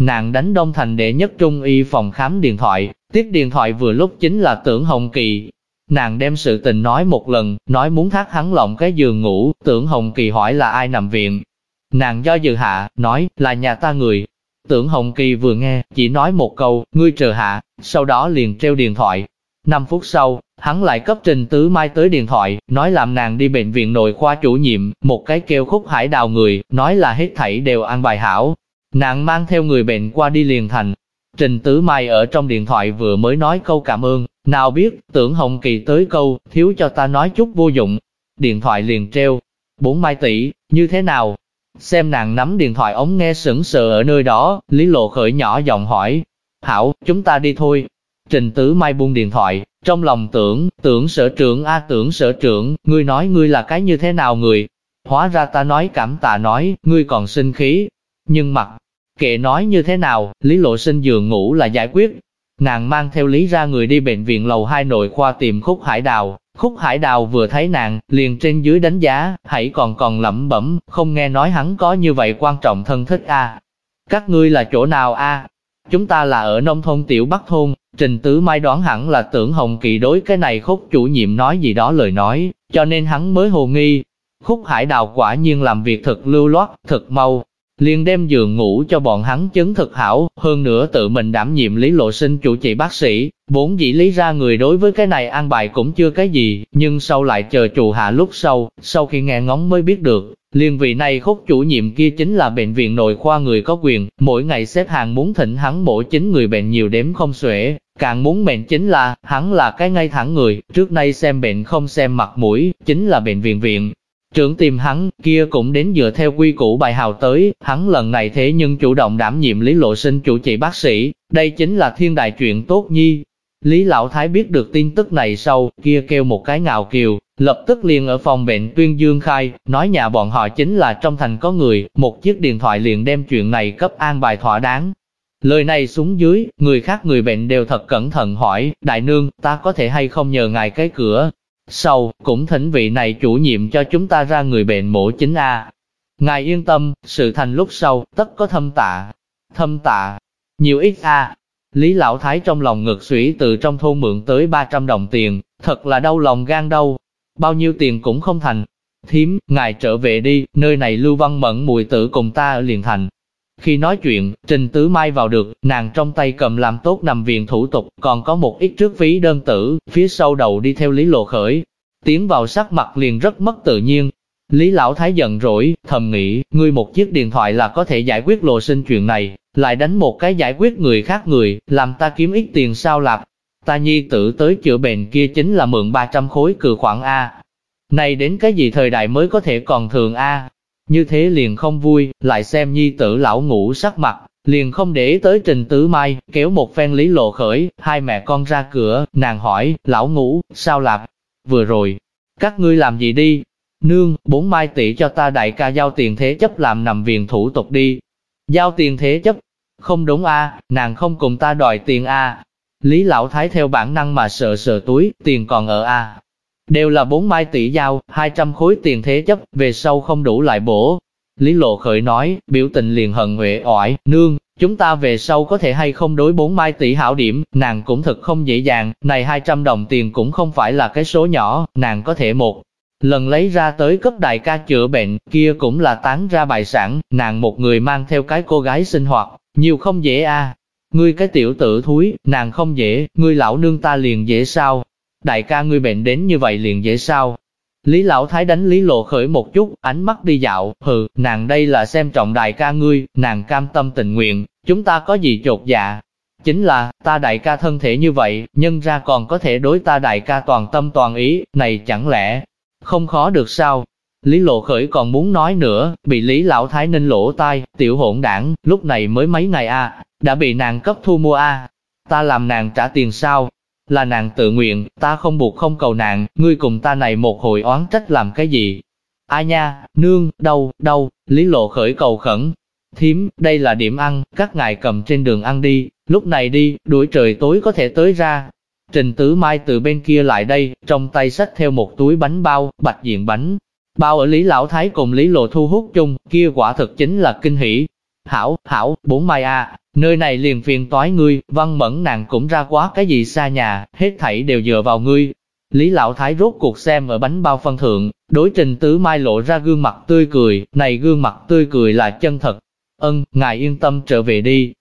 nàng đánh Đông Thành đệ nhất trung y phòng khám điện thoại, tiếp điện thoại vừa lúc chính là tưởng Hồng Kỳ. Nàng đem sự tình nói một lần, nói muốn thác hắn lộng cái giường ngủ, tưởng Hồng Kỳ hỏi là ai nằm viện. Nàng do dự hạ, nói, là nhà ta người. Tưởng Hồng Kỳ vừa nghe, chỉ nói một câu, ngươi chờ hạ, sau đó liền treo điện thoại. Năm phút sau, hắn lại cấp Trình Tứ Mai tới điện thoại, nói làm nàng đi bệnh viện nội khoa chủ nhiệm, một cái kêu khúc hải đào người, nói là hết thảy đều ăn bài hảo. Nàng mang theo người bệnh qua đi liền thành. Trình Tứ Mai ở trong điện thoại vừa mới nói câu cảm ơn, nào biết, tưởng Hồng Kỳ tới câu, thiếu cho ta nói chút vô dụng. Điện thoại liền treo. Bốn Mai tỷ, như thế nào? Xem nàng nắm điện thoại ống nghe sững sờ ở nơi đó, Lý Lộ khởi nhỏ giọng hỏi. Hảo, chúng ta đi thôi. Trình Tứ Mai buông điện thoại, trong lòng tưởng, tưởng sở trưởng a tưởng sở trưởng, ngươi nói ngươi là cái như thế nào người? Hóa ra ta nói cảm tạ nói, ngươi còn sinh khí. Nhưng mặt, kệ nói như thế nào, Lý Lộ sinh giường ngủ là giải quyết. Nàng mang theo Lý ra người đi bệnh viện lầu 2 nội khoa tìm Khúc Hải Đào. Khúc Hải Đào vừa thấy nàng, liền trên dưới đánh giá, hãy còn còn lẩm bẩm, không nghe nói hắn có như vậy quan trọng thân thích a. Các ngươi là chỗ nào a? Chúng ta là ở nông thôn tiểu Bắc thôn, Trình Tứ Mai đoán hẳn là tưởng Hồng Kỳ đối cái này khúc chủ nhiệm nói gì đó lời nói, cho nên hắn mới hồ nghi. Khúc Hải Đào quả nhiên làm việc thật lưu loát, thật mau, liền đem giường ngủ cho bọn hắn chứng thực hảo, hơn nữa tự mình đảm nhiệm lý lộ sinh chủ trị bác sĩ, vốn dĩ lý ra người đối với cái này an bài cũng chưa cái gì, nhưng sau lại chờ trụ hạ lúc sau, sau khi nghe ngóng mới biết được, liền vị này khúc chủ nhiệm kia chính là bệnh viện nội khoa người có quyền, mỗi ngày xếp hàng muốn thỉnh hắn mổ chính người bệnh nhiều đếm không xuể, càng muốn mệnh chính là, hắn là cái ngay thẳng người, trước nay xem bệnh không xem mặt mũi, chính là bệnh viện viện, Trưởng tìm hắn, kia cũng đến dựa theo quy củ bài hào tới, hắn lần này thế nhưng chủ động đảm nhiệm Lý Lộ Sinh chủ trị bác sĩ, đây chính là thiên đại chuyện tốt nhi. Lý Lão Thái biết được tin tức này sau, kia kêu một cái ngạo kiều, lập tức liền ở phòng bệnh tuyên dương khai, nói nhà bọn họ chính là trong thành có người, một chiếc điện thoại liền đem chuyện này cấp an bài thỏa đáng. Lời này xuống dưới, người khác người bệnh đều thật cẩn thận hỏi, đại nương, ta có thể hay không nhờ ngài cái cửa, sau, cũng thỉnh vị này chủ nhiệm cho chúng ta ra người bệnh mổ chính A. Ngài yên tâm, sự thành lúc sau, tất có thâm tạ. Thâm tạ, nhiều ít A. Lý Lão Thái trong lòng ngực sủy từ trong thôn mượn tới 300 đồng tiền, thật là đau lòng gan đâu. Bao nhiêu tiền cũng không thành. Thím, ngài trở về đi, nơi này Lưu Văn Mẫn mùi tử cùng ta ở liền thành. Khi nói chuyện, Trình Tứ Mai vào được, nàng trong tay cầm làm tốt nằm viện thủ tục, còn có một ít trước phí đơn tử, phía sau đầu đi theo Lý Lộ Khởi. Tiến vào sắc mặt liền rất mất tự nhiên. Lý Lão Thái giận rỗi, thầm nghĩ, ngươi một chiếc điện thoại là có thể giải quyết lộ sinh chuyện này, lại đánh một cái giải quyết người khác người, làm ta kiếm ít tiền sao lạp. Ta nhi tử tới chữa bệnh kia chính là mượn 300 khối cừ khoản A. Này đến cái gì thời đại mới có thể còn thường A, như thế liền không vui, lại xem nhi tử lão ngủ sắc mặt, liền không để tới trình tứ mai, kéo một phen lý lộ khởi, hai mẹ con ra cửa, nàng hỏi, lão ngủ, sao lạp, vừa rồi, các ngươi làm gì đi, nương, bốn mai tỷ cho ta đại ca giao tiền thế chấp làm nằm viện thủ tục đi, giao tiền thế chấp, không đúng a, nàng không cùng ta đòi tiền a, Lý lão thái theo bản năng mà sợ sợ túi, tiền còn ở a, đều là bốn mai tỷ giao, 200 khối tiền thế chấp, về sau không đủ lại bổ. Lý Lộ Khởi nói, biểu tình liền hận huệ oải, nương, chúng ta về sau có thể hay không đối bốn mai tỷ hảo điểm, nàng cũng thật không dễ dàng, này 200 đồng tiền cũng không phải là cái số nhỏ, nàng có thể một lần lấy ra tới cấp đại ca chữa bệnh, kia cũng là tán ra bài sản, nàng một người mang theo cái cô gái sinh hoạt, nhiều không dễ a. Ngươi cái tiểu tử thúi, nàng không dễ, ngươi lão nương ta liền dễ sao, đại ca ngươi bệnh đến như vậy liền dễ sao? Lý Lão Thái đánh Lý Lộ khởi một chút, ánh mắt đi dạo, hừ, nàng đây là xem trọng đại ca ngươi, nàng cam tâm tình nguyện, chúng ta có gì chột dạ? Chính là, ta đại ca thân thể như vậy, nhân ra còn có thể đối ta đại ca toàn tâm toàn ý, này chẳng lẽ, không khó được sao? Lý Lộ Khởi còn muốn nói nữa, bị Lý Lão Thái ninh lỗ tai, tiểu hỗn đảng, lúc này mới mấy ngày a, đã bị nàng cấp thu mua a, ta làm nàng trả tiền sao? Là nàng tự nguyện, ta không buộc không cầu nàng, ngươi cùng ta này một hồi oán trách làm cái gì? Ai nha, nương, đâu, đâu, lý lộ khởi cầu khẩn. Thím, đây là điểm ăn, các ngài cầm trên đường ăn đi, lúc này đi, đuổi trời tối có thể tới ra. Trình Tứ Mai từ bên kia lại đây, trong tay xách theo một túi bánh bao, bạch diện bánh. Bao ở Lý Lão Thái cùng Lý Lộ thu hút chung, kia quả thực chính là kinh hỉ. Hảo, hảo, bốn mai a, à, nơi này liền phiền toái ngươi, văn mẫn nàng cũng ra quá cái gì xa nhà, hết thảy đều dựa vào ngươi. Lý Lão Thái rốt cuộc xem ở bánh bao phân thượng, đối trình tứ mai lộ ra gương mặt tươi cười, này gương mặt tươi cười là chân thật. Ân, ngài yên tâm trở về đi.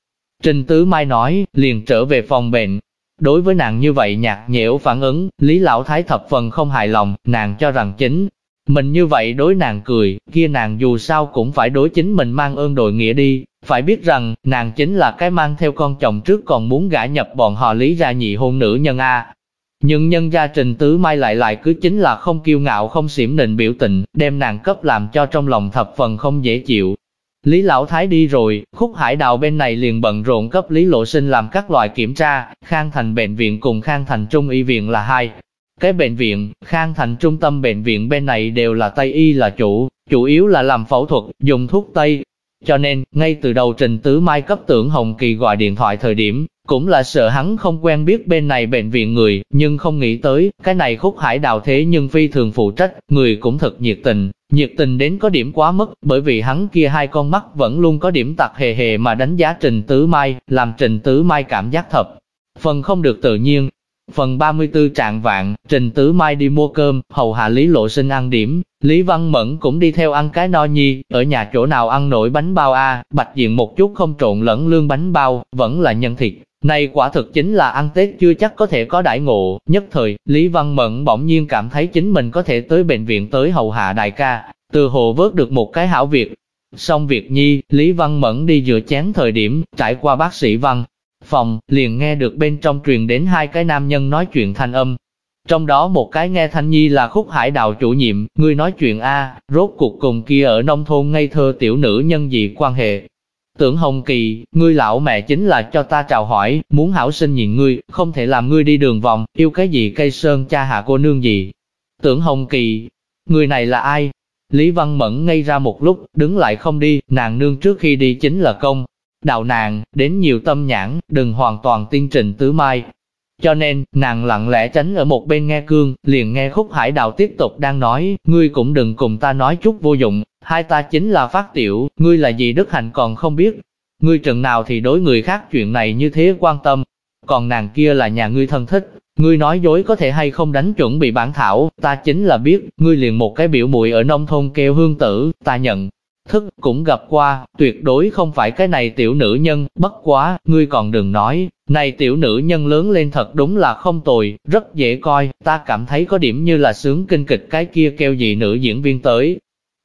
Trình tứ mai nói, liền trở về phòng bệnh. Đối với nàng như vậy nhạt nhẽo phản ứng, Lý Lão Thái thập phần không hài lòng, nàng cho rằng chính mình như vậy đối nàng cười, kia nàng dù sao cũng phải đối chính mình mang ơn đội nghĩa đi, phải biết rằng, nàng chính là cái mang theo con chồng trước còn muốn gả nhập bọn họ lý ra nhị hôn nữ nhân A. Nhưng nhân gia trình tứ mai lại lại cứ chính là không kiêu ngạo không xỉm nịnh biểu tình, đem nàng cấp làm cho trong lòng thập phần không dễ chịu. Lý Lão Thái đi rồi, khúc hải đào bên này liền bận rộn cấp Lý Lộ Sinh làm các loại kiểm tra, Khang Thành Bệnh viện cùng Khang Thành Trung Y viện là hai, cái bệnh viện, Khang Thành trung tâm bệnh viện bên này đều là Tây Y là chủ, chủ yếu là làm phẫu thuật, dùng thuốc Tây. Cho nên, ngay từ đầu Trình Tứ Mai cấp tưởng Hồng Kỳ gọi điện thoại thời điểm, cũng là sợ hắn không quen biết bên này bệnh viện người, nhưng không nghĩ tới, cái này khúc hải đào thế nhưng phi thường phụ trách, người cũng thật nhiệt tình, nhiệt tình đến có điểm quá mức, bởi vì hắn kia hai con mắt vẫn luôn có điểm tặc hề hề mà đánh giá Trình Tứ Mai, làm Trình Tứ Mai cảm giác thật Phần không được tự nhiên, Phần 34 trạng vạn, Trình Tứ Mai đi mua cơm, hầu hạ Lý Lộ Sinh ăn điểm, Lý Văn Mẫn cũng đi theo ăn cái no nhi, ở nhà chỗ nào ăn nổi bánh bao a, bạch diện một chút không trộn lẫn lương bánh bao, vẫn là nhân thịt. Này quả thực chính là ăn Tết chưa chắc có thể có đại ngộ, nhất thời, Lý Văn Mẫn bỗng nhiên cảm thấy chính mình có thể tới bệnh viện tới hầu hạ đại ca, từ hồ vớt được một cái hảo việc. Xong việc nhi, Lý Văn Mẫn đi rửa chén thời điểm, trải qua bác sĩ Văn, phòng, liền nghe được bên trong truyền đến hai cái nam nhân nói chuyện thanh âm. Trong đó một cái nghe thanh nhi là khúc hải đào chủ nhiệm, người nói chuyện A, rốt cuộc cùng kia ở nông thôn ngây thơ tiểu nữ nhân gì quan hệ. Tưởng Hồng Kỳ, ngươi lão mẹ chính là cho ta chào hỏi, muốn hảo sinh nhìn ngươi, không thể làm ngươi đi đường vòng, yêu cái gì cây sơn cha hạ cô nương gì. Tưởng Hồng Kỳ, người này là ai? Lý Văn Mẫn ngây ra một lúc, đứng lại không đi, nàng nương trước khi đi chính là công, đạo nàng, đến nhiều tâm nhãn, đừng hoàn toàn tiên trình tứ mai. Cho nên, nàng lặng lẽ tránh ở một bên nghe cương, liền nghe khúc hải đạo tiếp tục đang nói, ngươi cũng đừng cùng ta nói chút vô dụng, hai ta chính là phát tiểu, ngươi là gì đức hạnh còn không biết. Ngươi trần nào thì đối người khác chuyện này như thế quan tâm, còn nàng kia là nhà ngươi thân thích, ngươi nói dối có thể hay không đánh chuẩn bị bản thảo, ta chính là biết, ngươi liền một cái biểu muội ở nông thôn kêu hương tử, ta nhận, thức cũng gặp qua, tuyệt đối không phải cái này tiểu nữ nhân, bất quá, ngươi còn đừng nói, này tiểu nữ nhân lớn lên thật đúng là không tồi, rất dễ coi, ta cảm thấy có điểm như là sướng kinh kịch cái kia kêu gì nữ diễn viên tới.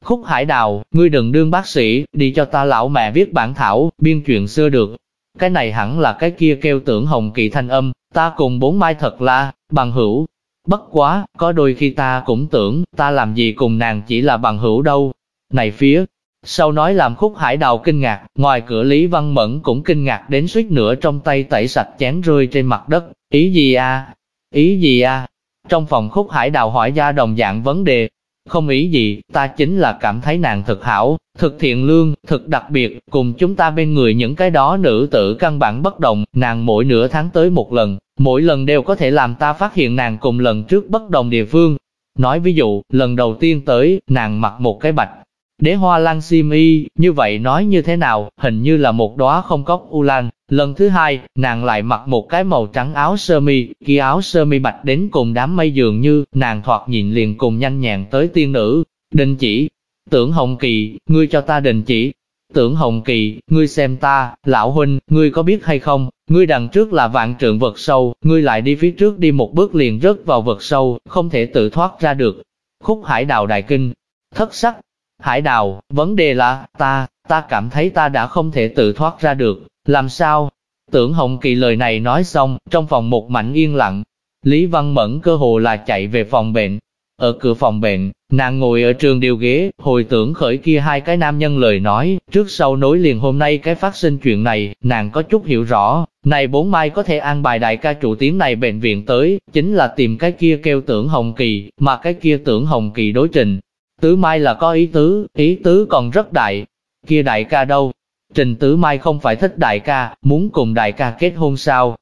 Khúc Hải Đào, ngươi đừng đương bác sĩ, đi cho ta lão mẹ viết bản thảo, biên chuyện xưa được. Cái này hẳn là cái kia kêu tưởng hồng kỳ thanh âm, ta cùng bốn mai thật là, bằng hữu. Bất quá, có đôi khi ta cũng tưởng, ta làm gì cùng nàng chỉ là bằng hữu đâu. Này phía, sau nói làm khúc hải đào kinh ngạc, ngoài cửa Lý Văn Mẫn cũng kinh ngạc đến suýt nữa trong tay tẩy sạch chén rơi trên mặt đất. Ý gì à? Ý gì à? Trong phòng khúc hải đào hỏi ra đồng dạng vấn đề. Không ý gì, ta chính là cảm thấy nàng thực hảo, thực thiện lương, thực đặc biệt, cùng chúng ta bên người những cái đó nữ tử căn bản bất đồng, nàng mỗi nửa tháng tới một lần, mỗi lần đều có thể làm ta phát hiện nàng cùng lần trước bất đồng địa phương. Nói ví dụ, lần đầu tiên tới, nàng mặc một cái bạch Đế hoa lan sim y, như vậy nói như thế nào, hình như là một đóa không cốc u lan. Lần thứ hai, nàng lại mặc một cái màu trắng áo sơ mi, kia áo sơ mi bạch đến cùng đám mây dường như, nàng thoạt nhìn liền cùng nhanh nhẹn tới tiên nữ. Đình chỉ, tưởng hồng kỳ, ngươi cho ta đình chỉ. Tưởng hồng kỳ, ngươi xem ta, lão huynh, ngươi có biết hay không, ngươi đằng trước là vạn trượng vật sâu, ngươi lại đi phía trước đi một bước liền rớt vào vật sâu, không thể tự thoát ra được. Khúc hải đào đại kinh, thất sắc, Hải đào, vấn đề là, ta, ta cảm thấy ta đã không thể tự thoát ra được, làm sao? Tưởng Hồng Kỳ lời này nói xong, trong phòng một mảnh yên lặng. Lý Văn Mẫn cơ hồ là chạy về phòng bệnh. Ở cửa phòng bệnh, nàng ngồi ở trường điều ghế, hồi tưởng khởi kia hai cái nam nhân lời nói, trước sau nối liền hôm nay cái phát sinh chuyện này, nàng có chút hiểu rõ, này bốn mai có thể an bài đại ca chủ tiếng này bệnh viện tới, chính là tìm cái kia kêu tưởng Hồng Kỳ, mà cái kia tưởng Hồng Kỳ đối trình, Tứ Mai là có ý tứ, ý tứ còn rất đại. Kia đại ca đâu? Trình Tứ Mai không phải thích đại ca, muốn cùng đại ca kết hôn sao?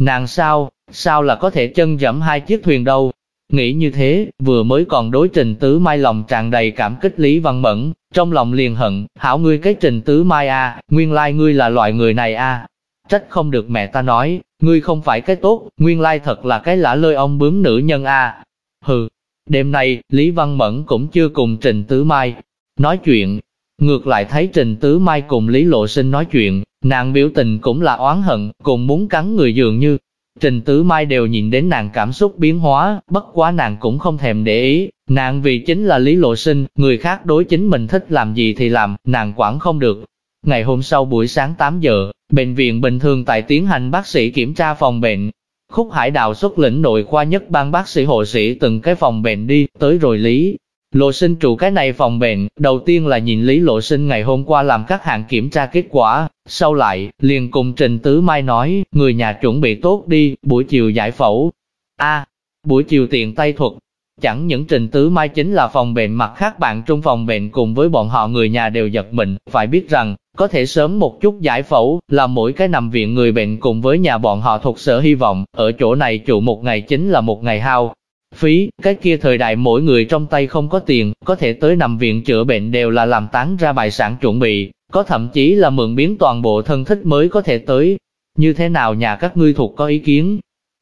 Nàng sao? Sao là có thể chân dẫm hai chiếc thuyền đâu? Nghĩ như thế, vừa mới còn đối trình tứ mai lòng tràn đầy cảm kích Lý Văn Mẫn, trong lòng liền hận, hảo ngươi cái trình tứ mai a, nguyên lai ngươi là loại người này a. Trách không được mẹ ta nói, ngươi không phải cái tốt, nguyên lai thật là cái lã lơi ông bướm nữ nhân a. Hừ. Đêm nay, Lý Văn Mẫn cũng chưa cùng Trình Tứ Mai nói chuyện, ngược lại thấy Trình Tứ Mai cùng Lý Lộ Sinh nói chuyện, nàng biểu tình cũng là oán hận, cùng muốn cắn người dường như, Trình Tứ Mai đều nhìn đến nàng cảm xúc biến hóa, bất quá nàng cũng không thèm để ý, nàng vì chính là Lý Lộ Sinh, người khác đối chính mình thích làm gì thì làm, nàng quản không được. Ngày hôm sau buổi sáng 8 giờ, bệnh viện bình thường tại tiến hành bác sĩ kiểm tra phòng bệnh. Khúc Hải Đào xuất lĩnh nội khoa nhất ban bác sĩ hộ sĩ từng cái phòng bệnh đi, tới rồi Lý. Lộ sinh trụ cái này phòng bệnh, đầu tiên là nhìn Lý Lộ sinh ngày hôm qua làm các hạng kiểm tra kết quả, sau lại, liền cùng Trình Tứ Mai nói, người nhà chuẩn bị tốt đi, buổi chiều giải phẫu. a buổi chiều tiện tay thuật. Chẳng những Trình Tứ Mai chính là phòng bệnh mặt khác bạn trong phòng bệnh cùng với bọn họ người nhà đều giật mình, phải biết rằng, có thể sớm một chút giải phẫu, là mỗi cái nằm viện người bệnh cùng với nhà bọn họ thuộc sở hy vọng, ở chỗ này trụ một ngày chính là một ngày hao, phí, cái kia thời đại mỗi người trong tay không có tiền, có thể tới nằm viện chữa bệnh đều là làm tán ra bài sản chuẩn bị, có thậm chí là mượn biến toàn bộ thân thích mới có thể tới. Như thế nào nhà các ngươi thuộc có ý kiến?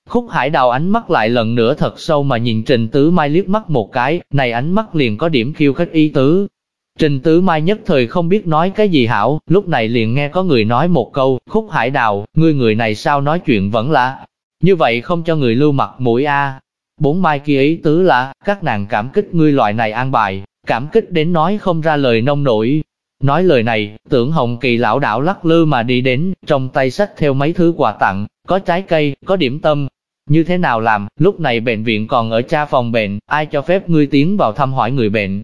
Khúc hải đào ánh mắt lại lần nữa thật sâu mà nhìn Trình Tứ Mai liếc mắt một cái, này ánh mắt liền có điểm khiêu khích ý tứ. Trình Tứ Mai nhất thời không biết nói cái gì hảo, lúc này liền nghe có người nói một câu, khúc hải đào, ngươi người này sao nói chuyện vẫn là, như vậy không cho người lưu mặt mũi a Bốn mai kia ý tứ là, các nàng cảm kích ngươi loại này an bài, cảm kích đến nói không ra lời nông nổi. Nói lời này, tưởng Hồng Kỳ lão đảo lắc lư mà đi đến, trong tay sách theo mấy thứ quà tặng, có trái cây, có điểm tâm. Như thế nào làm, lúc này bệnh viện còn ở cha phòng bệnh, ai cho phép ngươi tiến vào thăm hỏi người bệnh.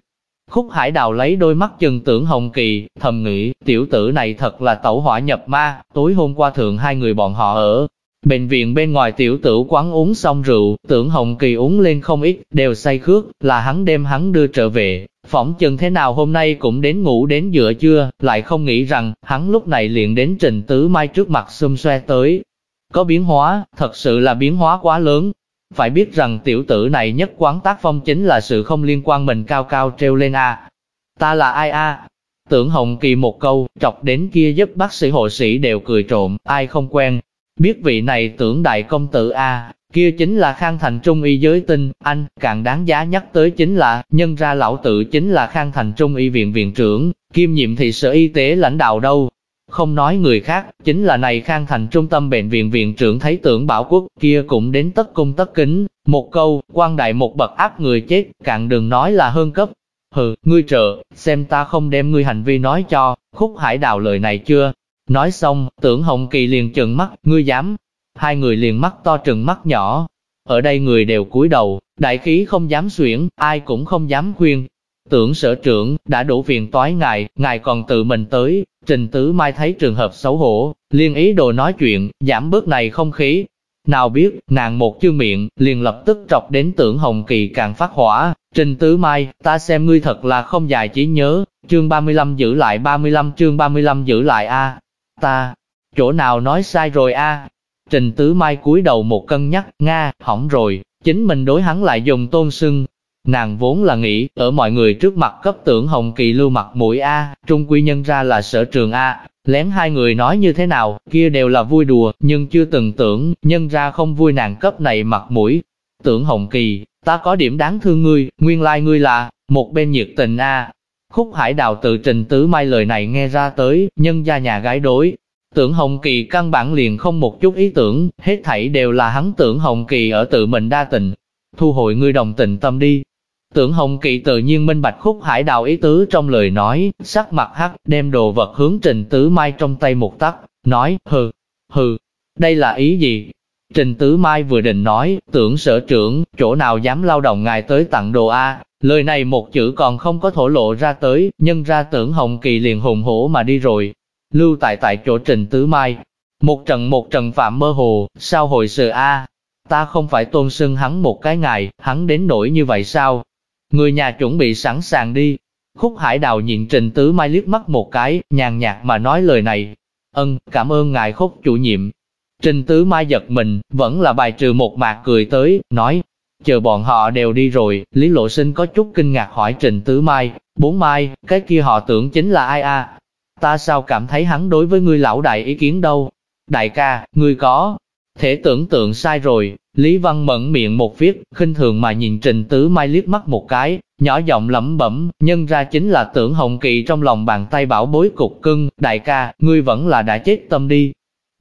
Khúc Hải Đào lấy đôi mắt chừng tưởng Hồng Kỳ, thầm nghĩ, tiểu tử này thật là tẩu hỏa nhập ma, tối hôm qua thượng hai người bọn họ ở, Bệnh viện bên ngoài tiểu tử quán uống xong rượu, tưởng Hồng Kỳ uống lên không ít, đều say khước, là hắn đem hắn đưa trở về. Phỏng chừng thế nào hôm nay cũng đến ngủ đến giữa trưa, lại không nghĩ rằng, hắn lúc này liền đến trình tứ mai trước mặt xum xoe tới. Có biến hóa, thật sự là biến hóa quá lớn. Phải biết rằng tiểu tử này nhất quán tác phong chính là sự không liên quan mình cao cao treo lên A. Ta là ai A? Tưởng Hồng Kỳ một câu, chọc đến kia giúp bác sĩ hộ sĩ đều cười trộm, ai không quen, Biết vị này tưởng đại công tử A, kia chính là khang thành trung y giới tinh, anh, càng đáng giá nhắc tới chính là, nhân ra lão tự chính là khang thành trung y viện viện trưởng, kiêm nhiệm thị sở y tế lãnh đạo đâu. Không nói người khác, chính là này khang thành trung tâm bệnh viện viện trưởng thấy tưởng bảo quốc, kia cũng đến tất cung tất kính, một câu, quan đại một bậc áp người chết, cạn đừng nói là hơn cấp. Hừ, ngươi trợ, xem ta không đem ngươi hành vi nói cho, khúc hải đào lời này chưa, Nói xong, tưởng Hồng Kỳ liền trừng mắt, ngươi dám. Hai người liền mắt to trừng mắt nhỏ. Ở đây người đều cúi đầu, đại khí không dám xuyển, ai cũng không dám khuyên. Tưởng sở trưởng, đã đủ phiền toái ngài, ngài còn tự mình tới. Trình Tứ Mai thấy trường hợp xấu hổ, liên ý đồ nói chuyện, giảm bớt này không khí. Nào biết, nàng một chư miệng, liền lập tức trọc đến tưởng Hồng Kỳ càng phát hỏa. Trình Tứ Mai, ta xem ngươi thật là không dài chỉ nhớ. Chương 35 giữ lại 35 chương 35 giữ lại A. Ta, chỗ nào nói sai rồi a? Trình Tứ Mai cúi đầu một cân nhắc, Nga, hỏng rồi, chính mình đối hắn lại dùng tôn sưng. Nàng vốn là nghĩ, ở mọi người trước mặt cấp tưởng Hồng Kỳ lưu mặt mũi A, trung quy nhân ra là sở trường A, lén hai người nói như thế nào, kia đều là vui đùa, nhưng chưa từng tưởng, nhân ra không vui nàng cấp này mặt mũi. Tưởng Hồng Kỳ, ta có điểm đáng thương ngươi, nguyên lai like ngươi là, một bên nhiệt tình A, Khúc hải đào tự trình tứ mai lời này nghe ra tới, nhân gia nhà gái đối. Tưởng Hồng Kỳ căn bản liền không một chút ý tưởng, hết thảy đều là hắn tưởng Hồng Kỳ ở tự mình đa tình. Thu hồi ngươi đồng tình tâm đi. Tưởng Hồng Kỳ tự nhiên minh bạch khúc hải đào ý tứ trong lời nói, sắc mặt hắc, đem đồ vật hướng trình tứ mai trong tay một tắc, nói, hừ, hừ, đây là ý gì? Trình tứ mai vừa định nói, tưởng sở trưởng, chỗ nào dám lao động ngài tới tặng đồ A, Lời này một chữ còn không có thổ lộ ra tới, nhân ra tưởng Hồng Kỳ liền hùng hổ mà đi rồi. Lưu tại tại chỗ Trình Tứ Mai. Một trận một trận phạm mơ hồ, sao hồi sự a? Ta không phải tôn sưng hắn một cái ngày, hắn đến nỗi như vậy sao? Người nhà chuẩn bị sẵn sàng đi. Khúc Hải Đào nhìn Trình Tứ Mai liếc mắt một cái, nhàn nhạt mà nói lời này. Ân, cảm ơn ngài khúc chủ nhiệm. Trình Tứ Mai giật mình, vẫn là bài trừ một mạc cười tới, nói, Chờ bọn họ đều đi rồi, Lý Lộ Sinh có chút kinh ngạc hỏi Trình Tứ Mai, bốn mai, cái kia họ tưởng chính là ai a? Ta sao cảm thấy hắn đối với ngươi lão đại ý kiến đâu? Đại ca, ngươi có thể tưởng tượng sai rồi. Lý Văn mẫn miệng một viết, khinh thường mà nhìn Trình Tứ Mai liếc mắt một cái, nhỏ giọng lẩm bẩm, nhân ra chính là tưởng Hồng Kỵ trong lòng bàn tay bảo bối cục cưng, đại ca, ngươi vẫn là đã chết tâm đi.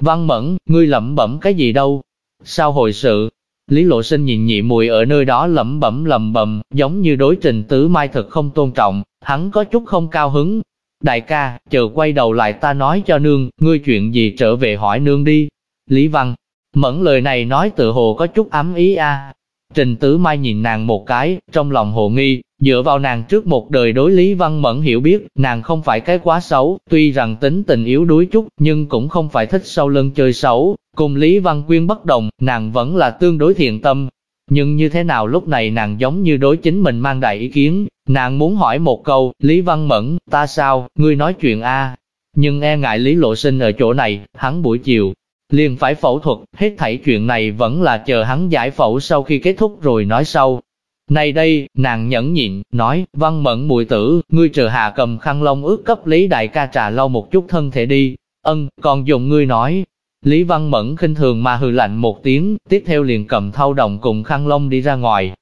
Văn mẫn, ngươi lẩm bẩm cái gì đâu? Sao hồi sự? Lý Lộ Sinh nhìn nhị mùi ở nơi đó lẩm bẩm lầm bầm, giống như đối trình tứ mai thật không tôn trọng, hắn có chút không cao hứng. Đại ca, chờ quay đầu lại ta nói cho nương, ngươi chuyện gì trở về hỏi nương đi. Lý Văn, mẫn lời này nói tự hồ có chút ấm ý a. Trình Tứ Mai nhìn nàng một cái, trong lòng hồ nghi, dựa vào nàng trước một đời đối Lý Văn Mẫn hiểu biết, nàng không phải cái quá xấu, tuy rằng tính tình yếu đuối chút, nhưng cũng không phải thích sau lưng chơi xấu. Cùng Lý Văn Quyên bất đồng, nàng vẫn là tương đối thiện tâm. Nhưng như thế nào lúc này nàng giống như đối chính mình mang đại ý kiến, nàng muốn hỏi một câu, Lý Văn Mẫn, ta sao, ngươi nói chuyện a Nhưng e ngại Lý Lộ Sinh ở chỗ này, hắn buổi chiều, liền phải phẫu thuật, hết thảy chuyện này vẫn là chờ hắn giải phẫu sau khi kết thúc rồi nói sau. Này đây, nàng nhẫn nhịn, nói, văn mẫn mùi tử, ngươi chờ hạ cầm khăn lông ướt cấp Lý Đại ca trà lau một chút thân thể đi. Ân, còn dùng ngươi nói. Lý Văn Mẫn khinh thường mà hừ lạnh một tiếng, tiếp theo liền cầm thau đồng cùng khăn lông đi ra ngoài.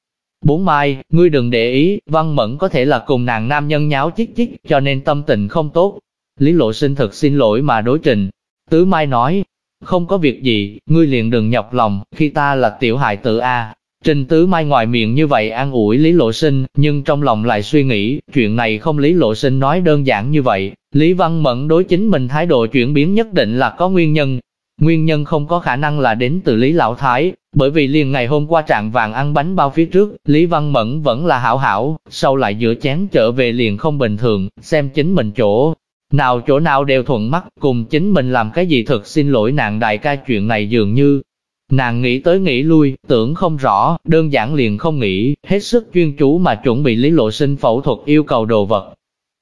Bốn mai, ngươi đừng để ý, Văn Mẫn có thể là cùng nàng nam nhân nháo chích chích, cho nên tâm tình không tốt. Lý Lộ Sinh thật xin lỗi mà đối trình. Tứ Mai nói, không có việc gì, ngươi liền đừng nhọc lòng, khi ta là tiểu hài tử A. Trình Tứ Mai ngoài miệng như vậy an ủi Lý Lộ Sinh, nhưng trong lòng lại suy nghĩ, chuyện này không Lý Lộ Sinh nói đơn giản như vậy. Lý Văn Mẫn đối chính mình thái độ chuyển biến nhất định là có nguyên nhân. Nguyên nhân không có khả năng là đến từ Lý Lão Thái, bởi vì liền ngày hôm qua trạng vàng ăn bánh bao phía trước, Lý Văn Mẫn vẫn là hảo hảo, sau lại giữa chén trở về liền không bình thường, xem chính mình chỗ, nào chỗ nào đều thuận mắt, cùng chính mình làm cái gì thật xin lỗi nàng đại ca chuyện này dường như. Nàng nghĩ tới nghĩ lui, tưởng không rõ, đơn giản liền không nghĩ, hết sức chuyên chú mà chuẩn bị Lý Lộ Sinh phẫu thuật yêu cầu đồ vật.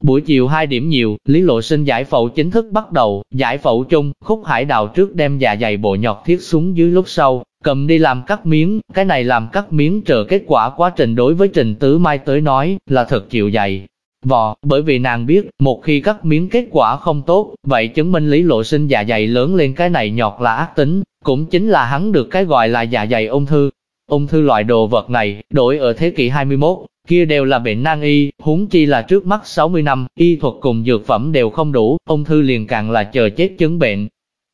Buổi chiều 2 điểm nhiều, Lý Lộ Sinh giải phẫu chính thức bắt đầu, giải phẫu chung, khúc hải đào trước đem dạ dày bộ nhọt thiết xuống dưới lúc sau, cầm đi làm cắt miếng, cái này làm cắt miếng chờ kết quả quá trình đối với Trình Tứ Mai tới nói, là thật chịu dày, vò, bởi vì nàng biết, một khi cắt miếng kết quả không tốt, vậy chứng minh lý lộ sinh dạ dày lớn lên cái này nhọt là ác tính, cũng chính là hắn được cái gọi là dạ dày ung thư. Ung thư loại đồ vật này, đổi ở thế kỷ 21, kia đều là bệnh nan y, huống chi là trước mắt 60 năm, y thuật cùng dược phẩm đều không đủ, ung thư liền càng là chờ chết chứng bệnh.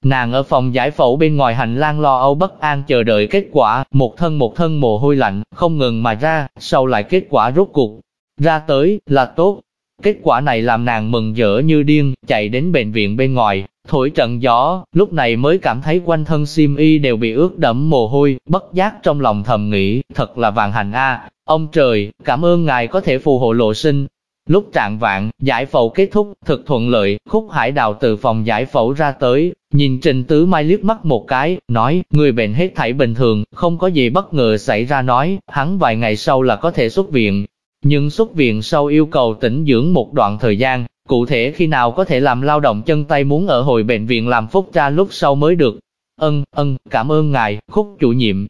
Nàng ở phòng giải phẫu bên ngoài hành lang lo âu bất an chờ đợi kết quả, một thân một thân mồ hôi lạnh, không ngừng mà ra, sau lại kết quả rốt cuộc, ra tới, là tốt. Kết quả này làm nàng mừng rỡ như điên, chạy đến bệnh viện bên ngoài, thổi trận gió, lúc này mới cảm thấy quanh thân sim y đều bị ướt đẫm mồ hôi, bất giác trong lòng thầm nghĩ, thật là vàng hành a, ông trời, cảm ơn ngài có thể phù hộ lộ sinh. Lúc trạng vạn, giải phẫu kết thúc, thực thuận lợi, khúc hải đào từ phòng giải phẫu ra tới, nhìn Trình Tứ Mai liếc mắt một cái, nói, người bệnh hết thảy bình thường, không có gì bất ngờ xảy ra nói, hắn vài ngày sau là có thể xuất viện, nhưng xuất viện sau yêu cầu tĩnh dưỡng một đoạn thời gian, cụ thể khi nào có thể làm lao động chân tay muốn ở hồi bệnh viện làm phúc tra lúc sau mới được. Ân, ân, cảm ơn ngài, khúc chủ nhiệm.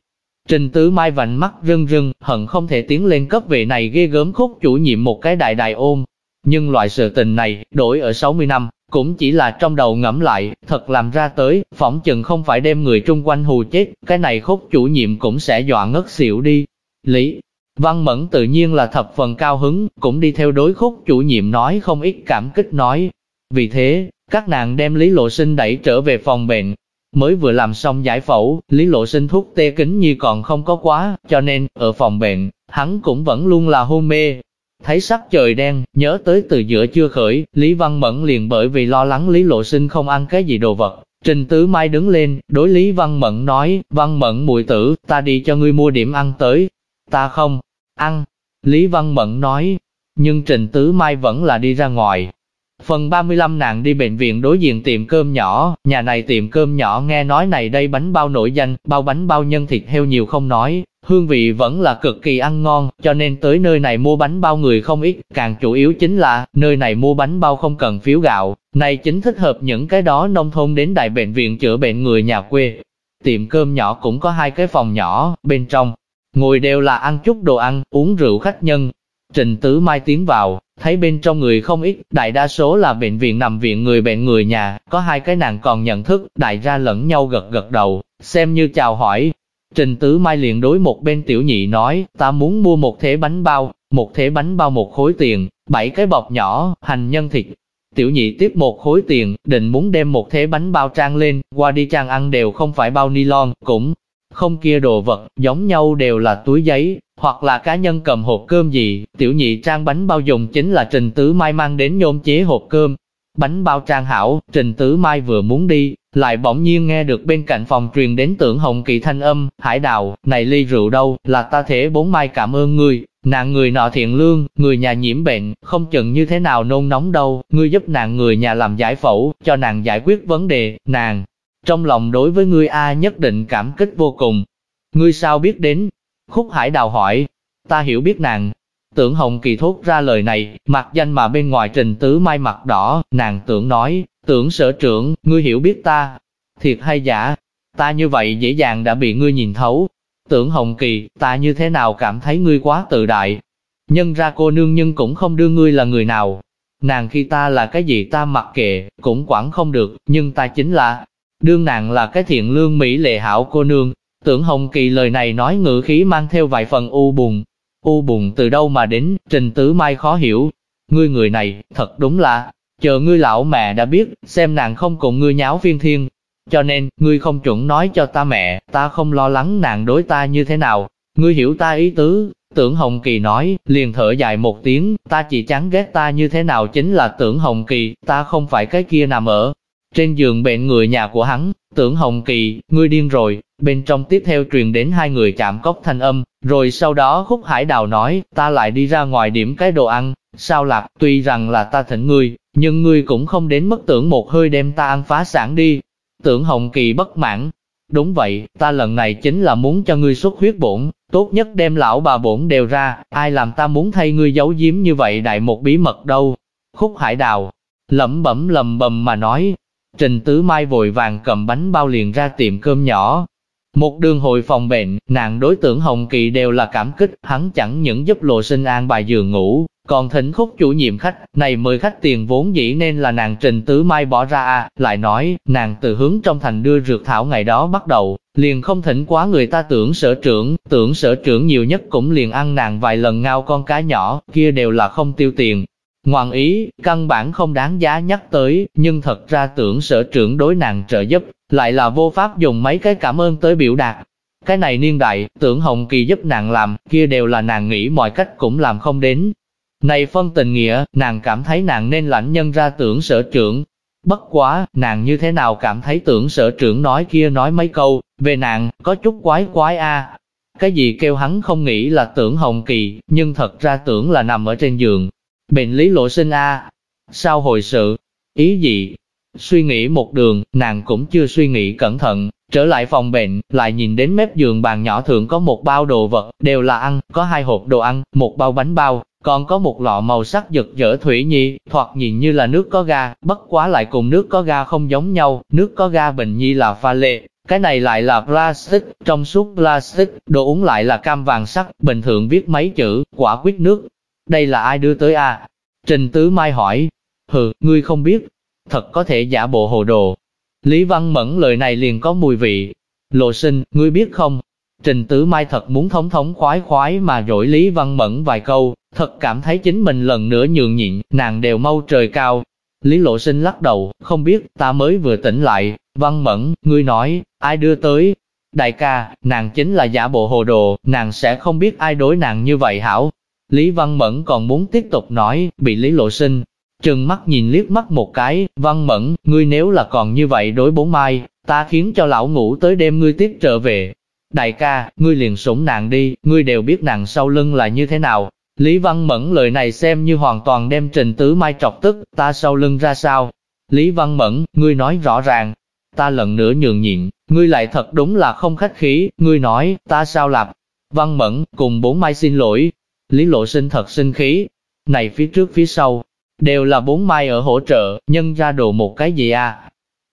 Trình tứ mai vành mắt rưng rưng, hận không thể tiến lên cấp vị này ghê gớm khúc chủ nhiệm một cái đại đại ôm. Nhưng loại sự tình này, đổi ở 60 năm, cũng chỉ là trong đầu ngẫm lại, thật làm ra tới, phỏng chừng không phải đem người trung quanh hù chết, cái này khúc chủ nhiệm cũng sẽ dọa ngất xỉu đi. Lý, Văn Mẫn tự nhiên là thập phần cao hứng, cũng đi theo đối khúc chủ nhiệm nói không ít cảm kích nói. Vì thế, các nàng đem Lý Lộ Sinh đẩy trở về phòng bệnh. Mới vừa làm xong giải phẫu, Lý Lộ Sinh thuốc tê kính như còn không có quá, cho nên, ở phòng bệnh, hắn cũng vẫn luôn là hôn mê. Thấy sắc trời đen, nhớ tới từ giữa chưa khởi, Lý Văn Mẫn liền bởi vì lo lắng Lý Lộ Sinh không ăn cái gì đồ vật. Trình Tứ Mai đứng lên, đối Lý Văn Mẫn nói, Văn Mẫn muội tử, ta đi cho ngươi mua điểm ăn tới. Ta không, ăn. Lý Văn Mẫn nói, nhưng Trình Tứ Mai vẫn là đi ra ngoài. Phần 35 nàng đi bệnh viện đối diện tiệm cơm nhỏ, nhà này tiệm cơm nhỏ nghe nói này đây bánh bao nổi danh, bao bánh bao nhân thịt heo nhiều không nói, hương vị vẫn là cực kỳ ăn ngon, cho nên tới nơi này mua bánh bao người không ít, càng chủ yếu chính là, nơi này mua bánh bao không cần phiếu gạo, này chính thích hợp những cái đó nông thôn đến đại bệnh viện chữa bệnh người nhà quê. Tiệm cơm nhỏ cũng có hai cái phòng nhỏ, bên trong, ngồi đều là ăn chút đồ ăn, uống rượu khách nhân. Trình Tứ Mai tiến vào, thấy bên trong người không ít, đại đa số là bệnh viện nằm viện người bệnh người nhà, có hai cái nàng còn nhận thức, đại ra lẫn nhau gật gật đầu, xem như chào hỏi. Trình Tứ Mai liền đối một bên tiểu nhị nói, ta muốn mua một thế bánh bao, một thế bánh bao một khối tiền, bảy cái bọc nhỏ, hành nhân thịt. Tiểu nhị tiếp một khối tiền, định muốn đem một thế bánh bao trang lên, qua đi trang ăn đều không phải bao ni lon, cũng không kia đồ vật, giống nhau đều là túi giấy, hoặc là cá nhân cầm hộp cơm gì, tiểu nhị trang bánh bao dùng chính là Trình Tứ Mai mang đến nhôm chế hộp cơm. Bánh bao trang hảo, Trình Tứ Mai vừa muốn đi, lại bỗng nhiên nghe được bên cạnh phòng truyền đến tưởng hồng kỳ thanh âm, hải đào, này ly rượu đâu, là ta thể bốn mai cảm ơn ngươi, nàng người nọ thiện lương, người nhà nhiễm bệnh, không chừng như thế nào nôn nóng đâu, ngươi giúp nàng người nhà làm giải phẫu, cho nàng giải quyết vấn đề, nàng, trong lòng đối với ngươi A nhất định cảm kích vô cùng. Ngươi sao biết đến? Khúc Hải Đào hỏi, ta hiểu biết nàng. Tưởng Hồng Kỳ thốt ra lời này, mặt danh mà bên ngoài trình tứ mai mặt đỏ, nàng tưởng nói, tưởng sở trưởng, ngươi hiểu biết ta. Thiệt hay giả? Ta như vậy dễ dàng đã bị ngươi nhìn thấu. Tưởng Hồng Kỳ, ta như thế nào cảm thấy ngươi quá tự đại. Nhân ra cô nương nhưng cũng không đưa ngươi là người nào. Nàng khi ta là cái gì ta mặc kệ, cũng quản không được, nhưng ta chính là, đương nàng là cái thiện lương mỹ lệ hảo cô nương. Tưởng Hồng Kỳ lời này nói ngữ khí mang theo vài phần u buồn. U buồn từ đâu mà đến, Trình Tứ Mai khó hiểu. Ngươi người này, thật đúng là, chờ ngươi lão mẹ đã biết, xem nàng không cùng ngươi nháo phiên thiên. Cho nên, ngươi không chuẩn nói cho ta mẹ, ta không lo lắng nàng đối ta như thế nào. Ngươi hiểu ta ý tứ, Tưởng Hồng Kỳ nói, liền thở dài một tiếng, ta chỉ chán ghét ta như thế nào chính là tưởng Hồng Kỳ, ta không phải cái kia nằm ở trên giường bệnh người nhà của hắn, tưởng Hồng Kỳ, ngươi điên rồi, bên trong tiếp theo truyền đến hai người chạm cốc thanh âm, rồi sau đó khúc hải đào nói, ta lại đi ra ngoài điểm cái đồ ăn, sao lạc, tuy rằng là ta thỉnh ngươi, nhưng ngươi cũng không đến mất tưởng một hơi đem ta ăn phá sản đi. Tưởng Hồng Kỳ bất mãn, đúng vậy, ta lần này chính là muốn cho ngươi xuất huyết bổn, tốt nhất đem lão bà bổn đều ra, ai làm ta muốn thay ngươi giấu giếm như vậy đại một bí mật đâu. Khúc hải đào, lẩm bẩm lầm bầm mà nói, Trình Tứ Mai vội vàng cầm bánh bao liền ra tiệm cơm nhỏ. Một đường hội phòng bệnh, nàng đối tượng Hồng Kỳ đều là cảm kích, hắn chẳng những giúp lộ sinh an bài giường ngủ, còn thỉnh khúc chủ nhiệm khách, này mời khách tiền vốn dĩ nên là nàng Trình Tứ Mai bỏ ra à, lại nói, nàng từ hướng trong thành đưa rượt thảo ngày đó bắt đầu, liền không thỉnh quá người ta tưởng sở trưởng, tưởng sở trưởng nhiều nhất cũng liền ăn nàng vài lần ngao con cá nhỏ, kia đều là không tiêu tiền, Ngoan ý, căn bản không đáng giá nhắc tới, nhưng thật ra tưởng sở trưởng đối nàng trợ giúp, lại là vô pháp dùng mấy cái cảm ơn tới biểu đạt. Cái này niên đại, tưởng Hồng Kỳ giúp nàng làm, kia đều là nàng nghĩ mọi cách cũng làm không đến. Này phân tình nghĩa, nàng cảm thấy nàng nên lãnh nhân ra tưởng sở trưởng. Bất quá, nàng như thế nào cảm thấy tưởng sở trưởng nói kia nói mấy câu, về nàng, có chút quái quái a Cái gì kêu hắn không nghĩ là tưởng Hồng Kỳ, nhưng thật ra tưởng là nằm ở trên giường, Bệnh lý lộ sinh A. Sao hồi sự? Ý gì? Suy nghĩ một đường, nàng cũng chưa suy nghĩ cẩn thận, trở lại phòng bệnh, lại nhìn đến mép giường bàn nhỏ thường có một bao đồ vật, đều là ăn, có hai hộp đồ ăn, một bao bánh bao, còn có một lọ màu sắc giật dở thủy nhi, thoạt nhìn như là nước có ga, bất quá lại cùng nước có ga không giống nhau, nước có ga bình nhi là pha lê, cái này lại là plastic, trong suốt plastic, đồ uống lại là cam vàng sắc, bình thường viết mấy chữ, quả quyết nước, đây là ai đưa tới a? Trình Tứ Mai hỏi. Hừ, ngươi không biết. Thật có thể giả bộ hồ đồ. Lý Văn Mẫn lời này liền có mùi vị. Lộ sinh, ngươi biết không? Trình Tứ Mai thật muốn thống thống khoái khoái mà dỗi Lý Văn Mẫn vài câu, thật cảm thấy chính mình lần nữa nhường nhịn, nàng đều mau trời cao. Lý Lộ Sinh lắc đầu, không biết, ta mới vừa tỉnh lại, Văn Mẫn, ngươi nói, ai đưa tới? Đại ca, nàng chính là giả bộ hồ đồ, nàng sẽ không biết ai đối nàng như vậy hảo, Lý Văn Mẫn còn muốn tiếp tục nói, bị Lý Lộ Sinh, trừng mắt nhìn liếc mắt một cái, Văn Mẫn, ngươi nếu là còn như vậy đối bốn mai, ta khiến cho lão ngủ tới đêm ngươi tiếp trở về. Đại ca, ngươi liền sủng nàng đi, ngươi đều biết nàng sau lưng là như thế nào. Lý Văn Mẫn lời này xem như hoàn toàn đem Trình Tứ Mai trọc tức, ta sau lưng ra sao? Lý Văn Mẫn, ngươi nói rõ ràng. Ta lần nữa nhường nhịn, ngươi lại thật đúng là không khách khí, ngươi nói, ta sao lạp? Văn Mẫn, cùng bốn mai xin lỗi, Lý Lộ Sinh thật sinh khí. Này phía trước phía sau, đều là bốn mai ở hỗ trợ, nhân ra đồ một cái gì à?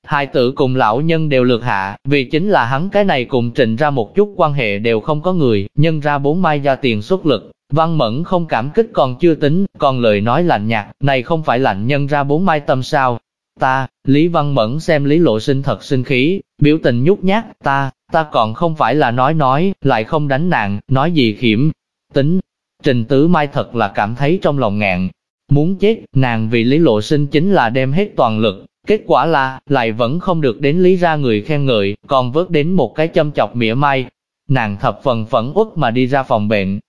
Hai tử cùng lão nhân đều lược hạ, vì chính là hắn cái này cùng trịnh ra một chút quan hệ đều không có người, nhân ra bốn mai ra tiền xuất lực. Văn Mẫn không cảm kích còn chưa tính, còn lời nói lạnh nhạt, này không phải lạnh nhân ra bốn mai tâm sao. Ta, Lý Văn Mẫn xem Lý Lộ Sinh thật sinh khí, biểu tình nhút nhát, ta, ta còn không phải là nói nói, lại không đánh nạn, nói gì khiểm. Tính, Trình Tứ Mai thật là cảm thấy trong lòng ngạn, muốn chết, nàng vì Lý Lộ Sinh chính là đem hết toàn lực, kết quả là, lại vẫn không được đến Lý ra người khen ngợi, còn vớt đến một cái châm chọc mỉa mai. Nàng thập phần phẫn uất mà đi ra phòng bệnh.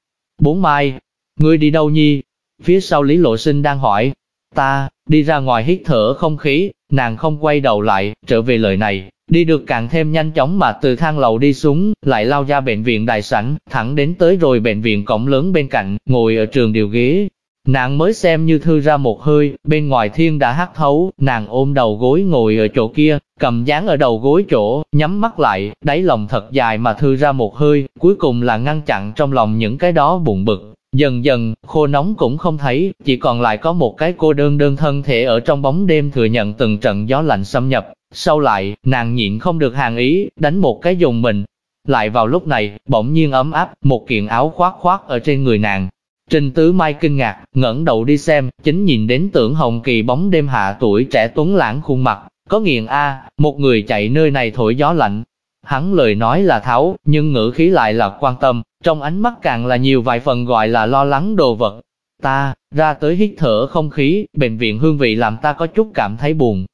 Bốn Mai, ngươi đi đâu nhi? Phía sau Lý Lộ Sinh đang hỏi, ta, đi ra ngoài hít thở không khí, nàng không quay đầu lại, trở về lời này, đi được càng thêm nhanh chóng mà từ thang lầu đi xuống, lại lao ra bệnh viện đại sảnh, thẳng đến tới rồi bệnh viện cổng lớn bên cạnh, ngồi ở trường điều ghế, Nàng mới xem như thư ra một hơi, bên ngoài thiên đã hắt thấu, nàng ôm đầu gối ngồi ở chỗ kia, cầm dáng ở đầu gối chỗ, nhắm mắt lại, đáy lòng thật dài mà thư ra một hơi, cuối cùng là ngăn chặn trong lòng những cái đó bụng bực. Dần dần, khô nóng cũng không thấy, chỉ còn lại có một cái cô đơn đơn thân thể ở trong bóng đêm thừa nhận từng trận gió lạnh xâm nhập. Sau lại, nàng nhịn không được hàng ý, đánh một cái dùng mình. Lại vào lúc này, bỗng nhiên ấm áp, một kiện áo khoác khoác ở trên người nàng, Trình Tứ Mai kinh ngạc, ngẩng đầu đi xem, chính nhìn đến tưởng Hồng Kỳ bóng đêm hạ tuổi trẻ tuấn lãng khuôn mặt, có nghiền a, một người chạy nơi này thổi gió lạnh. Hắn lời nói là tháo, nhưng ngữ khí lại là quan tâm, trong ánh mắt càng là nhiều vài phần gọi là lo lắng đồ vật. Ta, ra tới hít thở không khí, bệnh viện hương vị làm ta có chút cảm thấy buồn.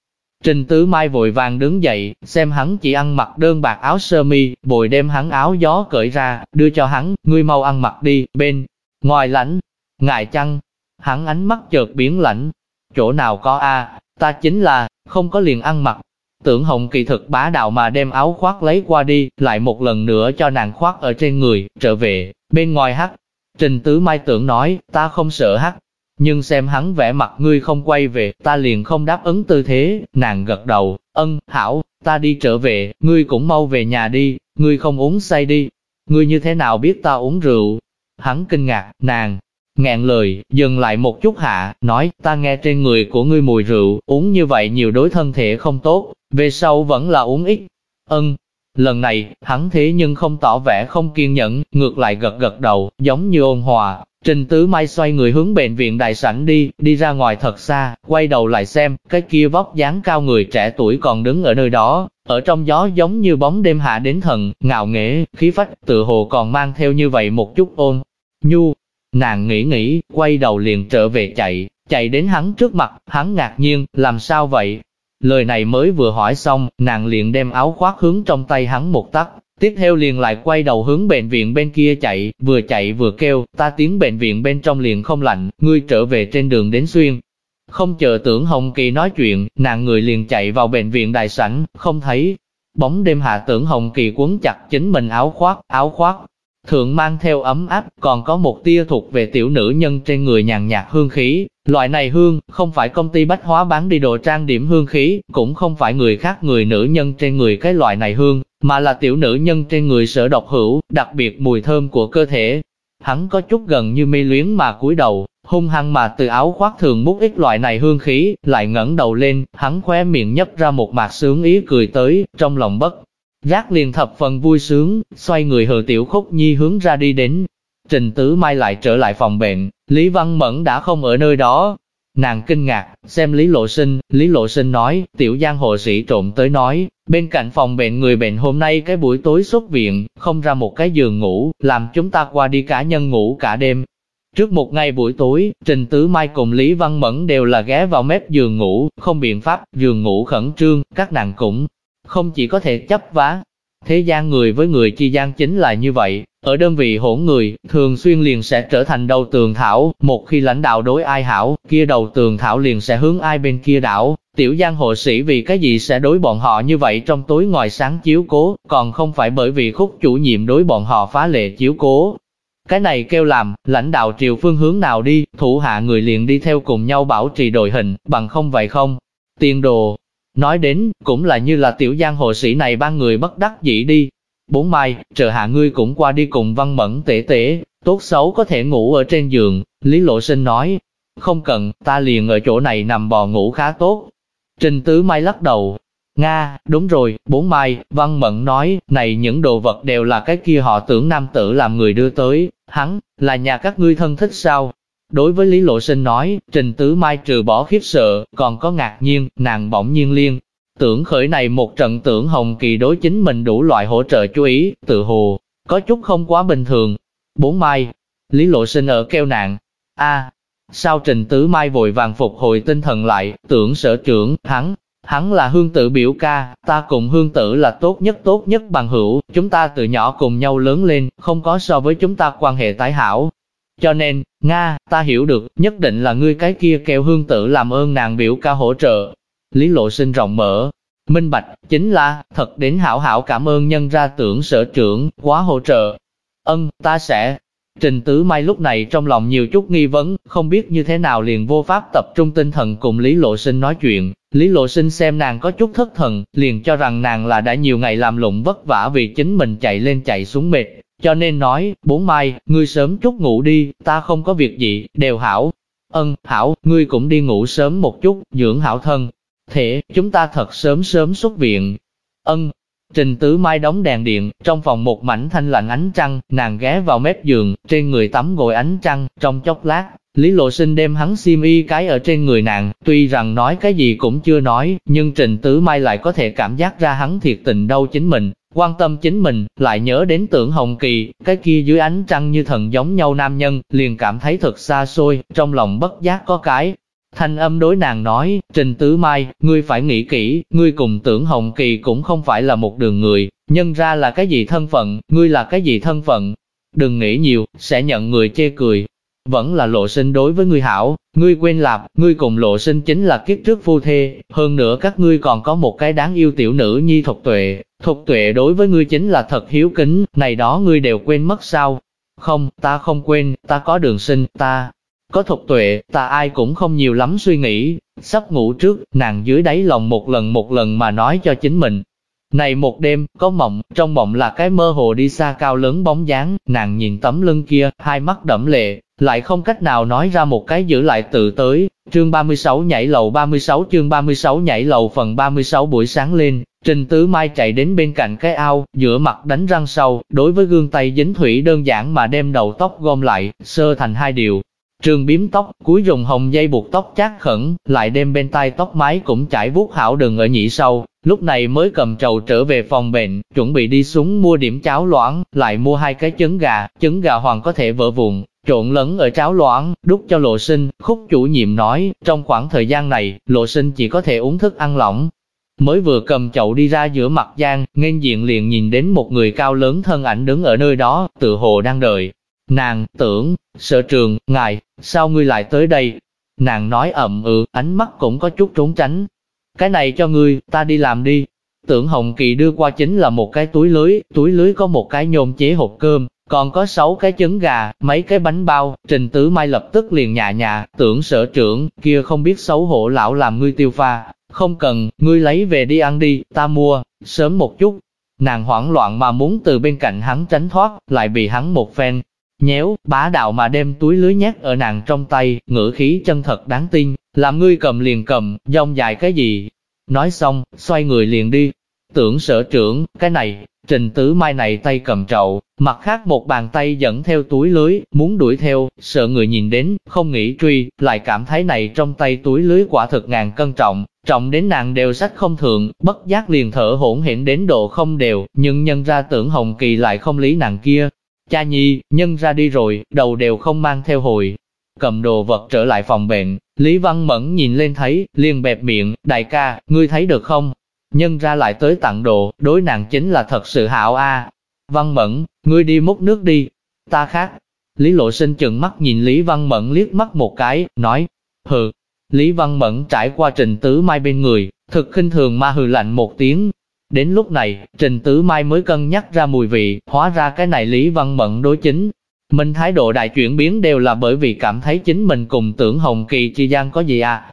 Trình Tứ Mai vội vàng đứng dậy, xem hắn chỉ ăn mặc đơn bạc áo sơ mi, bồi đem hắn áo gió cởi ra, đưa cho hắn, ngươi mau ăn mặc đi, bên, Ngoài lãnh, ngại chăng, hắn ánh mắt chợt biến lạnh, chỗ nào có a, ta chính là, không có liền ăn mặc. Tưởng hồng kỳ thực bá đạo mà đem áo khoác lấy qua đi, lại một lần nữa cho nàng khoác ở trên người, trở về, bên ngoài hắc. Trình tứ mai tưởng nói, ta không sợ hắc, nhưng xem hắn vẽ mặt ngươi không quay về, ta liền không đáp ứng tư thế, nàng gật đầu, ân, hảo, ta đi trở về, ngươi cũng mau về nhà đi, ngươi không uống say đi, ngươi như thế nào biết ta uống rượu, Hắn kinh ngạc, nàng, ngẹn lời, dừng lại một chút hạ, nói, ta nghe trên người của ngươi mùi rượu, uống như vậy nhiều đối thân thể không tốt, về sau vẫn là uống ít. Ân, lần này, hắn thế nhưng không tỏ vẻ không kiên nhẫn, ngược lại gật gật đầu, giống như ôn hòa. Trình Tứ Mai xoay người hướng bệnh viện đại sảnh đi, đi ra ngoài thật xa, quay đầu lại xem, cái kia vóc dáng cao người trẻ tuổi còn đứng ở nơi đó, ở trong gió giống như bóng đêm hạ đến thần, ngạo nghễ, khí phách, tự hồ còn mang theo như vậy một chút ôn, Nhu, nàng nghĩ nghĩ, quay đầu liền trở về chạy, chạy đến hắn trước mặt, hắn ngạc nhiên, làm sao vậy? Lời này mới vừa hỏi xong, nàng liền đem áo khoác hướng trong tay hắn một tắt, tiếp theo liền lại quay đầu hướng bệnh viện bên kia chạy, vừa chạy vừa kêu, ta tiếng bệnh viện bên trong liền không lạnh, ngươi trở về trên đường đến xuyên. Không chờ tưởng Hồng Kỳ nói chuyện, nàng người liền chạy vào bệnh viện đại sảnh, không thấy. Bóng đêm hạ tưởng Hồng Kỳ quấn chặt chính mình áo khoác, áo khoác, thượng mang theo ấm áp, còn có một tia thuộc về tiểu nữ nhân trên người nhàn nhạt hương khí. Loại này hương, không phải công ty bách hóa bán đi đồ trang điểm hương khí, cũng không phải người khác người nữ nhân trên người cái loại này hương, mà là tiểu nữ nhân trên người sở độc hữu, đặc biệt mùi thơm của cơ thể. Hắn có chút gần như mê luyến mà cúi đầu, hung hăng mà từ áo khoác thường mút ít loại này hương khí, lại ngẩng đầu lên, hắn khóe miệng nhấp ra một mạc sướng ý cười tới, trong lòng bất Giác liền thập phần vui sướng, xoay người hờ tiểu khúc nhi hướng ra đi đến. Trình Tứ Mai lại trở lại phòng bệnh, Lý Văn Mẫn đã không ở nơi đó. Nàng kinh ngạc, xem Lý Lộ Sinh, Lý Lộ Sinh nói, tiểu giang hồ sĩ trộm tới nói, bên cạnh phòng bệnh người bệnh hôm nay cái buổi tối xuất viện, không ra một cái giường ngủ, làm chúng ta qua đi cả nhân ngủ cả đêm. Trước một ngày buổi tối, Trình Tứ Mai cùng Lý Văn Mẫn đều là ghé vào mép giường ngủ, không biện pháp, giường ngủ khẩn trương, các nàng cũng không chỉ có thể chấp vá. Thế gian người với người chi gian chính là như vậy, ở đơn vị hỗn người, thường xuyên liền sẽ trở thành đầu tường thảo, một khi lãnh đạo đối ai hảo, kia đầu tường thảo liền sẽ hướng ai bên kia đảo. Tiểu giang hộ sĩ vì cái gì sẽ đối bọn họ như vậy trong tối ngoài sáng chiếu cố, còn không phải bởi vì khúc chủ nhiệm đối bọn họ phá lệ chiếu cố. Cái này kêu làm, lãnh đạo triều phương hướng nào đi, thủ hạ người liền đi theo cùng nhau bảo trì đội hình, bằng không vậy không. Tiền đồ, Nói đến, cũng là như là tiểu giang hồ sĩ này ba người bất đắc dĩ đi. Bốn mai, chờ hạ ngươi cũng qua đi cùng văn mẫn tể tể, tốt xấu có thể ngủ ở trên giường, Lý Lộ Sinh nói. Không cần, ta liền ở chỗ này nằm bò ngủ khá tốt. Trình Tứ Mai lắc đầu. Nga, đúng rồi, bốn mai, Văn mẫn nói, này những đồ vật đều là cái kia họ tưởng nam tử làm người đưa tới, hắn, là nhà các ngươi thân thích sao? Đối với Lý Lộ Sinh nói, Trình Tứ Mai trừ bỏ khiếp sợ, còn có ngạc nhiên, nàng bỗng nhiên liên. Tưởng khởi này một trận tưởng hồng kỳ đối chính mình đủ loại hỗ trợ chú ý, tự hồ, có chút không quá bình thường. Bốn mai, Lý Lộ Sinh ở kêu nạn. a sao Trình Tứ Mai vội vàng phục hồi tinh thần lại, tưởng sở trưởng, hắn, hắn là hương tử biểu ca, ta cùng hương tử là tốt nhất tốt nhất bằng hữu, chúng ta từ nhỏ cùng nhau lớn lên, không có so với chúng ta quan hệ tái hảo. Cho nên, Nga, ta hiểu được, nhất định là ngươi cái kia kêu hương tử làm ơn nàng biểu ca hỗ trợ. Lý lộ sinh rộng mở, minh bạch, chính là, thật đến hảo hảo cảm ơn nhân ra tưởng sở trưởng, quá hỗ trợ. Ân, ta sẽ, Trình Tứ Mai lúc này trong lòng nhiều chút nghi vấn, không biết như thế nào liền vô pháp tập trung tinh thần cùng Lý Lộ Sinh nói chuyện. Lý Lộ Sinh xem nàng có chút thất thần, liền cho rằng nàng là đã nhiều ngày làm lụng vất vả vì chính mình chạy lên chạy xuống mệt, cho nên nói, bốn mai, ngươi sớm chút ngủ đi, ta không có việc gì, đều hảo. Ân, hảo, ngươi cũng đi ngủ sớm một chút, dưỡng hảo thân. Thế, chúng ta thật sớm sớm xuất viện. Ân, Trình Tứ Mai đóng đèn điện, trong phòng một mảnh thanh lạnh ánh trăng, nàng ghé vào mép giường, trên người tắm gội ánh trăng, trong chốc lát, Lý Lộ Sinh đem hắn xiêm y cái ở trên người nàng, tuy rằng nói cái gì cũng chưa nói, nhưng Trình Tứ Mai lại có thể cảm giác ra hắn thiệt tình đâu chính mình, quan tâm chính mình, lại nhớ đến tưởng Hồng Kỳ, cái kia dưới ánh trăng như thần giống nhau nam nhân, liền cảm thấy thật xa xôi, trong lòng bất giác có cái, Thanh âm đối nàng nói, Trình Tứ Mai, ngươi phải nghĩ kỹ, ngươi cùng tưởng Hồng Kỳ cũng không phải là một đường người, nhân ra là cái gì thân phận, ngươi là cái gì thân phận. Đừng nghĩ nhiều, sẽ nhận người chê cười. Vẫn là lộ sinh đối với ngươi hảo, ngươi quên lạp, ngươi cùng lộ sinh chính là kiếp trước phu thê, hơn nữa các ngươi còn có một cái đáng yêu tiểu nữ nhi thục tuệ. Thục tuệ đối với ngươi chính là thật hiếu kính, này đó ngươi đều quên mất sao? Không, ta không quên, ta có đường sinh, ta, có thục tuệ, ta ai cũng không nhiều lắm suy nghĩ, sắp ngủ trước, nàng dưới đáy lòng một lần một lần mà nói cho chính mình. Này một đêm, có mộng, trong mộng là cái mơ hồ đi xa cao lớn bóng dáng, nàng nhìn tấm lưng kia, hai mắt đẫm lệ, lại không cách nào nói ra một cái giữ lại tự tới. Chương 36 nhảy lầu 36 chương 36 nhảy lầu phần 36 buổi sáng lên, Trình Tứ Mai chạy đến bên cạnh cái ao, giữa mặt đánh răng sâu, đối với gương tay dính thủy đơn giản mà đem đầu tóc gom lại, sơ thành hai điều, Trường biếm tóc, cuối dùng hồng dây buộc tóc chát khẩn, lại đem bên tai tóc mái cũng chải vuốt hảo đường ở nhị sâu, lúc này mới cầm trầu trở về phòng bệnh, chuẩn bị đi xuống mua điểm cháo loãng, lại mua hai cái trứng gà, trứng gà hoàng có thể vỡ vụn, trộn lẫn ở cháo loãng, đút cho lộ sinh, khúc chủ nhiệm nói, trong khoảng thời gian này, lộ sinh chỉ có thể uống thức ăn lỏng. Mới vừa cầm chậu đi ra giữa mặt giang, nghênh diện liền nhìn đến một người cao lớn thân ảnh đứng ở nơi đó, tự hồ đang đợi, Nàng, tưởng, sở trường, ngài, sao ngươi lại tới đây? Nàng nói ậm ừ, ánh mắt cũng có chút trốn tránh. Cái này cho ngươi, ta đi làm đi. Tưởng Hồng Kỳ đưa qua chính là một cái túi lưới, túi lưới có một cái nhôm chế hộp cơm, còn có sáu cái trứng gà, mấy cái bánh bao, Trình Tứ Mai lập tức liền nhà nhà, tưởng sở trưởng, kia không biết xấu hổ lão làm ngươi tiêu pha, không cần, ngươi lấy về đi ăn đi, ta mua, sớm một chút. Nàng hoảng loạn mà muốn từ bên cạnh hắn tránh thoát, lại bị hắn một phen, nhéo, bá đạo mà đem túi lưới nhét ở nàng trong tay, ngữ khí chân thật đáng tin, làm ngươi cầm liền cầm, dông dài cái gì. Nói xong, xoay người liền đi. Tưởng sở trưởng, cái này, trình tứ mai này tay cầm trậu, mặt khác một bàn tay dẫn theo túi lưới, muốn đuổi theo, sợ người nhìn đến, không nghĩ truy, lại cảm thấy này trong tay túi lưới quả thực ngàn cân trọng, trọng đến nàng đều sách không thượng, bất giác liền thở hỗn hển đến độ không đều, nhưng nhân ra tưởng Hồng Kỳ lại không lý nàng kia, Cha nhi, nhân ra đi rồi, đầu đều không mang theo hồi. Cầm đồ vật trở lại phòng bệnh, Lý Văn Mẫn nhìn lên thấy, liền bẹp miệng, đại ca, ngươi thấy được không? Nhân ra lại tới tặng đồ, đối nàng chính là thật sự hảo a. Văn Mẫn, ngươi đi múc nước đi. Ta khác. Lý Lộ Sinh chừng mắt nhìn Lý Văn Mẫn liếc mắt một cái, nói, hừ. Lý Văn Mẫn trải qua trình tứ mai bên người, thực khinh thường ma hừ lạnh một tiếng, Đến lúc này, Trình Tứ Mai mới cân nhắc ra mùi vị, hóa ra cái này Lý Văn Mận đối chính. Mình thái độ đại chuyển biến đều là bởi vì cảm thấy chính mình cùng tưởng Hồng Kỳ chi gian có gì à.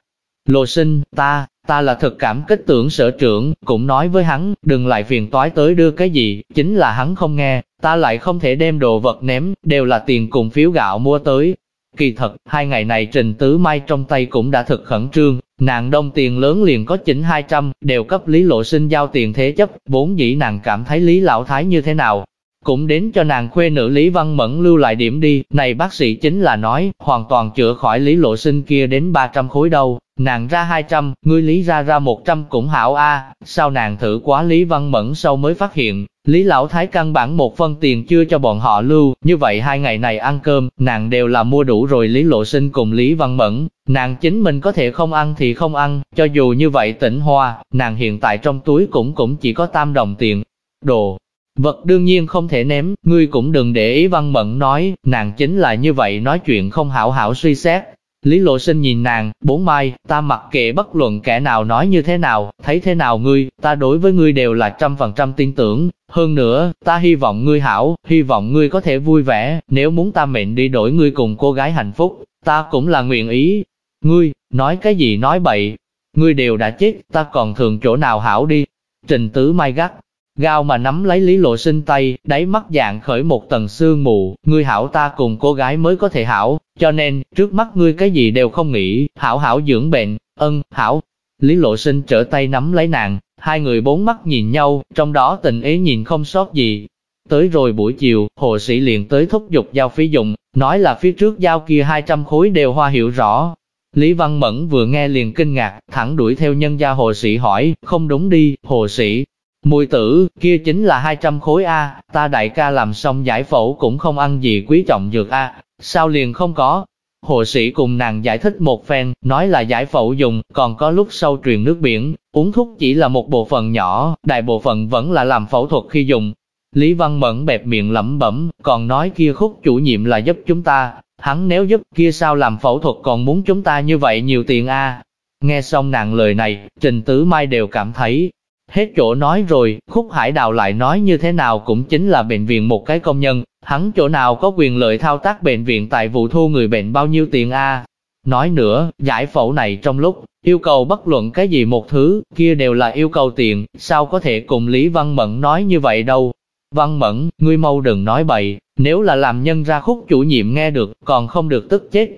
Lộ sinh, ta, ta là thực cảm kích tưởng sở trưởng, cũng nói với hắn, đừng lại phiền toái tới đưa cái gì, chính là hắn không nghe, ta lại không thể đem đồ vật ném, đều là tiền cùng phiếu gạo mua tới. Kỳ thật, hai ngày này Trình Tứ Mai trong tay cũng đã thực khẩn trương, Nàng đông tiền lớn liền có chỉnh 200, đều cấp Lý Lộ Sinh giao tiền thế chấp, vốn dĩ nàng cảm thấy Lý Lão Thái như thế nào, cũng đến cho nàng khuê nữ Lý Văn Mẫn lưu lại điểm đi, này bác sĩ chính là nói, hoàn toàn chữa khỏi Lý Lộ Sinh kia đến 300 khối đâu, nàng ra 200, ngươi Lý ra ra 100 cũng hảo a. Sao nàng thử quá Lý Văn Mẫn sau mới phát hiện, Lý Lão Thái căn bản một phân tiền chưa cho bọn họ lưu, như vậy hai ngày này ăn cơm, nàng đều là mua đủ rồi Lý Lộ Sinh cùng Lý Văn Mẫn, nàng chính mình có thể không ăn thì không ăn, cho dù như vậy tỉnh hoa, nàng hiện tại trong túi cũng cũng chỉ có tam đồng tiền. Đồ, Vật đương nhiên không thể ném, ngươi cũng đừng để ý văn mẫn nói, nàng chính là như vậy nói chuyện không hảo hảo suy xét. Lý Lộ Sinh nhìn nàng, bốn mai, ta mặc kệ bất luận kẻ nào nói như thế nào, thấy thế nào ngươi, ta đối với ngươi đều là trăm phần trăm tin tưởng. Hơn nữa, ta hy vọng ngươi hảo, hy vọng ngươi có thể vui vẻ, nếu muốn ta mệnh đi đổi ngươi cùng cô gái hạnh phúc, ta cũng là nguyện ý. Ngươi, nói cái gì nói bậy, ngươi đều đã chết, ta còn thường chỗ nào hảo đi. Trình tứ mai gắt, Gao mà nắm lấy Lý Lộ Sinh tay, đáy mắt dạng khởi một tầng sương mù, ngươi hảo ta cùng cô gái mới có thể hảo, cho nên, trước mắt ngươi cái gì đều không nghĩ, hảo hảo dưỡng bệnh, ân, hảo. Lý Lộ Sinh trở tay nắm lấy nàng, hai người bốn mắt nhìn nhau, trong đó tình ý nhìn không sót gì. Tới rồi buổi chiều, hồ sĩ liền tới thúc giục giao phí dụng, nói là phía trước giao kia 200 khối đều hoa hiểu rõ. Lý Văn Mẫn vừa nghe liền kinh ngạc, thẳng đuổi theo nhân gia hồ sĩ hỏi, không đúng đi, hồ sĩ, Mùi tử, kia chính là 200 khối A, ta đại ca làm xong giải phẫu cũng không ăn gì quý trọng dược A, sao liền không có? Hộ sĩ cùng nàng giải thích một phen, nói là giải phẫu dùng, còn có lúc sau truyền nước biển, uống thuốc chỉ là một bộ phận nhỏ, đại bộ phận vẫn là làm phẫu thuật khi dùng. Lý Văn Mẫn bẹp miệng lẩm bẩm, còn nói kia khúc chủ nhiệm là giúp chúng ta, hắn nếu giúp kia sao làm phẫu thuật còn muốn chúng ta như vậy nhiều tiền a Nghe xong nàng lời này, Trình Tứ Mai đều cảm thấy, Hết chỗ nói rồi, Khúc Hải Đào lại nói như thế nào cũng chính là bệnh viện một cái công nhân, hắn chỗ nào có quyền lợi thao tác bệnh viện tại vụ thu người bệnh bao nhiêu tiền a? Nói nữa, giải phẫu này trong lúc, yêu cầu bất luận cái gì một thứ, kia đều là yêu cầu tiền, sao có thể cùng Lý Văn Mẫn nói như vậy đâu. Văn Mẫn, ngươi mau đừng nói bậy, nếu là làm nhân ra khúc chủ nhiệm nghe được, còn không được tức chết.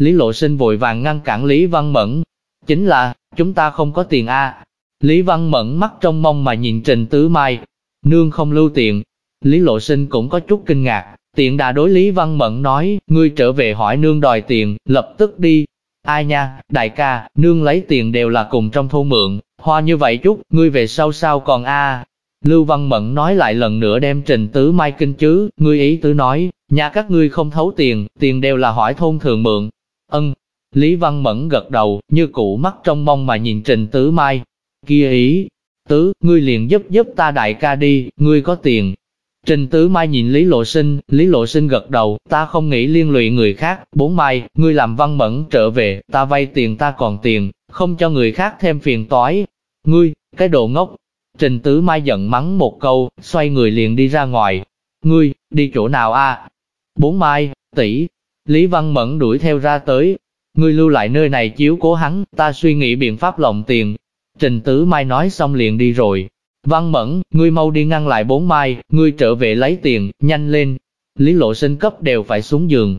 Lý Lộ Sinh vội vàng ngăn cản Lý Văn Mẫn. Chính là, chúng ta không có tiền a Lý Văn Mẫn mắt trong mong mà nhìn Trình Tứ Mai, nương không lưu tiền. Lý Lộ Sinh cũng có chút kinh ngạc, tiện đã đối Lý Văn Mẫn nói, ngươi trở về hỏi nương đòi tiền, lập tức đi. Ai nha, đại ca, nương lấy tiền đều là cùng trong thôn mượn, hoa như vậy chút, ngươi về sau sao còn a? Lưu Văn Mẫn nói lại lần nữa đem Trình Tứ Mai kinh chứ, ngươi ý tứ nói, nhà các ngươi không thấu tiền, tiền đều là hỏi thôn thường mượn. Ân, Lý Văn Mẫn gật đầu, như cũ mắt trong mong mà nhìn Trình Tứ Mai, kia ý. Tứ, ngươi liền giúp giúp ta đại ca đi, ngươi có tiền. Trình Tứ Mai nhìn Lý Lộ Sinh, Lý Lộ Sinh gật đầu, ta không nghĩ liên lụy người khác. Bốn Mai, ngươi làm văn mẫn trở về, ta vay tiền ta còn tiền, không cho người khác thêm phiền toái. Ngươi, cái đồ ngốc. Trình Tứ Mai giận mắng một câu, xoay người liền đi ra ngoài. Ngươi, đi chỗ nào a? Bốn Mai, tỷ. Lý Văn Mẫn đuổi theo ra tới. Ngươi lưu lại nơi này chiếu cố hắn, ta suy nghĩ biện pháp lộng tiền, Trình Tứ Mai nói xong liền đi rồi. Văn Mẫn, ngươi mau đi ngăn lại bốn mai, ngươi trở về lấy tiền, nhanh lên. Lý lộ sinh cấp đều phải xuống giường.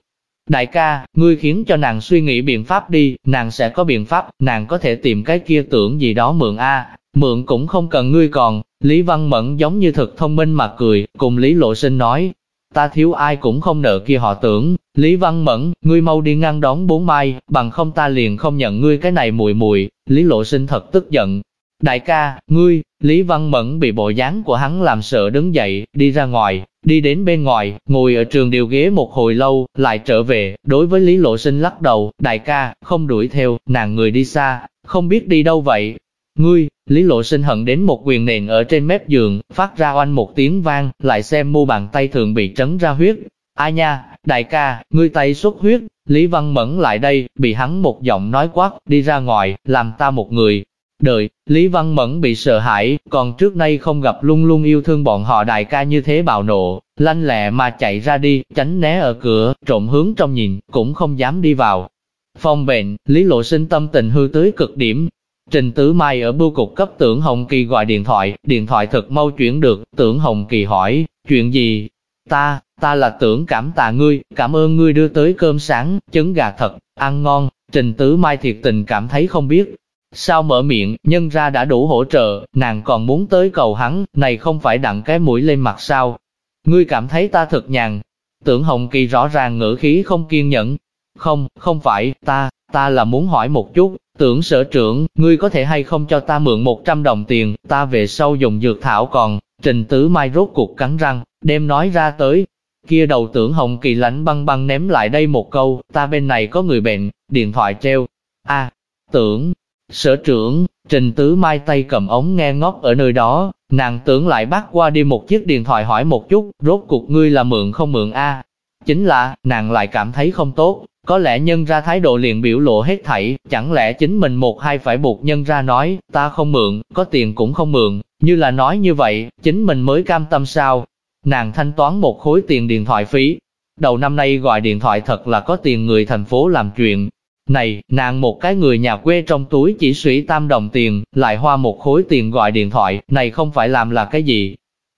Đại ca, ngươi khiến cho nàng suy nghĩ biện pháp đi, nàng sẽ có biện pháp, nàng có thể tìm cái kia tưởng gì đó mượn a, mượn cũng không cần ngươi còn. Lý Văn Mẫn giống như thật thông minh mà cười, cùng Lý Lộ Sinh nói, ta thiếu ai cũng không nợ kia họ tưởng, Lý Văn Mẫn, ngươi mau đi ngăn đón bốn mai, bằng không ta liền không nhận ngươi cái này mùi mùi, Lý Lộ Sinh thật tức giận. Đại ca, ngươi, Lý Văn Mẫn bị bộ dáng của hắn làm sợ đứng dậy, đi ra ngoài, đi đến bên ngoài, ngồi ở trường điều ghế một hồi lâu, lại trở về, đối với Lý Lộ Sinh lắc đầu, đại ca, không đuổi theo, nàng người đi xa, không biết đi đâu vậy. Ngươi, Lý Lộ Sinh hận đến một quyền nền ở trên mép giường, phát ra oanh một tiếng vang, lại xem mu bàn tay thường bị trấn ra huyết. Ai nha, đại ca, ngươi tay xuất huyết, Lý Văn Mẫn lại đây, bị hắn một giọng nói quát, đi ra ngoài, làm ta một người. Đợi, Lý Văn Mẫn bị sợ hãi, còn trước nay không gặp luôn luôn yêu thương bọn họ đại ca như thế bạo nộ, lanh lẹ mà chạy ra đi, tránh né ở cửa, trộm hướng trong nhìn, cũng không dám đi vào. Phòng bệnh, Lý Lộ Sinh tâm tình hư tới cực điểm, Trình Tứ Mai ở bưu cục cấp tưởng Hồng Kỳ gọi điện thoại, điện thoại thật mau chuyển được, tưởng Hồng Kỳ hỏi, chuyện gì? Ta, ta là tưởng cảm tạ ngươi, cảm ơn ngươi đưa tới cơm sáng, trứng gà thật, ăn ngon, Trình Tứ Mai thiệt tình cảm thấy không biết, Sao mở miệng, nhân ra đã đủ hỗ trợ, nàng còn muốn tới cầu hắn, này không phải đặng cái mũi lên mặt sao. Ngươi cảm thấy ta thật nhàn. Tưởng Hồng Kỳ rõ ràng ngữ khí không kiên nhẫn. Không, không phải, ta, ta là muốn hỏi một chút, tưởng sở trưởng, ngươi có thể hay không cho ta mượn 100 đồng tiền, ta về sau dùng dược thảo còn, trình tứ mai rốt cuộc cắn răng, đem nói ra tới. Kia đầu tưởng Hồng Kỳ lánh băng băng ném lại đây một câu, ta bên này có người bệnh, điện thoại treo. a tưởng, sở trưởng, trình tứ mai tay cầm ống nghe ngót ở nơi đó, nàng tưởng lại bắt qua đi một chiếc điện thoại hỏi một chút, rốt cuộc ngươi là mượn không mượn a Chính là, nàng lại cảm thấy không tốt, có lẽ nhân ra thái độ liền biểu lộ hết thảy, chẳng lẽ chính mình một hai phải buộc nhân ra nói, ta không mượn, có tiền cũng không mượn, như là nói như vậy, chính mình mới cam tâm sao. Nàng thanh toán một khối tiền điện thoại phí. Đầu năm nay gọi điện thoại thật là có tiền người thành phố làm chuyện. Này, nàng một cái người nhà quê trong túi chỉ suy tam đồng tiền, lại hoa một khối tiền gọi điện thoại, này không phải làm là cái gì,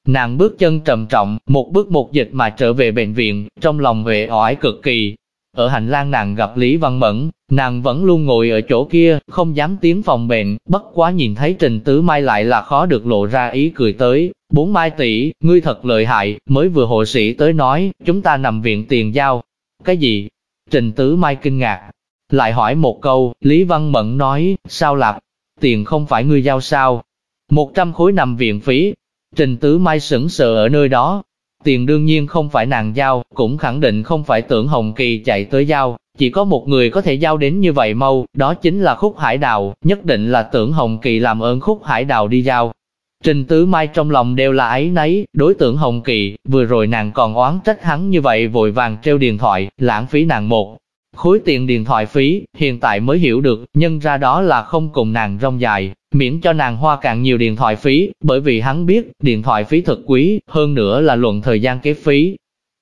Nàng bước chân trầm trọng, một bước một dịch mà trở về bệnh viện, trong lòng vệ oải cực kỳ, ở hành lang nàng gặp Lý Văn Mẫn, nàng vẫn luôn ngồi ở chỗ kia, không dám tiến phòng bệnh, bất quá nhìn thấy Trình Tứ Mai lại là khó được lộ ra ý cười tới. Bốn Mai tỷ, ngươi thật lợi hại, mới vừa hộ sĩ tới nói, chúng ta nằm viện tiền giao. Cái gì? Trình Tứ Mai kinh ngạc. Lại hỏi một câu, Lý Văn Mẫn nói, sao lạp? Tiền không phải ngươi giao sao? Một trăm khối nằm viện phí. Trình Tứ Mai sững sờ ở nơi đó, Tiền đương nhiên không phải nàng giao, cũng khẳng định không phải tưởng Hồng Kỳ chạy tới giao, chỉ có một người có thể giao đến như vậy mau, đó chính là Khúc Hải Đào, nhất định là tưởng Hồng Kỳ làm ơn Khúc Hải Đào đi giao. Trình Tứ Mai trong lòng đều là ấy nấy, đối tượng Hồng Kỳ, vừa rồi nàng còn oán trách hắn như vậy vội vàng treo điện thoại, lãng phí nàng một khối tiền điện thoại phí, hiện tại mới hiểu được, nhân ra đó là không cùng nàng rong dài, miễn cho nàng hoa càng nhiều điện thoại phí, bởi vì hắn biết, điện thoại phí thật quý, hơn nữa là luận thời gian kế phí.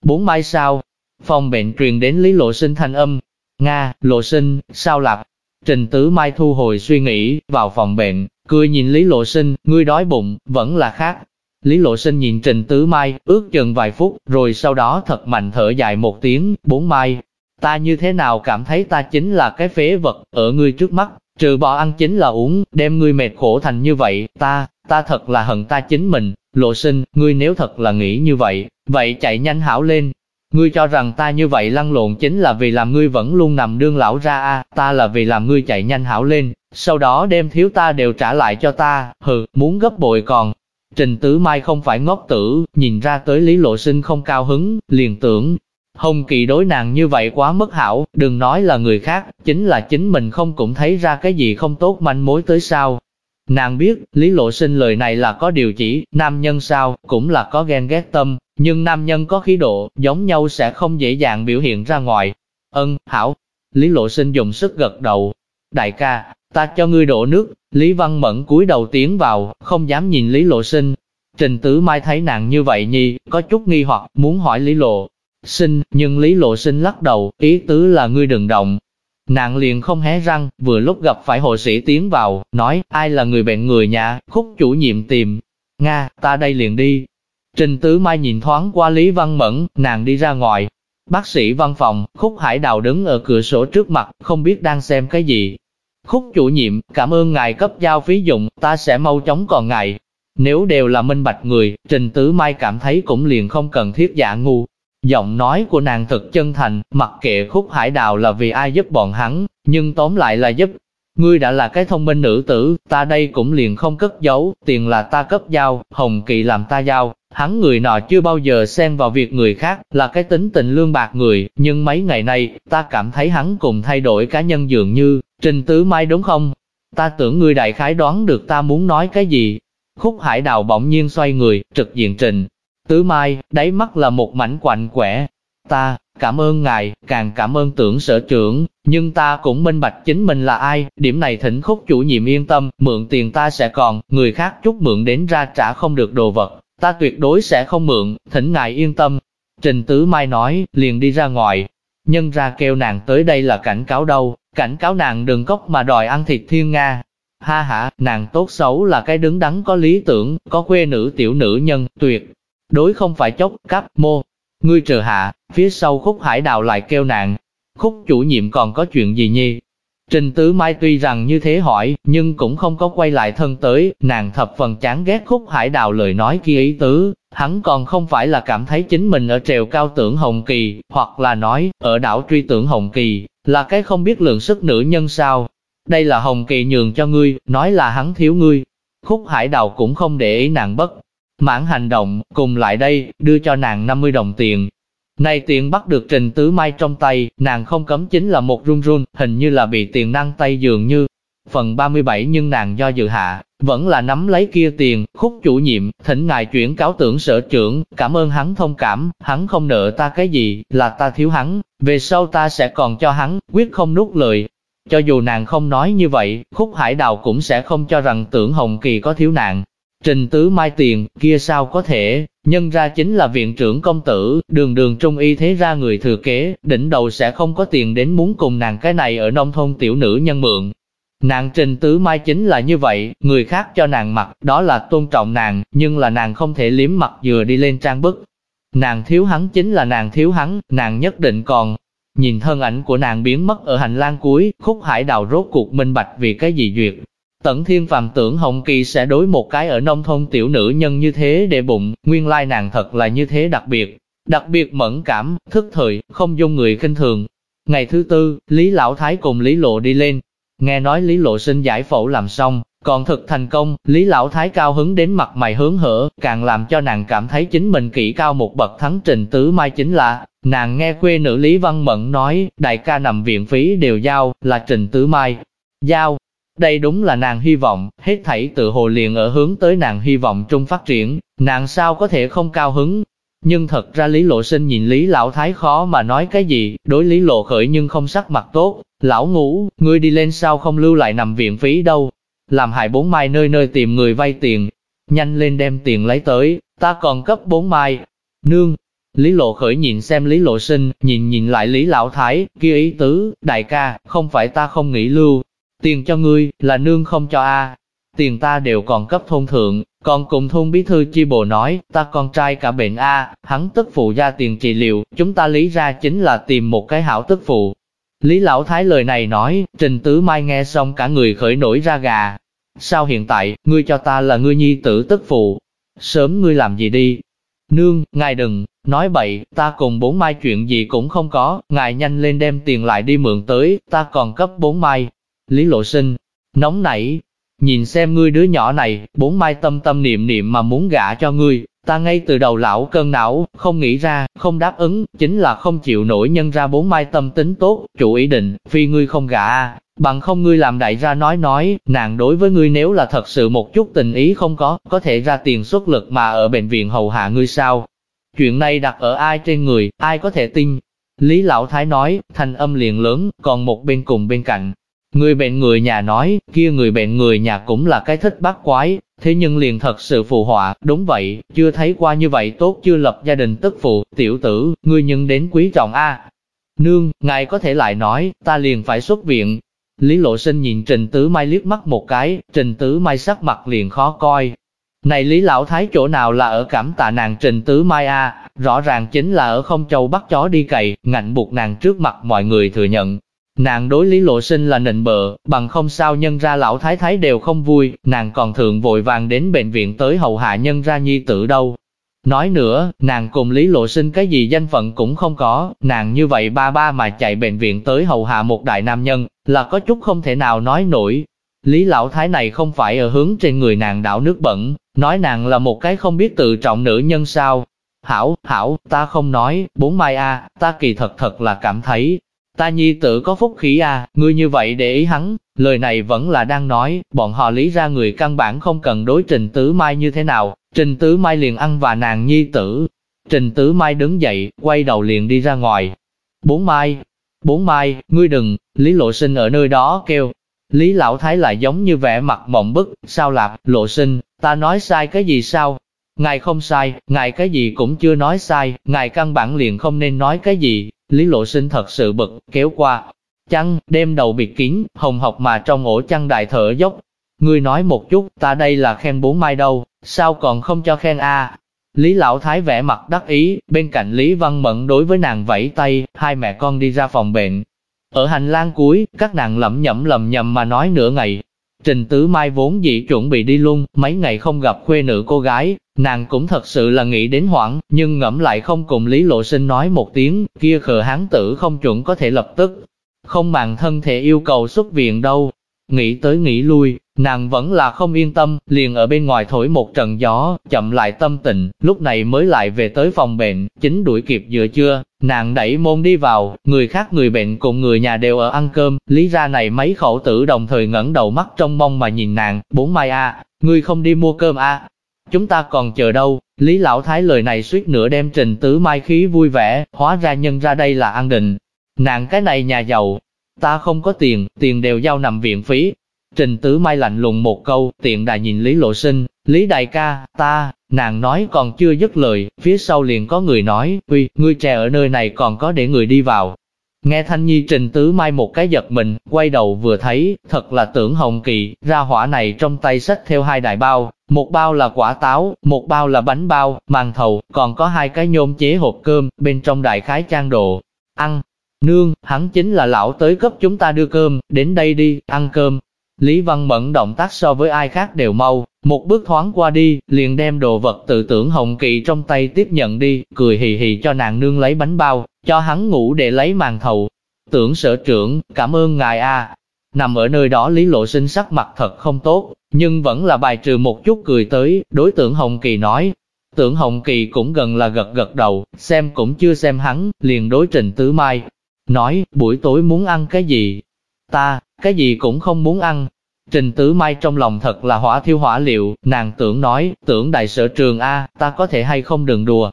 Bốn mai sau, phòng bệnh truyền đến Lý Lộ Sinh thanh âm, Nga, Lộ Sinh, sao lạc? Trình Tứ Mai thu hồi suy nghĩ, vào phòng bệnh, cười nhìn Lý Lộ Sinh, ngươi đói bụng, vẫn là khác. Lý Lộ Sinh nhìn Trình Tứ Mai, ước chừng vài phút, rồi sau đó thật mạnh thở dài một tiếng, bốn mai, ta như thế nào cảm thấy ta chính là cái phế vật, ở ngươi trước mắt, trừ bỏ ăn chính là uống, đem ngươi mệt khổ thành như vậy, ta, ta thật là hận ta chính mình, lộ sinh, ngươi nếu thật là nghĩ như vậy, vậy chạy nhanh hảo lên. Ngươi cho rằng ta như vậy lăn lộn chính là vì làm ngươi vẫn luôn nằm đương lão ra a ta là vì làm ngươi chạy nhanh hảo lên, sau đó đem thiếu ta đều trả lại cho ta, hừ, muốn gấp bội còn. Trình Tứ Mai không phải ngốc tử, nhìn ra tới Lý Lộ Sinh không cao hứng, liền tưởng, Hồng Kỳ đối nàng như vậy quá mất hảo, đừng nói là người khác, chính là chính mình không cũng thấy ra cái gì không tốt manh mối tới sao. Nàng biết, Lý Lộ Sinh lời này là có điều chỉ, nam nhân sao, cũng là có ghen ghét tâm, nhưng nam nhân có khí độ, giống nhau sẽ không dễ dàng biểu hiện ra ngoài. Ân, hảo. Lý Lộ Sinh dùng sức gật đầu. Đại ca, ta cho ngươi đổ nước. Lý Văn Mẫn cúi đầu tiến vào, không dám nhìn Lý Lộ Sinh. Trình Tử Mai thấy nàng như vậy nhi, có chút nghi hoặc, muốn hỏi Lý Lộ sinh, nhưng Lý Lộ Sinh lắc đầu, ý tứ là ngươi đừng động. Nàng liền không hé răng, vừa lúc gặp phải hộ sĩ tiến vào, nói, ai là người bệnh người nhà, khúc chủ nhiệm tìm. Nga, ta đây liền đi. Trình Tứ Mai nhìn thoáng qua Lý Văn Mẫn, nàng đi ra ngoài. Bác sĩ văn phòng, Khúc Hải Đào đứng ở cửa sổ trước mặt, không biết đang xem cái gì. Khúc chủ nhiệm, cảm ơn ngài cấp giao phí dụng, ta sẽ mau chóng còn ngài. Nếu đều là minh bạch người, Trình Tứ Mai cảm thấy cũng liền không cần thiết giả ngu, Giọng nói của nàng thật chân thành, mặc kệ khúc hải đào là vì ai giúp bọn hắn, nhưng tóm lại là giúp. Ngươi đã là cái thông minh nữ tử, ta đây cũng liền không cất giấu, tiền là ta cấp giao, hồng kỳ làm ta giao. Hắn người nọ chưa bao giờ xen vào việc người khác, là cái tính tình lương bạc người, nhưng mấy ngày nay, ta cảm thấy hắn cùng thay đổi cá nhân dường như, trình tứ mai đúng không? Ta tưởng ngươi đại khái đoán được ta muốn nói cái gì. Khúc hải đào bỗng nhiên xoay người, trực diện trình, Tứ Mai, đáy mắt là một mảnh quạnh quẻ. Ta, cảm ơn ngài, càng cảm ơn tưởng sở trưởng, nhưng ta cũng minh bạch chính mình là ai, điểm này thỉnh khúc chủ nhiệm yên tâm, mượn tiền ta sẽ còn, người khác chút mượn đến ra trả không được đồ vật, ta tuyệt đối sẽ không mượn, thỉnh ngài yên tâm. Trình Tứ Mai nói, liền đi ra ngoài, nhân ra kêu nàng tới đây là cảnh cáo đâu, cảnh cáo nàng đừng cốc mà đòi ăn thịt thiên Nga. Ha ha, nàng tốt xấu là cái đứng đắn có lý tưởng, có quê nữ tiểu nữ nhân, tuyệt, đối không phải chốc, cắp, mô. Ngươi chờ hạ, phía sau khúc hải đào lại kêu nạn. Khúc chủ nhiệm còn có chuyện gì nhi? Trình Tứ Mai tuy rằng như thế hỏi, nhưng cũng không có quay lại thân tới, nàng thập phần chán ghét khúc hải đào lời nói kia ý tứ, hắn còn không phải là cảm thấy chính mình ở trèo cao tưởng Hồng Kỳ, hoặc là nói, ở đảo truy tưởng Hồng Kỳ, là cái không biết lượng sức nữ nhân sao. Đây là Hồng Kỳ nhường cho ngươi, nói là hắn thiếu ngươi. Khúc hải đào cũng không để ý nàng bất. Mãn hành động, cùng lại đây, đưa cho nàng 50 đồng tiền, này tiền bắt được Trình Tứ Mai trong tay, nàng không cấm chính là một run run, hình như là bị tiền năng tay dường như. Phần 37 nhưng nàng do dự hạ, vẫn là nắm lấy kia tiền, khúc chủ nhiệm, thỉnh ngài chuyển cáo tưởng sở trưởng, cảm ơn hắn thông cảm, hắn không nợ ta cái gì, là ta thiếu hắn, về sau ta sẽ còn cho hắn, quyết không nuốt lời. Cho dù nàng không nói như vậy, khúc hải đào cũng sẽ không cho rằng tưởng Hồng Kỳ có thiếu nàng, Trình tứ mai tiền, kia sao có thể, nhân ra chính là viện trưởng công tử, đường đường trung y thế ra người thừa kế, đỉnh đầu sẽ không có tiền đến muốn cùng nàng cái này ở nông thôn tiểu nữ nhân mượn. Nàng trình tứ mai chính là như vậy, người khác cho nàng mặc, đó là tôn trọng nàng, nhưng là nàng không thể liếm mặt vừa đi lên trang bức. Nàng thiếu hắn chính là nàng thiếu hắn, nàng nhất định còn. Nhìn thân ảnh của nàng biến mất ở hành lang cuối, khúc hải đào rốt cuộc minh bạch vì cái gì duyệt, Tẩn Thiên Phàm tưởng Hồng Kỳ sẽ đối một cái ở nông thôn tiểu nữ nhân như thế để bụng, nguyên lai nàng thật là như thế đặc biệt, đặc biệt mẫn cảm, thức thời, không dung người kinh thường. Ngày thứ tư, Lý Lão Thái cùng Lý Lộ đi lên, nghe nói Lý Lộ sinh giải phẫu làm xong, còn thực thành công, Lý Lão Thái cao hứng đến mặt mày hướng hở, càng làm cho nàng cảm thấy chính mình kỹ cao một bậc thắng trình tứ mai chính là, nàng nghe quê nữ Lý Văn Mẫn nói, đại ca nằm viện phí đều giao, là trình tứ mai. Giao, đây đúng là nàng hy vọng, hết thảy tự hồ liền ở hướng tới nàng hy vọng trung phát triển, nàng sao có thể không cao hứng. Nhưng thật ra Lý Lộ Sinh nhìn Lý Lão Thái khó mà nói cái gì, đối Lý Lộ khởi nhưng không sắc mặt tốt, lão ngủ, ngươi đi lên sao không lưu lại nằm viện phí đâu, làm hại bốn mai nơi nơi tìm người vay tiền, nhanh lên đem tiền lấy tới, ta còn cấp bốn mai. Nương, Lý Lộ khởi nhìn xem Lý Lộ Sinh, nhìn nhìn lại Lý Lão Thái, kia ý tứ, đại ca, không phải ta không nghĩ lưu, Tiền cho ngươi, là nương không cho a Tiền ta đều còn cấp thôn thượng, còn cùng thôn bí thư chi bộ nói, ta con trai cả bệnh a hắn tức phụ ra tiền trị liệu, chúng ta lý ra chính là tìm một cái hảo tức phụ. Lý Lão Thái lời này nói, Trình Tứ Mai nghe xong cả người khởi nổi ra gà. Sao hiện tại, ngươi cho ta là ngươi nhi tử tức phụ? Sớm ngươi làm gì đi? Nương, ngài đừng, nói bậy, ta cùng bốn mai chuyện gì cũng không có, ngài nhanh lên đem tiền lại đi mượn tới, ta còn cấp bốn mai, Lý Lộ Sinh, nóng nảy, nhìn xem ngươi đứa nhỏ này, bốn mai tâm tâm niệm niệm mà muốn gả cho ngươi, ta ngay từ đầu lão cơn não, không nghĩ ra, không đáp ứng, chính là không chịu nổi nhân ra bốn mai tâm tính tốt, chủ ý định, phi ngươi không gả, bằng không ngươi làm đại ra nói nói, nàng đối với ngươi nếu là thật sự một chút tình ý không có, có thể ra tiền xuất lực mà ở bệnh viện hầu hạ ngươi sao. Chuyện này đặt ở ai trên người, ai có thể tin. Lý Lão Thái nói, thành âm liền lớn, còn một bên cùng bên cạnh, Người bệnh người nhà nói, kia người bệnh người nhà cũng là cái thích bát quái, thế nhưng liền thật sự phù họa, đúng vậy, chưa thấy qua như vậy tốt chưa lập gia đình tức phụ, tiểu tử, ngươi nhân đến quý trọng a. Nương, ngài có thể lại nói, ta liền phải xuất viện. Lý Lộ Sinh nhìn Trình Tứ Mai liếc mắt một cái, Trình Tứ Mai sắc mặt liền khó coi. Này Lý Lão Thái chỗ nào là ở cảm tạ nàng Trình Tứ Mai a, rõ ràng chính là ở không châu bắt chó đi cày, ngạnh buộc nàng trước mặt mọi người thừa nhận, Nàng đối lý lộ sinh là nịnh bợ, bằng không sao nhân ra lão thái thái đều không vui, nàng còn thường vội vàng đến bệnh viện tới hầu hạ nhân ra nhi tử đâu. Nói nữa, nàng cùng Lý Lộ Sinh cái gì danh phận cũng không có, nàng như vậy ba ba mà chạy bệnh viện tới hầu hạ một đại nam nhân, là có chút không thể nào nói nổi. Lý Lão Thái này không phải ở hướng trên người nàng đảo nước bẩn, nói nàng là một cái không biết tự trọng nữ nhân sao. Hảo, hảo, ta không nói, bốn mai a, ta kỳ thật thật là cảm thấy, Ta nhi tử có phúc khí à, ngươi như vậy để ý hắn, lời này vẫn là đang nói, bọn họ lý ra người căn bản không cần đối Trình Tứ Mai như thế nào, Trình Tứ Mai liền ăn và nàng nhi tử. Trình Tứ Mai đứng dậy, quay đầu liền đi ra ngoài. Bốn Mai, bốn Mai, ngươi đừng, Lý Lộ Sinh ở nơi đó kêu. Lý Lão Thái lại giống như vẻ mặt mộng bức, sao lạp, Lộ Sinh, ta nói sai cái gì sao? Ngài không sai, ngài cái gì cũng chưa nói sai, ngài căn bản liền không nên nói cái gì, Lý Lộ Sinh thật sự bực, kéo qua. Chăn, đem đầu biệt kín, hồng học mà trong ổ chăn đại thở dốc. Ngươi nói một chút, ta đây là khen bốn mai đâu, sao còn không cho khen a? Lý Lão Thái vẽ mặt đắc ý, bên cạnh Lý Văn Mẫn đối với nàng vẫy tay, hai mẹ con đi ra phòng bệnh. Ở hành lang cuối, các nàng lẩm nhẩm lầm nhầm mà nói nửa ngày. Trình Tứ Mai vốn dĩ chuẩn bị đi luôn, mấy ngày không gặp khuê nữ cô gái, nàng cũng thật sự là nghĩ đến hoảng, nhưng ngẫm lại không cùng Lý Lộ Sinh nói một tiếng, kia khờ hán tử không chuẩn có thể lập tức. Không màng thân thể yêu cầu xuất viện đâu, Nghĩ tới nghĩ lui, nàng vẫn là không yên tâm, liền ở bên ngoài thổi một trận gió, chậm lại tâm tình, lúc này mới lại về tới phòng bệnh, chính đuổi kịp vừa chưa, nàng đẩy môn đi vào, người khác người bệnh cùng người nhà đều ở ăn cơm, lý ra này mấy khẩu tử đồng thời ngẩng đầu mắt trong mong mà nhìn nàng, bốn mai a, à, ngươi không đi mua cơm a, à? chúng ta còn chờ đâu, lý lão thái lời này suýt nữa đem trình tứ mai khí vui vẻ, hóa ra nhân ra đây là ăn định, nàng cái này nhà giàu, Ta không có tiền, tiền đều giao nằm viện phí. Trình Tứ Mai lạnh lùng một câu, tiện đà nhìn Lý Lộ Sinh, Lý đại ca, ta, nàng nói còn chưa dứt lời, phía sau liền có người nói, uy, ngươi trẻ ở nơi này còn có để người đi vào. Nghe Thanh Nhi Trình Tứ Mai một cái giật mình, quay đầu vừa thấy, thật là tưởng Hồng Kỳ, ra hỏa này trong tay sách theo hai đại bao, một bao là quả táo, một bao là bánh bao, màn thầu, còn có hai cái nhôm chế hộp cơm, bên trong đại khái trang đồ. Ăn, Nương, hắn chính là lão tới cấp chúng ta đưa cơm, đến đây đi, ăn cơm. Lý Văn Mẫn động tác so với ai khác đều mau, một bước thoáng qua đi, liền đem đồ vật tự tưởng Hồng Kỳ trong tay tiếp nhận đi, cười hì hì cho nàng nương lấy bánh bao, cho hắn ngủ để lấy màn thầu. Tưởng sở trưởng, cảm ơn ngài a. Nằm ở nơi đó Lý Lộ Sinh sắc mặt thật không tốt, nhưng vẫn là bài trừ một chút cười tới, đối tượng Hồng Kỳ nói. Tưởng Hồng Kỳ cũng gần là gật gật đầu, xem cũng chưa xem hắn, liền đối trình tứ mai, nói, buổi tối muốn ăn cái gì? Ta, cái gì cũng không muốn ăn. Trình Tứ Mai trong lòng thật là hỏa thiêu hỏa liệu, nàng tưởng nói, tưởng đại sở trường A, ta có thể hay không đừng đùa.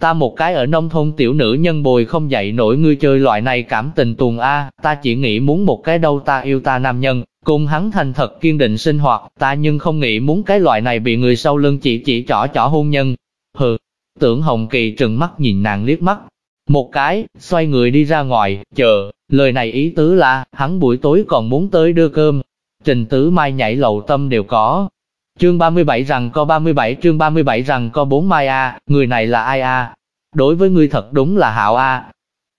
Ta một cái ở nông thôn tiểu nữ nhân bồi không dạy nổi ngươi chơi loại này cảm tình tuồng A, ta chỉ nghĩ muốn một cái đâu ta yêu ta nam nhân, cùng hắn thành thật kiên định sinh hoạt, ta nhưng không nghĩ muốn cái loại này bị người sau lưng chỉ chỉ trỏ trỏ hôn nhân. Hừ, tưởng Hồng Kỳ trừng mắt nhìn nàng liếc mắt, một cái, xoay người đi ra ngoài, chờ, lời này ý tứ là, hắn buổi tối còn muốn tới đưa cơm. Trình tứ mai nhảy lầu tâm đều có. Chương 37 rằng có 37 chương 37 rằng có 4 mai a người này là ai a Đối với ngươi thật đúng là hảo a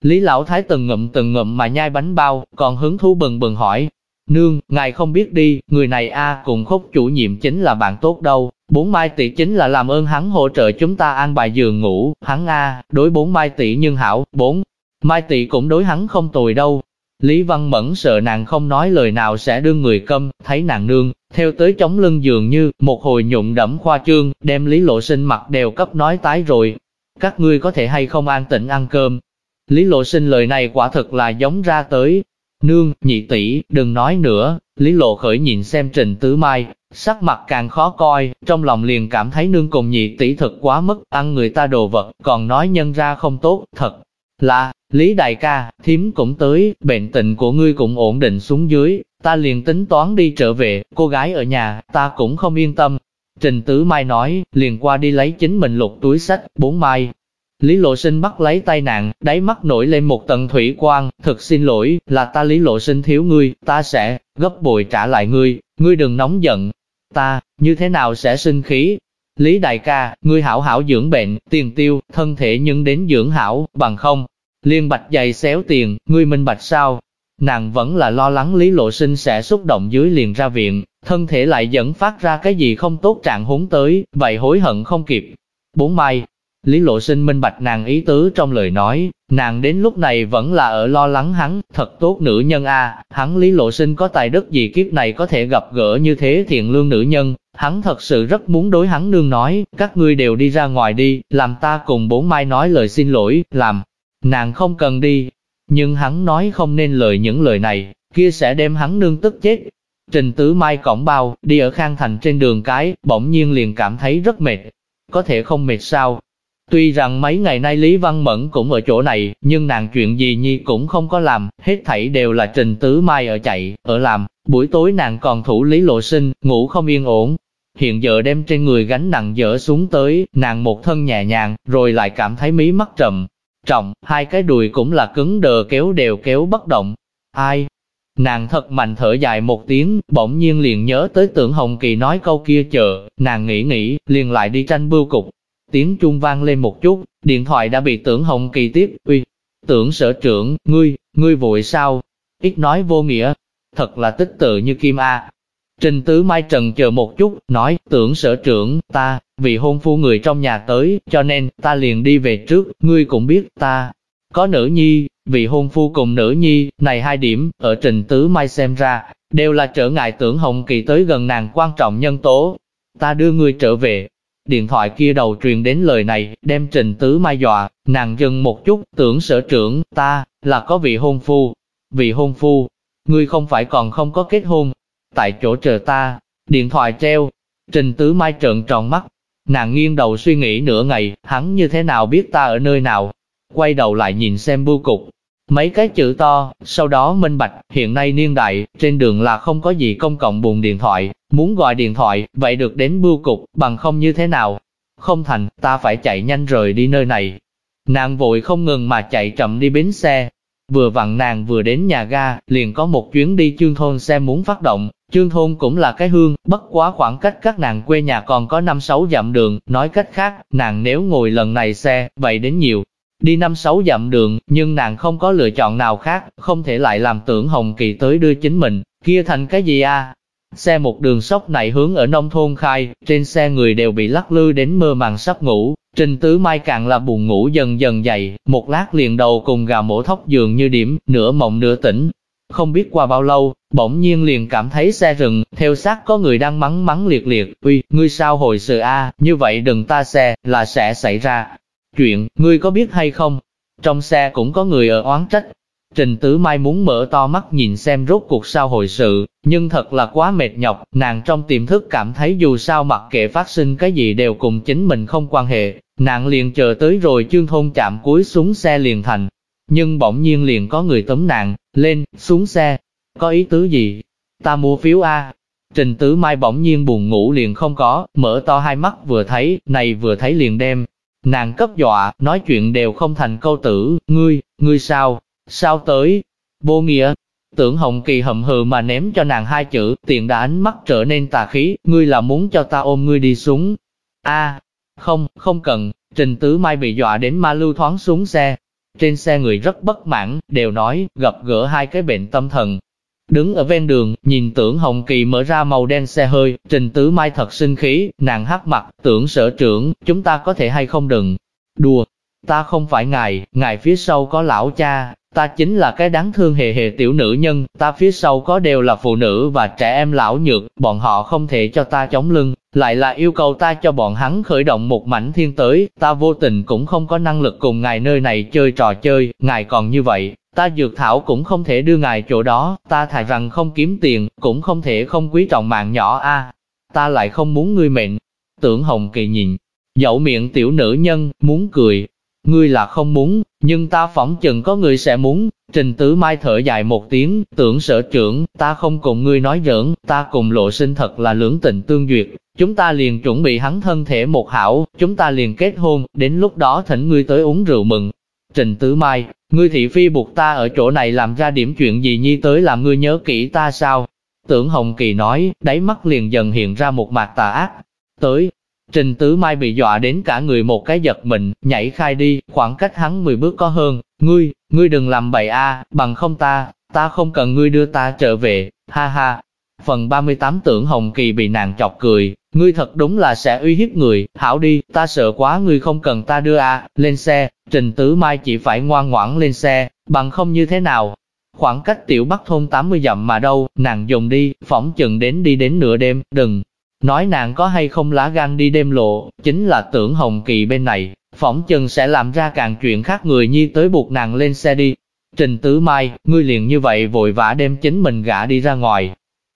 Lý Lão Thái từng ngậm từng ngậm mà nhai bánh bao, còn hứng thú bừng bừng hỏi, Nương, ngài không biết đi, người này a cùng khúc chủ nhiệm chính là bạn tốt đâu. Bốn mai tỷ chính là làm ơn hắn hỗ trợ chúng ta an bài giường ngủ, hắn a đối bốn mai tỷ nhưng hảo, bốn mai tỷ cũng đối hắn không tồi đâu. Lý Văn Mẫn sợ nàng không nói lời nào sẽ đưa người câm, thấy nàng nương, theo tới chống lưng giường như, một hồi nhụng đẫm khoa trương, đem Lý Lộ Sinh mặt đều cấp nói tái rồi. Các ngươi có thể hay không an tĩnh ăn cơm. Lý Lộ Sinh lời này quả thực là giống ra tới, Nương, nhị tỷ, đừng nói nữa, Lý Lộ Khởi nhìn xem Trình Tứ Mai, sắc mặt càng khó coi, trong lòng liền cảm thấy nương cùng nhị tỷ thật quá mức, ăn người ta đồ vật, còn nói nhân ra không tốt, thật là, Lý Đại ca, thím cũng tới, bệnh tình của ngươi cũng ổn định xuống dưới, ta liền tính toán đi trở về, cô gái ở nhà, ta cũng không yên tâm. Trình Tứ Mai nói, liền qua đi lấy chính mình lục túi sách, bốn mai, Lý Lộ Sinh bắt lấy tay nàng, đáy mắt nổi lên một tầng thủy quang, thực xin lỗi, là ta Lý Lộ Sinh thiếu ngươi, ta sẽ gấp bội trả lại ngươi, ngươi đừng nóng giận. Ta, như thế nào sẽ sinh khí? Lý đại ca, ngươi hảo hảo dưỡng bệnh, tiền tiêu, thân thể nhưng đến dưỡng hảo, bằng không. Liên bạch dày xéo tiền, ngươi minh bạch sao? Nàng vẫn là lo lắng Lý Lộ Sinh sẽ xúc động dưới liền ra viện, thân thể lại dẫn phát ra cái gì không tốt trạng huống tới, vậy hối hận không kịp. Bốn mai, Lý Lộ Sinh minh bạch nàng ý tứ trong lời nói, nàng đến lúc này vẫn là ở lo lắng hắn, thật tốt nữ nhân a, hắn Lý Lộ Sinh có tài đức gì kiếp này có thể gặp gỡ như thế thiện lương nữ nhân, hắn thật sự rất muốn đối hắn nương nói, các ngươi đều đi ra ngoài đi, làm ta cùng bốn mai nói lời xin lỗi, làm, nàng không cần đi, nhưng hắn nói không nên lời những lời này, kia sẽ đem hắn nương tức chết. Trình Tứ Mai cổng bao, đi ở Khang Thành trên đường cái, bỗng nhiên liền cảm thấy rất mệt. Có thể không mệt sao, Tuy rằng mấy ngày nay Lý Văn Mẫn cũng ở chỗ này, nhưng nàng chuyện gì nhi cũng không có làm, hết thảy đều là Trình Tứ Mai ở chạy, ở làm, buổi tối nàng còn thủ Lý Lộ Sinh, ngủ không yên ổn. Hiện giờ đem trên người gánh nặng dỡ xuống tới, nàng một thân nhẹ nhàng, rồi lại cảm thấy mí mắt trầm, trọng, hai cái đùi cũng là cứng đờ kéo đều kéo bất động. Ai? Nàng thật mạnh thở dài một tiếng, bỗng nhiên liền nhớ tới tưởng Hồng Kỳ nói câu kia chờ, nàng nghĩ nghĩ, liền lại đi tranh bưu cục, Tiếng trung vang lên một chút, điện thoại đã bị tưởng Hồng Kỳ tiếp, uy, tưởng sở trưởng, ngươi, ngươi vội sao? ít nói vô nghĩa, thật là tích tự như kim A. Trình Tứ Mai trần chờ một chút, nói, tưởng sở trưởng, ta, vì hôn phu người trong nhà tới, cho nên, ta liền đi về trước, ngươi cũng biết, ta, có nữ nhi, vì hôn phu cùng nữ nhi, này hai điểm, ở Trình Tứ Mai xem ra, đều là trở ngại tưởng Hồng Kỳ tới gần nàng quan trọng nhân tố. Ta đưa ngươi trở về. Điện thoại kia đầu truyền đến lời này, đem Trình Tứ Mai dọa, nàng dừng một chút, tưởng sở trưởng, ta, là có vị hôn phu. Vị hôn phu, ngươi không phải còn không có kết hôn, tại chỗ chờ ta, điện thoại treo, Trình Tứ Mai trợn tròn mắt, nàng nghiêng đầu suy nghĩ nửa ngày, hắn như thế nào biết ta ở nơi nào, quay đầu lại nhìn xem bưu cục, mấy cái chữ to, sau đó minh bạch, hiện nay niên đại, trên đường là không có gì công cộng buồn điện thoại, muốn gọi điện thoại, vậy được đến bưu cục, bằng không như thế nào, không thành, ta phải chạy nhanh rời đi nơi này. Nàng vội không ngừng mà chạy chậm đi bến xe, Vừa vặn nàng vừa đến nhà ga, liền có một chuyến đi chương thôn xe muốn phát động, chương thôn cũng là cái hương, bất quá khoảng cách các nàng quê nhà còn có 5-6 dặm đường, nói cách khác, nàng nếu ngồi lần này xe, vậy đến nhiều. Đi 5-6 dặm đường, nhưng nàng không có lựa chọn nào khác, không thể lại làm tưởng Hồng Kỳ tới đưa chính mình, kia thành cái gì a? Xe một đường sóc này hướng ở nông thôn khai, trên xe người đều bị lắc lư đến mơ màng sắp ngủ, Trình Tứ Mai càng là buồn ngủ dần dần dậy, một lát liền đầu cùng gà mổ thóc dường như điểm, nửa mộng nửa tỉnh. Không biết qua bao lâu, bỗng nhiên liền cảm thấy xe rừng, theo sát có người đang mắng mắng liệt liệt, uy, ngươi sao hồi sự a, như vậy đừng ta xe, là sẽ xảy ra. Chuyện, ngươi có biết hay không? Trong xe cũng có người ở oán trách, Trình Tứ Mai muốn mở to mắt nhìn xem rốt cuộc sao hồi sự, nhưng thật là quá mệt nhọc, nàng trong tiềm thức cảm thấy dù sao mặc kệ phát sinh cái gì đều cùng chính mình không quan hệ, nàng liền chờ tới rồi chương thôn chạm cuối xuống xe liền thành. Nhưng bỗng nhiên liền có người tấm nàng, lên, xuống xe, có ý tứ gì? Ta mua phiếu A. Trình Tứ Mai bỗng nhiên buồn ngủ liền không có, mở to hai mắt vừa thấy, này vừa thấy liền đem. Nàng cấp dọa, nói chuyện đều không thành câu tử, ngươi, ngươi sao, Sao tới? Vô nghĩa. Tưởng Hồng Kỳ hậm hừ mà ném cho nàng hai chữ, tiện đã ánh mắt trở nên tà khí, ngươi là muốn cho ta ôm ngươi đi xuống. a không, không cần, Trình Tứ Mai bị dọa đến ma lưu thoáng xuống xe. Trên xe người rất bất mãn, đều nói, gặp gỡ hai cái bệnh tâm thần. Đứng ở ven đường, nhìn tưởng Hồng Kỳ mở ra màu đen xe hơi, Trình Tứ Mai thật sinh khí, nàng hắc mặt, tưởng sở trưởng, chúng ta có thể hay không đừng. Đùa, ta không phải ngài, ngài phía sau có lão cha, Ta chính là cái đáng thương hề hề tiểu nữ nhân, ta phía sau có đều là phụ nữ và trẻ em lão nhược, bọn họ không thể cho ta chống lưng, lại là yêu cầu ta cho bọn hắn khởi động một mảnh thiên tới, ta vô tình cũng không có năng lực cùng ngài nơi này chơi trò chơi, ngài còn như vậy, ta dược thảo cũng không thể đưa ngài chỗ đó, ta thà rằng không kiếm tiền, cũng không thể không quý trọng mạng nhỏ a. Ta lại không muốn ngươi mệnh. Tưởng Hồng Kỳ nhìn, dẫu miệng tiểu nữ nhân, muốn cười, Ngươi là không muốn, nhưng ta phỏng chừng có người sẽ muốn. Trình Tứ Mai thở dài một tiếng, tưởng sở trưởng, ta không cùng ngươi nói giỡn, ta cùng lộ sinh thật là lưỡng tình tương duyệt. Chúng ta liền chuẩn bị hắn thân thể một hảo, chúng ta liền kết hôn, đến lúc đó thỉnh ngươi tới uống rượu mừng. Trình Tứ Mai, ngươi thị phi buộc ta ở chỗ này làm ra điểm chuyện gì nhi tới làm ngươi nhớ kỹ ta sao? Tưởng Hồng Kỳ nói, đáy mắt liền dần hiện ra một mặt tà ác. Tới, Trình Tứ Mai bị dọa đến cả người một cái giật mình, nhảy khai đi, khoảng cách hắn 10 bước có hơn, ngươi, ngươi đừng làm bậy a, bằng không ta, ta không cần ngươi đưa ta trở về, ha ha. Phần 38 tưởng Hồng Kỳ bị nàng chọc cười, ngươi thật đúng là sẽ uy hiếp người, hảo đi, ta sợ quá ngươi không cần ta đưa a, lên xe, Trình Tứ Mai chỉ phải ngoan ngoãn lên xe, bằng không như thế nào. Khoảng cách tiểu bắc thôn 80 dặm mà đâu, nàng dùng đi, phỏng chừng đến đi đến nửa đêm, đừng, Nói nàng có hay không lá gan đi đêm lộ, chính là tưởng Hồng Kỳ bên này, phỏng chừng sẽ làm ra càng chuyện khác người nhi tới buộc nàng lên xe đi. Trình Tứ Mai, ngươi liền như vậy vội vã đem chính mình gã đi ra ngoài.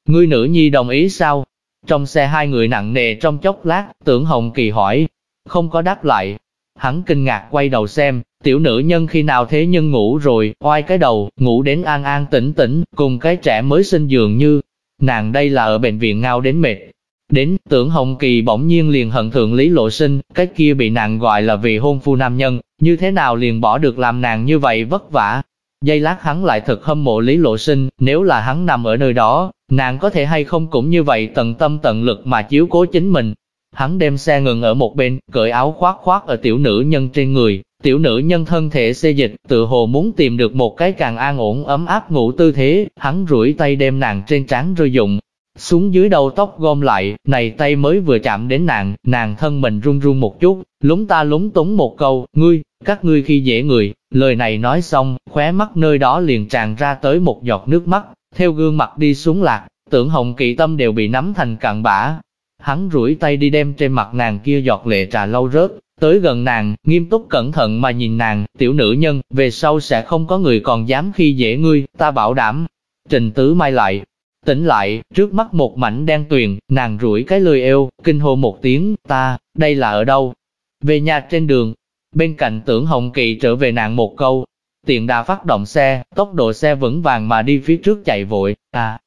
Ngươi nữ nhi đồng ý sao? Trong xe hai người nặng nề trong chốc lát, tưởng Hồng Kỳ hỏi, không có đáp lại. Hắn kinh ngạc quay đầu xem, tiểu nữ nhân khi nào thế nhân ngủ rồi, oai cái đầu, ngủ đến an an tĩnh tĩnh, cùng cái trẻ mới sinh dường như. Nàng đây là ở bệnh viện ngao đến mệt, Đến, tưởng Hồng Kỳ bỗng nhiên liền hận thượng Lý Lộ Sinh, cái kia bị nàng gọi là vì hôn phu nam nhân, như thế nào liền bỏ được làm nàng như vậy vất vả. Giây lát hắn lại thật hâm mộ Lý Lộ Sinh, nếu là hắn nằm ở nơi đó, nàng có thể hay không cũng như vậy tận tâm tận lực mà chiếu cố chính mình. Hắn đem xe ngừng ở một bên, cởi áo khoác khoác ở tiểu nữ nhân trên người, Tiểu nữ nhân thân thể xê dịch, tự hồ muốn tìm được một cái càng an ổn ấm áp ngủ tư thế, hắn rủi tay đem nàng trên trán rơi dụng, xuống dưới đầu tóc gom lại, này tay mới vừa chạm đến nàng, nàng thân mình run run một chút, lúng ta lúng túng một câu, ngươi, các ngươi khi dễ người, lời này nói xong, khóe mắt nơi đó liền tràn ra tới một giọt nước mắt, theo gương mặt đi xuống lạc, tưởng hồng kỵ tâm đều bị nắm thành cặn bã. Hắn rủi tay đi đem trên mặt nàng kia giọt lệ trà lâu rớt, tới gần nàng, nghiêm túc cẩn thận mà nhìn nàng, tiểu nữ nhân, về sau sẽ không có người còn dám khi dễ ngươi, ta bảo đảm. Trình tứ mai lại, tỉnh lại, trước mắt một mảnh đen tuyền, nàng rủi cái lười eo, kinh hô một tiếng, ta, đây là ở đâu? Về nhà trên đường, bên cạnh tưởng hồng kỳ trở về nàng một câu, tiện đà phát động xe, tốc độ xe vững vàng mà đi phía trước chạy vội, à,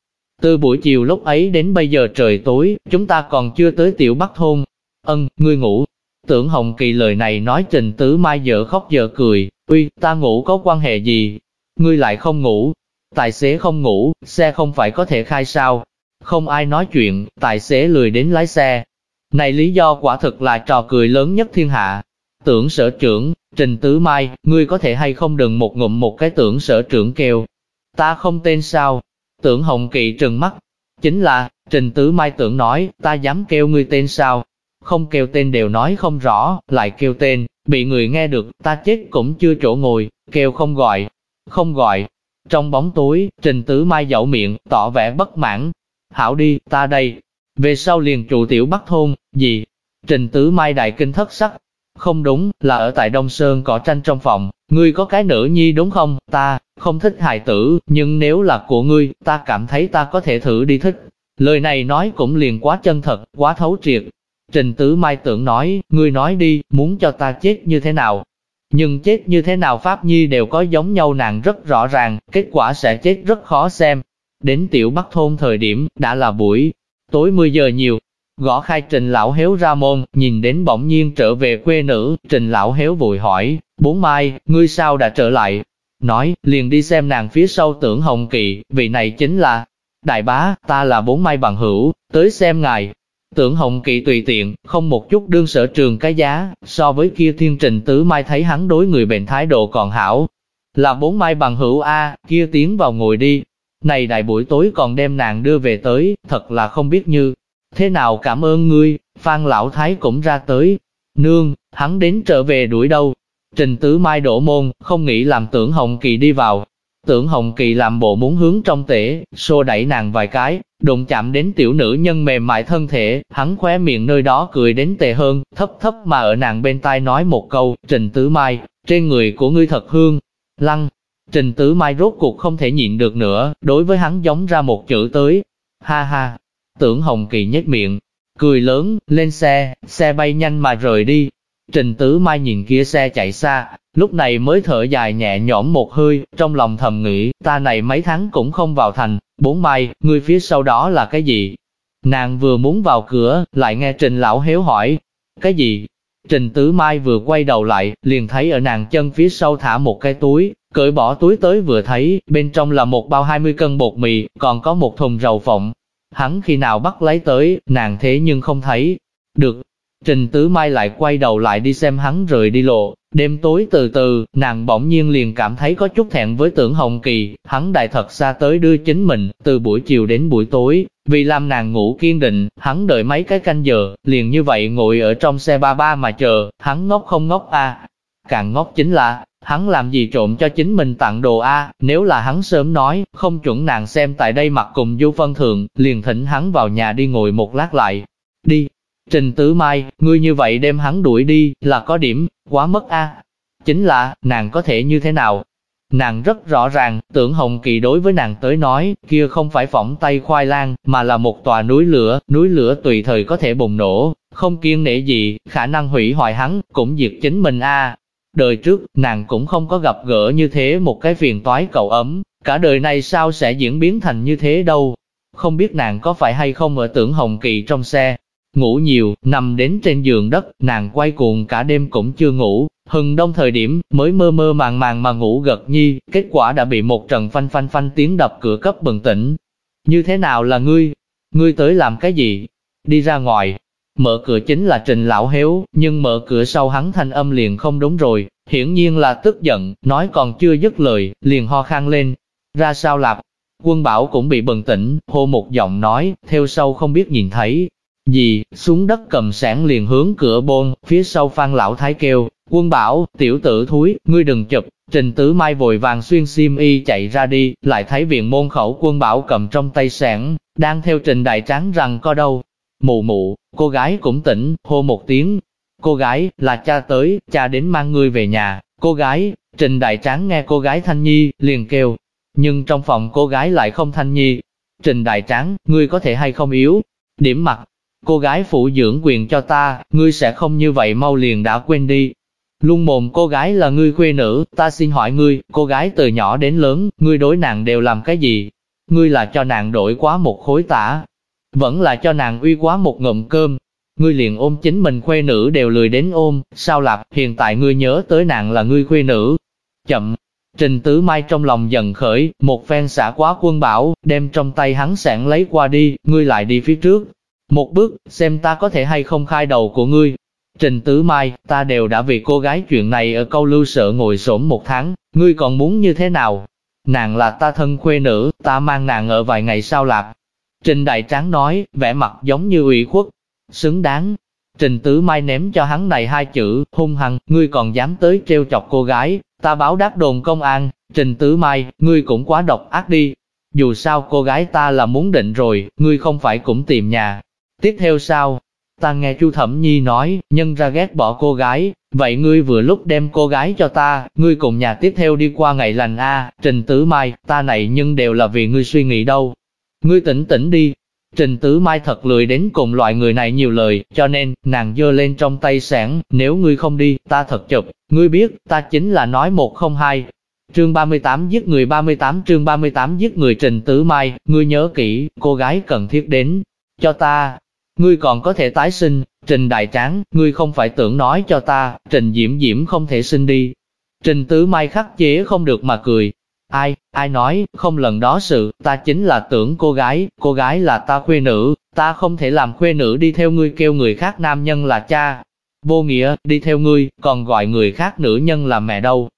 từ buổi chiều lúc ấy đến bây giờ trời tối, chúng ta còn chưa tới tiểu bắc thôn. Ân, ngươi ngủ. Tưởng Hồng Kỳ lời này nói Trình Tứ Mai dở khóc dở cười, uy, ta ngủ có quan hệ gì? Ngươi lại không ngủ. Tài xế không ngủ, xe không phải có thể khai sao? Không ai nói chuyện, tài xế lười đến lái xe. Này lý do quả thực là trò cười lớn nhất thiên hạ. Tưởng sở trưởng, Trình Tứ Mai, ngươi có thể hay không đừng một ngụm một cái tưởng sở trưởng kêu. Ta không tên sao, Tưởng Hồng Kỵ trừng mắt, chính là, Trình Tứ Mai tưởng nói, ta dám kêu ngươi tên sao? Không kêu tên đều nói không rõ, lại kêu tên, bị người nghe được, ta chết cũng chưa chỗ ngồi, kêu không gọi, không gọi. Trong bóng tối, Trình Tứ Mai dậu miệng, tỏ vẻ bất mãn. Hảo đi, ta đây. Về sau liền trụ tiểu bắc thôn, gì? Trình Tứ Mai đại kinh thất sắc. Không đúng, là ở tại Đông Sơn cỏ tranh trong phòng, ngươi có cái nữ nhi đúng không? Ta, không thích hài tử, nhưng nếu là của ngươi, ta cảm thấy ta có thể thử đi thích. Lời này nói cũng liền quá chân thật, quá thấu triệt. Trình Tứ Mai tưởng nói, ngươi nói đi, muốn cho ta chết như thế nào? Nhưng chết như thế nào Pháp Nhi đều có giống nhau nàng rất rõ ràng, kết quả sẽ chết rất khó xem. Đến tiểu Bắc Thôn thời điểm, đã là buổi, tối 10 giờ nhiều. Gõ khai trình lão héo ra môn, nhìn đến bỗng nhiên trở về quê nữ, trình lão héo vội hỏi, bốn mai, ngươi sao đã trở lại? nói, liền đi xem nàng phía sau tưởng hồng kỳ vị này chính là, đại bá, ta là bốn mai bằng hữu, tới xem ngài. Tưởng hồng kỳ tùy tiện, không một chút đương sở trường cái giá, so với kia thiên trình tứ mai thấy hắn đối người bệnh thái độ còn hảo. Là bốn mai bằng hữu A, kia tiến vào ngồi đi. Này đại buổi tối còn đem nàng đưa về tới, thật là không biết như. Thế nào cảm ơn ngươi, Phan Lão Thái cũng ra tới. Nương, hắn đến trở về đuổi đâu, Trình Tứ Mai đổ môn, không nghĩ làm tưởng Hồng Kỳ đi vào. Tưởng Hồng Kỳ làm bộ muốn hướng trong tể, xô đẩy nàng vài cái, đụng chạm đến tiểu nữ nhân mềm mại thân thể, hắn khóe miệng nơi đó cười đến tệ hơn, thấp thấp mà ở nàng bên tai nói một câu, Trình Tứ Mai, trên người của ngươi thật hương. Lăng, Trình Tứ Mai rốt cuộc không thể nhịn được nữa, đối với hắn giống ra một chữ tới. Ha ha, tưởng Hồng Kỳ nhếch miệng, cười lớn, lên xe, xe bay nhanh mà rời đi, Trình Tứ Mai nhìn kia xe chạy xa, lúc này mới thở dài nhẹ nhõm một hơi, trong lòng thầm nghĩ, ta này mấy tháng cũng không vào thành, bốn mai, người phía sau đó là cái gì? Nàng vừa muốn vào cửa, lại nghe Trình Lão Hiếu hỏi, cái gì? Trình Tứ Mai vừa quay đầu lại, liền thấy ở nàng chân phía sau thả một cái túi, cởi bỏ túi tới vừa thấy, bên trong là một bao 20 cân bột mì, còn có một thùng rầu phộng. Hắn khi nào bắt lấy tới, nàng thế nhưng không thấy. Được, Trình Tứ Mai lại quay đầu lại đi xem hắn rời đi lộ, đêm tối từ từ, nàng bỗng nhiên liền cảm thấy có chút thẹn với tưởng Hồng Kỳ, hắn đại thật xa tới đưa chính mình, từ buổi chiều đến buổi tối, vì làm nàng ngủ kiên định, hắn đợi mấy cái canh giờ, liền như vậy ngồi ở trong xe ba ba mà chờ, hắn ngốc không ngốc a? Càng ngốc chính là, hắn làm gì trộm cho chính mình tặng đồ a nếu là hắn sớm nói, không chuẩn nàng xem tại đây mặt cùng du phân thượng, liền thỉnh hắn vào nhà đi ngồi một lát lại. Đi, Trình Tứ Mai, ngươi như vậy đem hắn đuổi đi, là có điểm, quá mất a. Chính là, nàng có thể như thế nào? Nàng rất rõ ràng, tưởng Hồng Kỳ đối với nàng tới nói, kia không phải phỏng tay khoai lang, mà là một tòa núi lửa, núi lửa tùy thời có thể bùng nổ, không kiên nể gì, khả năng hủy hoại hắn, cũng diệt chính mình a. Đời trước, nàng cũng không có gặp gỡ như thế một cái phiền toái cậu ấm, cả đời này sao sẽ diễn biến thành như thế đâu. Không biết nàng có phải hay không ở tưởng Hồng Kỳ trong xe, Ngủ nhiều, nằm đến trên giường đất, nàng quay cuồng cả đêm cũng chưa ngủ, hừng đông thời điểm, mới mơ mơ màng màng mà ngủ gật nhi, kết quả đã bị một trận phanh phanh phanh tiếng đập cửa cấp bừng tỉnh. Như thế nào là ngươi? Ngươi tới làm cái gì? Đi ra ngoài. Mở cửa chính là trình lão héo, nhưng mở cửa sau hắn thanh âm liền không đúng rồi, hiển nhiên là tức giận, nói còn chưa dứt lời, liền ho khan lên. Ra sao lạp? Quân bảo cũng bị bừng tỉnh, hô một giọng nói, theo sau không biết nhìn thấy. Gì, xuống đất cầm sản liền hướng cửa bôn, phía sau phan lão thái kêu, quân bảo, tiểu tử thúi, ngươi đừng chụp, Trình Tứ Mai vội vàng xuyên xiêm y chạy ra đi, lại thấy viện môn khẩu quân bảo cầm trong tay sản, đang theo Trình Đại Tráng rằng có đâu. Mụ mụ, cô gái cũng tỉnh, hô một tiếng. Cô gái, là cha tới, cha đến mang ngươi về nhà. Cô gái, Trình Đại Tráng nghe cô gái Thanh Nhi, liền kêu. Nhưng trong phòng cô gái lại không Thanh Nhi. Trình Đại Tráng, ngươi có thể hay không yếu? Điểm mặt, cô gái phụ dưỡng quyền cho ta, ngươi sẽ không như vậy mau liền đã quên đi. Luôn mồm cô gái là ngươi quê nữ, ta xin hỏi ngươi, cô gái từ nhỏ đến lớn, ngươi đối nàng đều làm cái gì? Ngươi là cho nàng đổi quá một khối tả, vẫn là cho nàng uy quá một ngụm cơm. Ngươi liền ôm chính mình khuê nữ đều lười đến ôm, sao lạp, hiện tại ngươi nhớ tới nàng là ngươi khuê nữ. Chậm, Trình Tứ Mai trong lòng dần khởi, một phen xả quá quân bảo, đem trong tay hắn sẵn lấy qua đi, ngươi lại đi phía trước. Một bước, xem ta có thể hay không khai đầu của ngươi, Trình Tứ Mai, ta đều đã vì cô gái chuyện này ở câu lưu sợ ngồi xổm một tháng, ngươi còn muốn như thế nào? Nàng là ta thân khuê nữ, ta mang nàng ở vài ngày sau lạp. Trình Đại Tráng nói, vẻ mặt giống như ủy khuất, xứng đáng. Trình Tứ Mai ném cho hắn này hai chữ, hung hăng, ngươi còn dám tới treo chọc cô gái, ta báo đáp đồn công an, Trình Tứ Mai, ngươi cũng quá độc ác đi. Dù sao cô gái ta là muốn định rồi, ngươi không phải cũng tìm nhà. Tiếp theo sao, Ta nghe Chu Thẩm Nhi nói, nhân ra ghét bỏ cô gái, vậy ngươi vừa lúc đem cô gái cho ta, ngươi cùng nhà tiếp theo đi qua ngày lành A, Trình Tứ Mai, ta này nhưng đều là vì ngươi suy nghĩ đâu. Ngươi tỉnh tỉnh đi. Trình Tứ Mai thật lười đến cùng loại người này nhiều lời, cho nên, nàng dơ lên trong tay sản, nếu ngươi không đi, ta thật chụp, ngươi biết, ta chính là nói một không hai. Chương 38 giết người 38 chương 38 giết người Trình Tứ Mai, ngươi nhớ kỹ, cô gái cần thiết đến, cho ta, Ngươi còn có thể tái sinh, Trình Đại Tráng, ngươi không phải tưởng nói cho ta, Trình Diễm Diễm không thể sinh đi. Trình Tứ Mai khắc chế không được mà cười. Ai, ai nói, không lần đó sự, ta chính là tưởng cô gái, cô gái là ta khuê nữ, ta không thể làm khuê nữ đi theo ngươi kêu người khác nam nhân là cha. Vô nghĩa, đi theo ngươi, còn gọi người khác nữ nhân là mẹ đâu.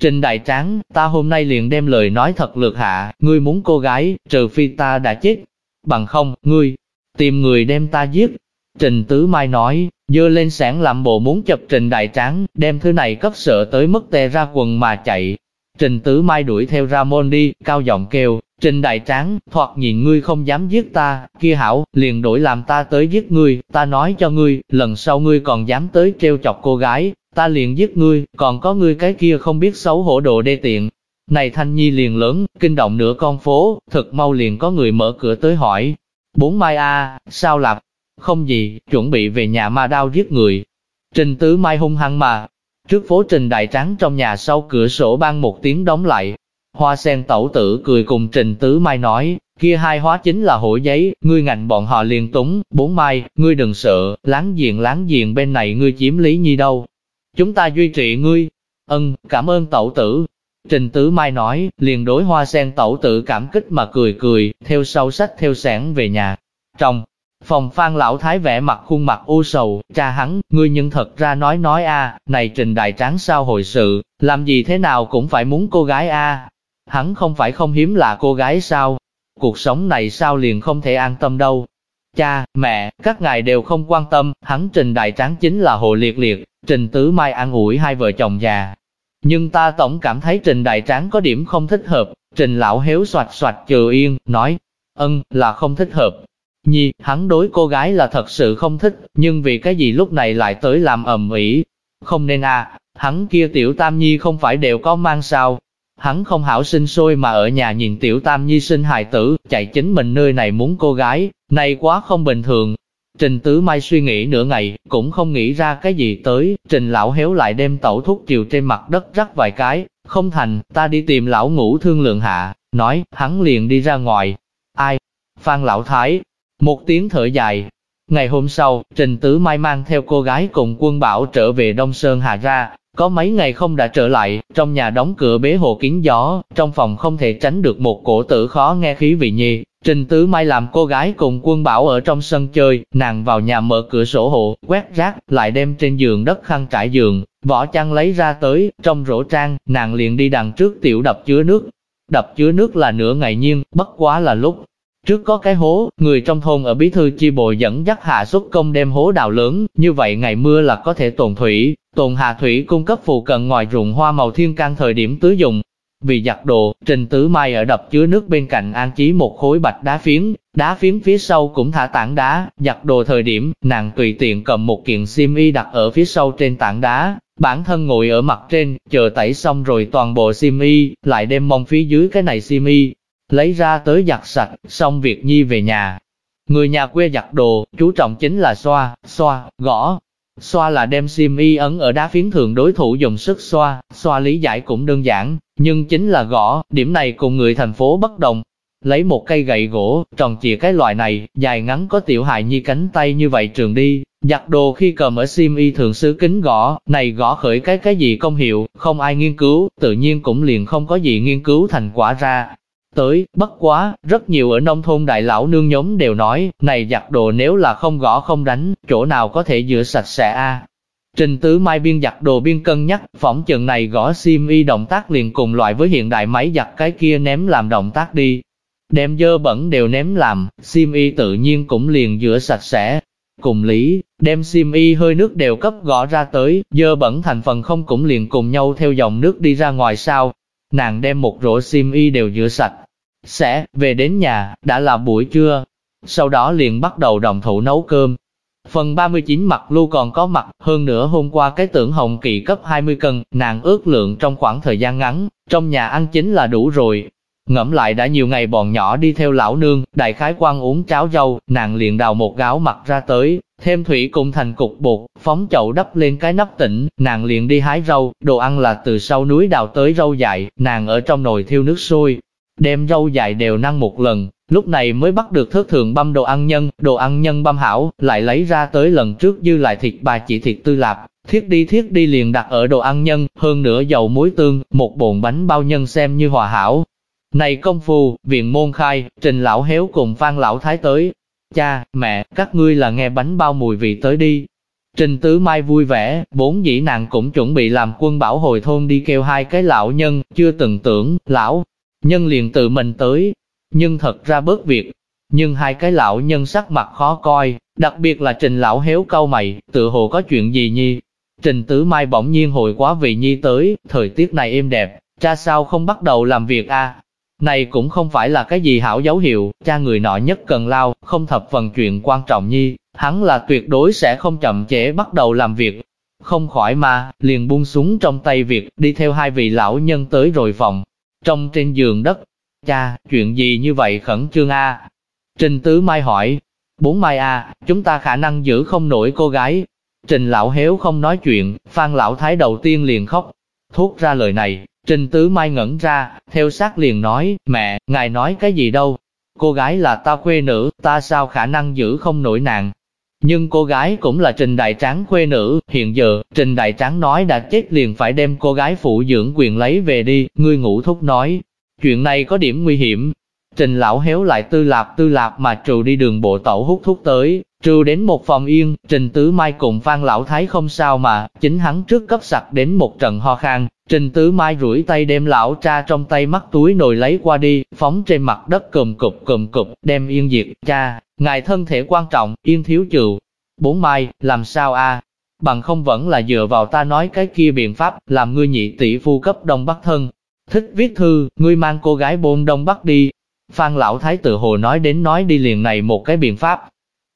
Trình Đại Tráng, ta hôm nay liền đem lời nói thật lược hạ, ngươi muốn cô gái, trừ phi ta đã chết. Bằng không, ngươi, tìm người đem ta giết. Trình Tứ Mai nói, dơ lên sản làm bộ muốn chập Trình Đại Tráng, đem thứ này cấp sợ tới mức tè ra quần mà chạy. Trình Tứ Mai đuổi theo ra môn đi, cao giọng kêu, Trình Đại Tráng, thoạt nhìn ngươi không dám giết ta, kia hảo, liền đổi làm ta tới giết ngươi, ta nói cho ngươi, lần sau ngươi còn dám tới treo chọc cô gái, ta liền giết ngươi, còn có ngươi cái kia không biết xấu hổ độ đê tiện. Này Thanh Nhi liền lớn, kinh động nửa con phố, thật mau liền có người mở cửa tới hỏi, Bốn mai a, sao lạp? Không gì, chuẩn bị về nhà ma đao giết người. Trình tứ mai hung hăng mà. Trước phố trình đại trắng trong nhà sau cửa sổ ban một tiếng đóng lại. Hoa sen tẩu tử cười cùng trình tứ mai nói, kia hai hóa chính là hổ giấy, ngươi ngạnh bọn họ liền túng, bốn mai, ngươi đừng sợ, láng giềng láng giềng bên này ngươi chiếm lý nhi đâu. Chúng ta duy trì ngươi. Ân, cảm ơn tẩu tử, Trình Tứ Mai nói, liền đối hoa sen tẩu tử cảm kích mà cười cười, theo sau sách theo sản về nhà. Trong phòng phan lão thái vẽ mặt khuôn mặt u sầu, cha hắn, ngươi nhưng thật ra nói nói a, này trình đại tráng sao hồi sự, làm gì thế nào cũng phải muốn cô gái a. Hắn không phải không hiếm là cô gái sao? Cuộc sống này sao liền không thể an tâm đâu. Cha, mẹ, các ngài đều không quan tâm, hắn trình đại tráng chính là hồ liệt liệt, trình tứ mai an ủi hai vợ chồng già, nhưng ta tổng cảm thấy Trình Đại Tráng có điểm không thích hợp, Trình Lão Hiếu soạt soạt trừ yên, nói, ân, là không thích hợp. Nhi, hắn đối cô gái là thật sự không thích, nhưng vì cái gì lúc này lại tới làm ầm ĩ? Không nên à, hắn kia tiểu tam nhi không phải đều có mang sao. Hắn không hảo sinh sôi mà ở nhà nhìn tiểu tam nhi sinh hài tử, chạy chính mình nơi này muốn cô gái, này quá không bình thường, Trình Tứ Mai suy nghĩ nửa ngày, cũng không nghĩ ra cái gì tới, Trình Lão Héo lại đem tẩu thuốc chiều trên mặt đất rắc vài cái, không thành, ta đi tìm Lão Ngũ thương lượng hạ, nói, hắn liền đi ra ngoài. Ai? Phan Lão Thái. Một tiếng thở dài. Ngày hôm sau, Trình Tứ Mai mang theo cô gái cùng quân bảo trở về Đông Sơn Hà ra, có mấy ngày không đã trở lại, trong nhà đóng cửa bế hồ kín gió, trong phòng không thể tránh được một cổ tử khó nghe khí vị nhi, Trình Tứ Mai làm cô gái cùng quân bảo ở trong sân chơi, nàng vào nhà mở cửa sổ hộ, quét rác, lại đem trên giường đất khăn trải giường, vỏ chăn lấy ra tới, trong rổ trang, nàng liền đi đằng trước tiểu đập chứa nước. Đập chứa nước là nửa ngày nhiên, bất quá là lúc. Trước có cái hố, người trong thôn ở bí thư chi bộ dẫn dắt hạ xuất công đem hố đào lớn, như vậy ngày mưa là có thể tồn thủy, tồn hạ thủy cung cấp phụ cận ngoài ruộng hoa màu thiên can thời điểm tứ dùng, vì giặt đồ, Trình Tứ Mai ở đập chứa nước bên cạnh an trí một khối bạch đá phiến, đá phiến phía sau cũng thả tảng đá, giặt đồ thời điểm, nàng tùy tiện cầm một kiện xiêm y đặt ở phía sau trên tảng đá, bản thân ngồi ở mặt trên, chờ tẩy xong rồi toàn bộ xiêm y, lại đem mông phía dưới cái này xiêm y, lấy ra tới giặt sạch, xong việc nhi về nhà. Người nhà quê giặt đồ, chú trọng chính là xoa, xoa, gõ, Xoa là đem sim y ấn ở đá phiến thường đối thủ dùng sức xoa, xoa lý giải cũng đơn giản, nhưng chính là gõ, điểm này cùng người thành phố bất đồng. Lấy một cây gậy gỗ, tròn chìa cái loại này, dài ngắn có tiểu hài như cánh tay như vậy trường đi, giặt đồ khi cầm ở sim y thường sứ kính gõ, này gõ khởi cái cái gì công hiệu, không ai nghiên cứu, tự nhiên cũng liền không có gì nghiên cứu thành quả ra. Tới, bất quá, rất nhiều ở nông thôn đại lão nương nhóm đều nói, này giặt đồ nếu là không gõ không đánh, chỗ nào có thể rửa sạch sẽ a Trình tứ mai biên giặt đồ biên cân nhắc, phỏng chừng này gõ sim y động tác liền cùng loại với hiện đại máy giặt cái kia ném làm động tác đi. Đem dơ bẩn đều ném làm, sim y tự nhiên cũng liền rửa sạch sẽ. Cùng lý, đem sim y hơi nước đều cấp gõ ra tới, dơ bẩn thành phần không cũng liền cùng nhau theo dòng nước đi ra ngoài sao. Nàng đem một rổ xiêm y đều rửa sạch, sẽ, về đến nhà, đã là buổi trưa. Sau đó liền bắt đầu đồng thủ nấu cơm. Phần 39 mặt lưu còn có mặt, hơn nữa hôm qua cái tưởng hồng kỳ cấp 20 cân, nàng ước lượng trong khoảng thời gian ngắn, trong nhà ăn chính là đủ rồi. Ngẫm lại đã nhiều ngày bọn nhỏ đi theo lão nương, đại khái quan uống cháo dâu, nàng liền đào một gáo mặt ra tới, thêm thủy cùng thành cục bột, phóng chậu đắp lên cái nắp tỉnh, nàng liền đi hái rau, đồ ăn là từ sau núi đào tới rau dại, nàng ở trong nồi thiêu nước sôi, đem rau dại đều năng một lần, lúc này mới bắt được thước thường băm đồ ăn nhân, đồ ăn nhân băm hảo, lại lấy ra tới lần trước dư lại thịt bà chỉ thịt tư lạp, thiết đi thiết đi liền đặt ở đồ ăn nhân, hơn nữa dầu muối tương, một bồn bánh bao nhân xem như hòa hảo. Này công phu, viện môn khai, trình lão héo cùng phan lão thái tới. Cha, mẹ, các ngươi là nghe bánh bao mùi vị tới đi. Trình tứ mai vui vẻ, bốn dĩ nàng cũng chuẩn bị làm quân bảo hồi thôn đi kêu hai cái lão nhân, chưa từng tưởng, lão, nhân liền tự mình tới, nhưng thật ra bớt việc. Nhưng hai cái lão nhân sắc mặt khó coi, đặc biệt là trình lão héo câu mày, tự hồ có chuyện gì nhi. Trình tứ mai bỗng nhiên hồi quá vị nhi tới, thời tiết này êm đẹp, cha sao không bắt đầu làm việc a? Này cũng không phải là cái gì hảo dấu hiệu, cha người nọ nhất cần lao, không thập phần chuyện quan trọng nhi, hắn là tuyệt đối sẽ không chậm trễ bắt đầu làm việc. Không khỏi mà, liền buông súng trong tay việc, đi theo hai vị lão nhân tới rồi phòng, trong trên giường đất. Cha, chuyện gì như vậy khẩn trương a? Trình Tứ Mai hỏi, bốn Mai a, chúng ta khả năng giữ không nổi cô gái. Trình Lão Héo không nói chuyện, Phan Lão Thái đầu tiên liền khóc. Thốt ra lời này, Trình Tứ Mai ngẩn ra, theo sát liền nói, mẹ, ngài nói cái gì đâu? Cô gái là ta quê nữ, ta sao khả năng giữ không nổi nàng? Nhưng cô gái cũng là Trình Đại Tráng khuê nữ, hiện giờ, Trình Đại Tráng nói đã chết liền phải đem cô gái phụ dưỡng quyền lấy về đi, ngươi ngủ thúc nói. Chuyện này có điểm nguy hiểm. Trình lão héo lại tư lạp tư lạp mà trù đi đường bộ tẩu hút thuốc tới, trù đến một phòng yên, Trình Tứ Mai cùng Phan Lão Thái không sao mà, chính hắn trước cấp sặc đến một trận ho khan, Trình Tứ Mai rủi tay đem lão cha trong tay mắt túi nồi lấy qua đi, phóng trên mặt đất cùm cụp cùm cụp, đem yên diệt, cha, ngài thân thể quan trọng, yên thiếu trừ. Bốn Mai, làm sao a? Bằng không vẫn là dựa vào ta nói cái kia biện pháp, làm ngươi nhị tỷ phu cấp đông bắc thân. Thích viết thư, ngươi mang cô gái bôn đông bắc đi. Phan lão thái tự hồ nói đến nói đi liền này một cái biện pháp.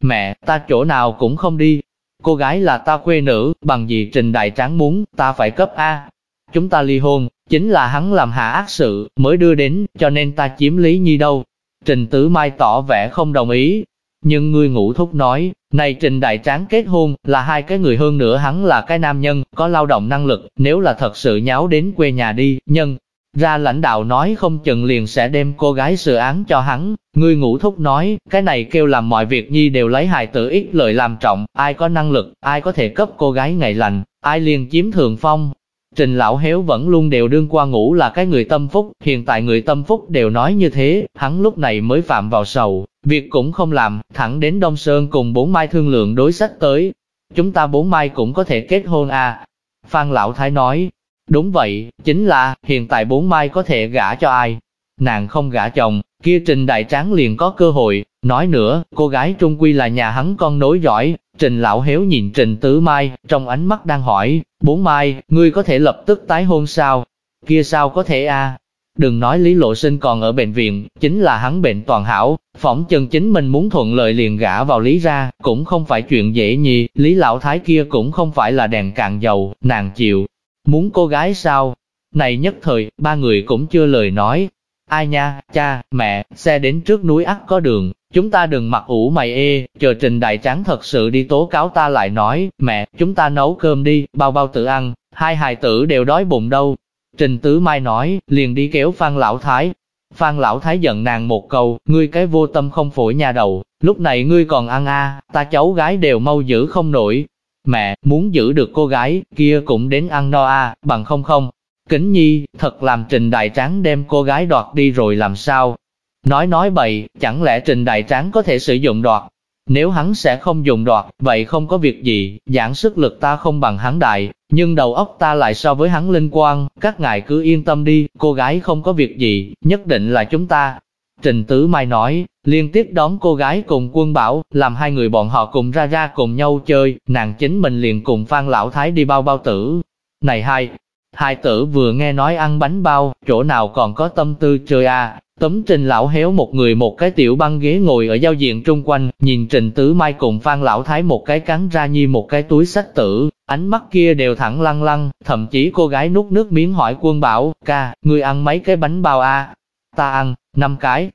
Mẹ, ta chỗ nào cũng không đi. Cô gái là ta quê nữ, bằng gì trình đại tráng muốn, ta phải cấp A. Chúng ta ly hôn, chính là hắn làm hạ ác sự, mới đưa đến, cho nên ta chiếm lý nhi đâu. Trình Tử Mai tỏ vẻ không đồng ý. Nhưng ngươi ngủ thúc nói, này Trình Đại Tráng kết hôn, là hai cái người hơn nữa hắn là cái nam nhân, có lao động năng lực, nếu là thật sự nháo đến quê nhà đi, nhân. Ra lãnh đạo nói không chừng liền sẽ đem cô gái sự án cho hắn, ngươi ngủ thúc nói, cái này kêu làm mọi việc nhi đều lấy hài tử ít lợi làm trọng, ai có năng lực, ai có thể cấp cô gái ngày lành, ai liền chiếm thường phong, Trình lão héo vẫn luôn đều đương qua ngủ là cái người tâm phúc, hiện tại người tâm phúc đều nói như thế, hắn lúc này mới phạm vào sầu, việc cũng không làm, thẳng đến Đông Sơn cùng bốn mai thương lượng đối sách tới. Chúng ta bốn mai cũng có thể kết hôn à? Phan Lão Thái nói, đúng vậy, chính là, hiện tại bốn mai có thể gả cho ai? Nàng không gả chồng, kia Trình Đại Tráng liền có cơ hội, nói nữa, cô gái trung quy là nhà hắn con nối giỏi, Trình Lão Héo nhìn Trình Tứ Mai, trong ánh mắt đang hỏi, bốn Mai, ngươi có thể lập tức tái hôn sao? Kia sao có thể a? Đừng nói Lý Lộ Sinh còn ở bệnh viện, chính là hắn bệnh toàn hảo, phỏng chân chính mình muốn thuận lợi liền gả vào Lý ra, cũng không phải chuyện dễ nhì, Lý Lão Thái kia cũng không phải là đèn cạn dầu, nàng chịu. Muốn cô gái sao? Này nhất thời, ba người cũng chưa lời nói. Ai nha, cha, mẹ, xe đến trước núi ắt có đường, chúng ta đừng mặc ủ mày ê, chờ Trình Đại Tráng thật sự đi tố cáo ta lại nói, mẹ, chúng ta nấu cơm đi, bao bao tự ăn, hai hài tử đều đói bụng đâu, Trình Tứ Mai nói, liền đi kéo Phan Lão Thái. Phan Lão Thái giận nàng một câu, ngươi cái vô tâm không phổi nhà đầu, lúc này ngươi còn ăn a, ta cháu gái đều mau giữ không nổi. Mẹ, muốn giữ được cô gái, kia cũng đến ăn no a, bằng không không. Kính nhi, thật làm Trình Đại Tráng đem cô gái đoạt đi rồi làm sao? Nói nói bậy, chẳng lẽ Trình Đại Tráng có thể sử dụng đoạt? Nếu hắn sẽ không dùng đoạt, vậy không có việc gì, giảng sức lực ta không bằng hắn đại, nhưng đầu óc ta lại so với hắn linh quan, các ngài cứ yên tâm đi, cô gái không có việc gì, nhất định là chúng ta. Trình Tứ Mai nói, liên tiếp đón cô gái cùng quân bảo, làm hai người bọn họ cùng ra ra cùng nhau chơi, nàng chính mình liền cùng Phan Lão Thái đi bao bao tử. Này hai, hai tử vừa nghe nói ăn bánh bao, chỗ nào còn có tâm tư chơi à, Tấm trình lão héo một người một cái tiểu băng ghế ngồi ở giao diện trung quanh, nhìn trình tứ mai cùng phan lão thái một cái cắn ra như một cái túi sách tử, ánh mắt kia đều thẳng lăng lăng, thậm chí cô gái nuốt nước miếng hỏi quân bảo, ca, ngươi ăn mấy cái bánh bao a? Ta ăn, năm cái.